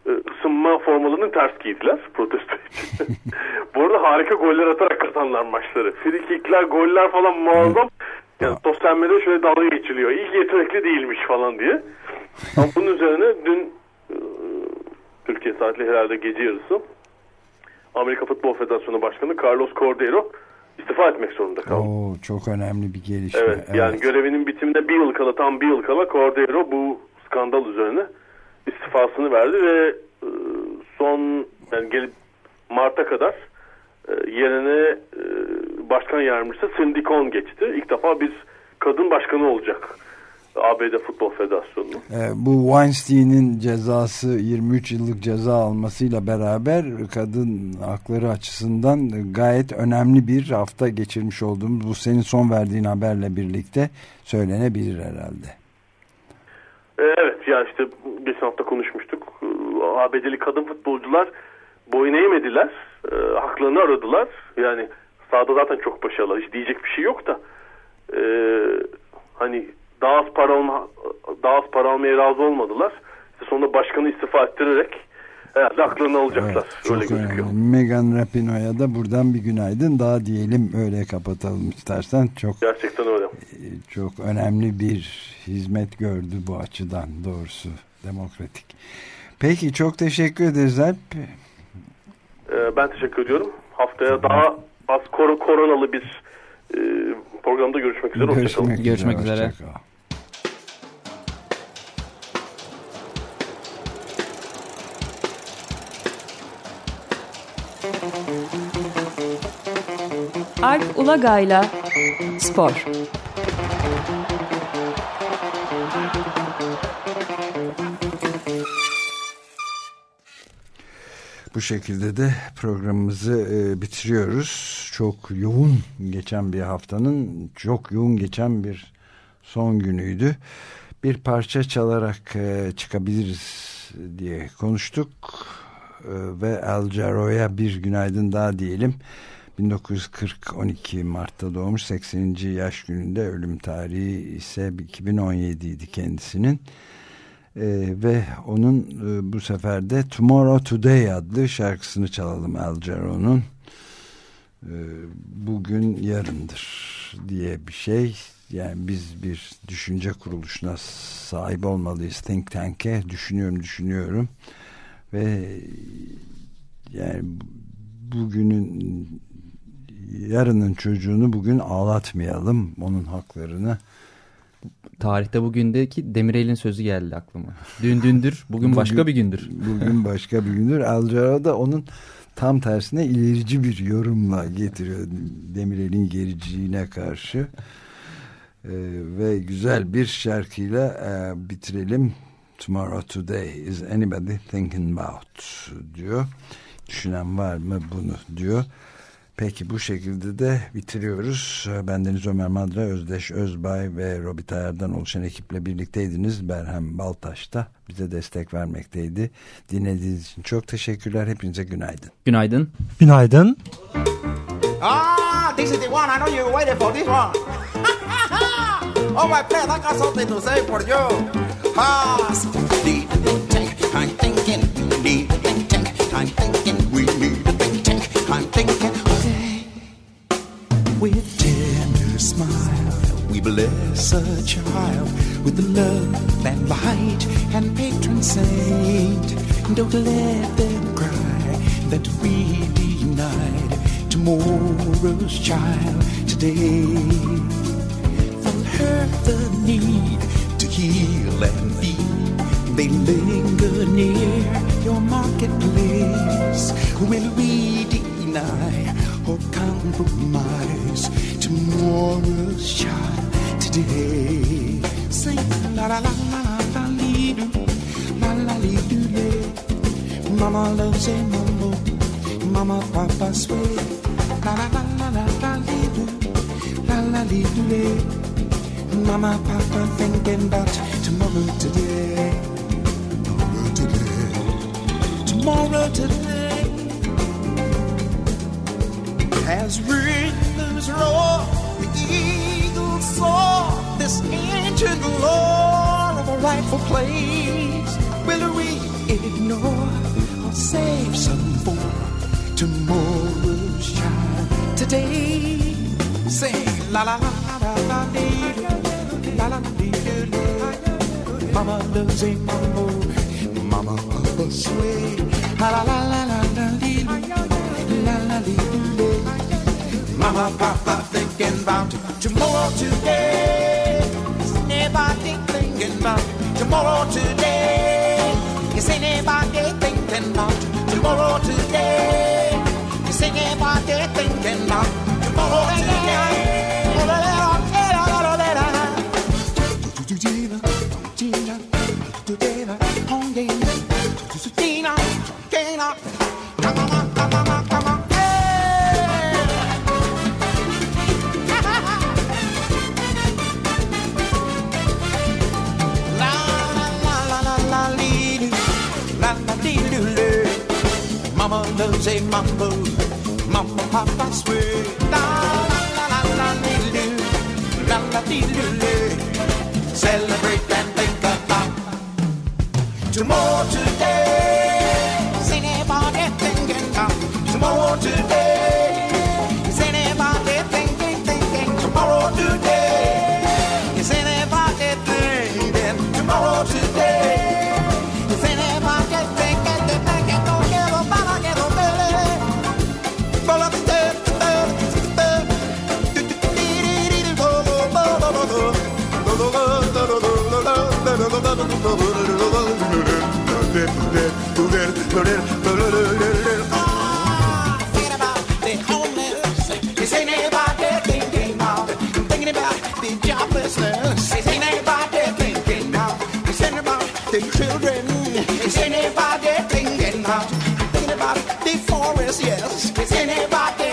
e, ısınma formalarını ters giydiler protesto için. Bu arada harika goller atarak kazanlar maçları. Frikikler, goller falan muazzam. Yani sosyal medyada şöyle dalga geçiliyor. İyi yetenekli değilmiş falan diye. Ama bunun üzerine dün e, Türkiye saatli herhalde gece yarısı Amerika Futbol Federasyonu Başkanı Carlos Cordero istifa etmek zorunda kaldı. Oo, çok önemli bir gelişme. Evet, yani görevinin bitimine bir yıl kala tam bir yıl kala Cordero bu skandal üzerine istifasını verdi ve e, son yani gelip Mart'a kadar e, yerine e, başkan yardımcısı Cindy Cohn geçti. İlk defa bir kadın başkanı olacak ABD Futbol Federasyonu. Ee, bu Weinstein'in cezası 23 yıllık ceza almasıyla beraber kadın hakları açısından gayet önemli bir hafta geçirmiş olduğumuz bu senin son verdiğin haberle birlikte söylenebilir herhalde. E, Evet ya işte geçen hafta konuşmuştuk. E, ABD'li kadın futbolcular boyun eğmediler. E, haklarını aradılar. Yani sahada zaten çok başarılı. Hiç diyecek bir şey yok da. E, hani daha az para alma, daha az para almaya razı olmadılar. İşte sonunda başkanı istifa ettirerek herhalde haklarını alacaklar. Çok Öyle gözüküyor. önemli. Megan Rapinoe'ya da buradan bir günaydın daha diyelim öyle kapatalım istersen. Çok Gerçekten öyle. çok önemli bir hizmet gördü bu açıdan doğrusu demokratik. Peki çok teşekkür ederiz Alp. E, ben teşekkür ediyorum. Haftaya daha az kor koronalı bir e, programda görüşmek üzere. Hoşçakalın. Görüşmek üzere. kal. Alp Ulagay'la Spor. Bu şekilde de programımızı e, bitiriyoruz. Çok yoğun geçen bir haftanın çok yoğun geçen bir son günüydü. Bir parça çalarak e, çıkabiliriz diye konuştuk E, ve El Jarro'ya bir günaydın daha diyelim. 1940 12 Mart'ta doğmuş 80. yaş gününde ölüm tarihi ise 2017 idi kendisinin. Ee, ve onun e, bu sefer de Tomorrow Today adlı şarkısını çalalım El Jarreau'nun. Ee, bugün yarındır diye bir şey. Yani biz bir düşünce kuruluşuna sahip olmalıyız. Think Tank'e düşünüyorum düşünüyorum. Ve yani bugünün yarının çocuğunu bugün ağlatmayalım. Onun haklarını Tarihte bugündeki Demirel'in sözü geldi aklıma. Dün dündür, bugün, başka bir gündür. Bugün başka bir gündür. Jarreau da onun tam tersine ilerici bir yorumla getiriyor Demirel'in gericiğine karşı. Ee, ve güzel bir şarkıyla e, bitirelim. Tomorrow Today is anybody thinking about diyor. Düşünen var mı bunu diyor. Peki bu şekilde de bitiriyoruz. Bendeniz Ömer Madra, Özdeş Özbay ve Robit Ayar'dan oluşan ekiple birlikteydiniz. Berhem Baltaş da bize destek vermekteydi. Dinlediğiniz için çok teşekkürler. Hepinize günaydın. Günaydın. Günaydın. Ah, this is the one. I know you're waiting for this one. oh, my friend, I got something to say for you. Ah, thinking we need a think tank. I'm thinking With tender smile, we bless a child with the love and light and patron saint. Don't let them cry that we denied tomorrow's child today. For her, the need to heal and feed, they linger near your marketplace. Will we deny or compromise tomorrow's child today? Sing la la la la la lee doo, la la lee doo lay. Mama loves a mambo, mama papa sway. La la la la la la lee doo, la la lee doo lay. Mama papa thinking about tomorrow today, tomorrow today, tomorrow today. As rhythms roar, the eagle soar, this ancient lore of a rightful place. Will we ignore or save some for tomorrow's child today? Say la la la la la dee, la la dee dee. Mama loves a mambo, mama papa sway. La la la la la Mama, Papa thinking about tomorrow today. Is anybody thinking about tomorrow today? Is anybody thinking about tomorrow today? Is anybody thinking about A mambo, mama papa sway. La la la la lee doo, la la dee doo. Celebrate and think about tomorrow Yes. Is anybody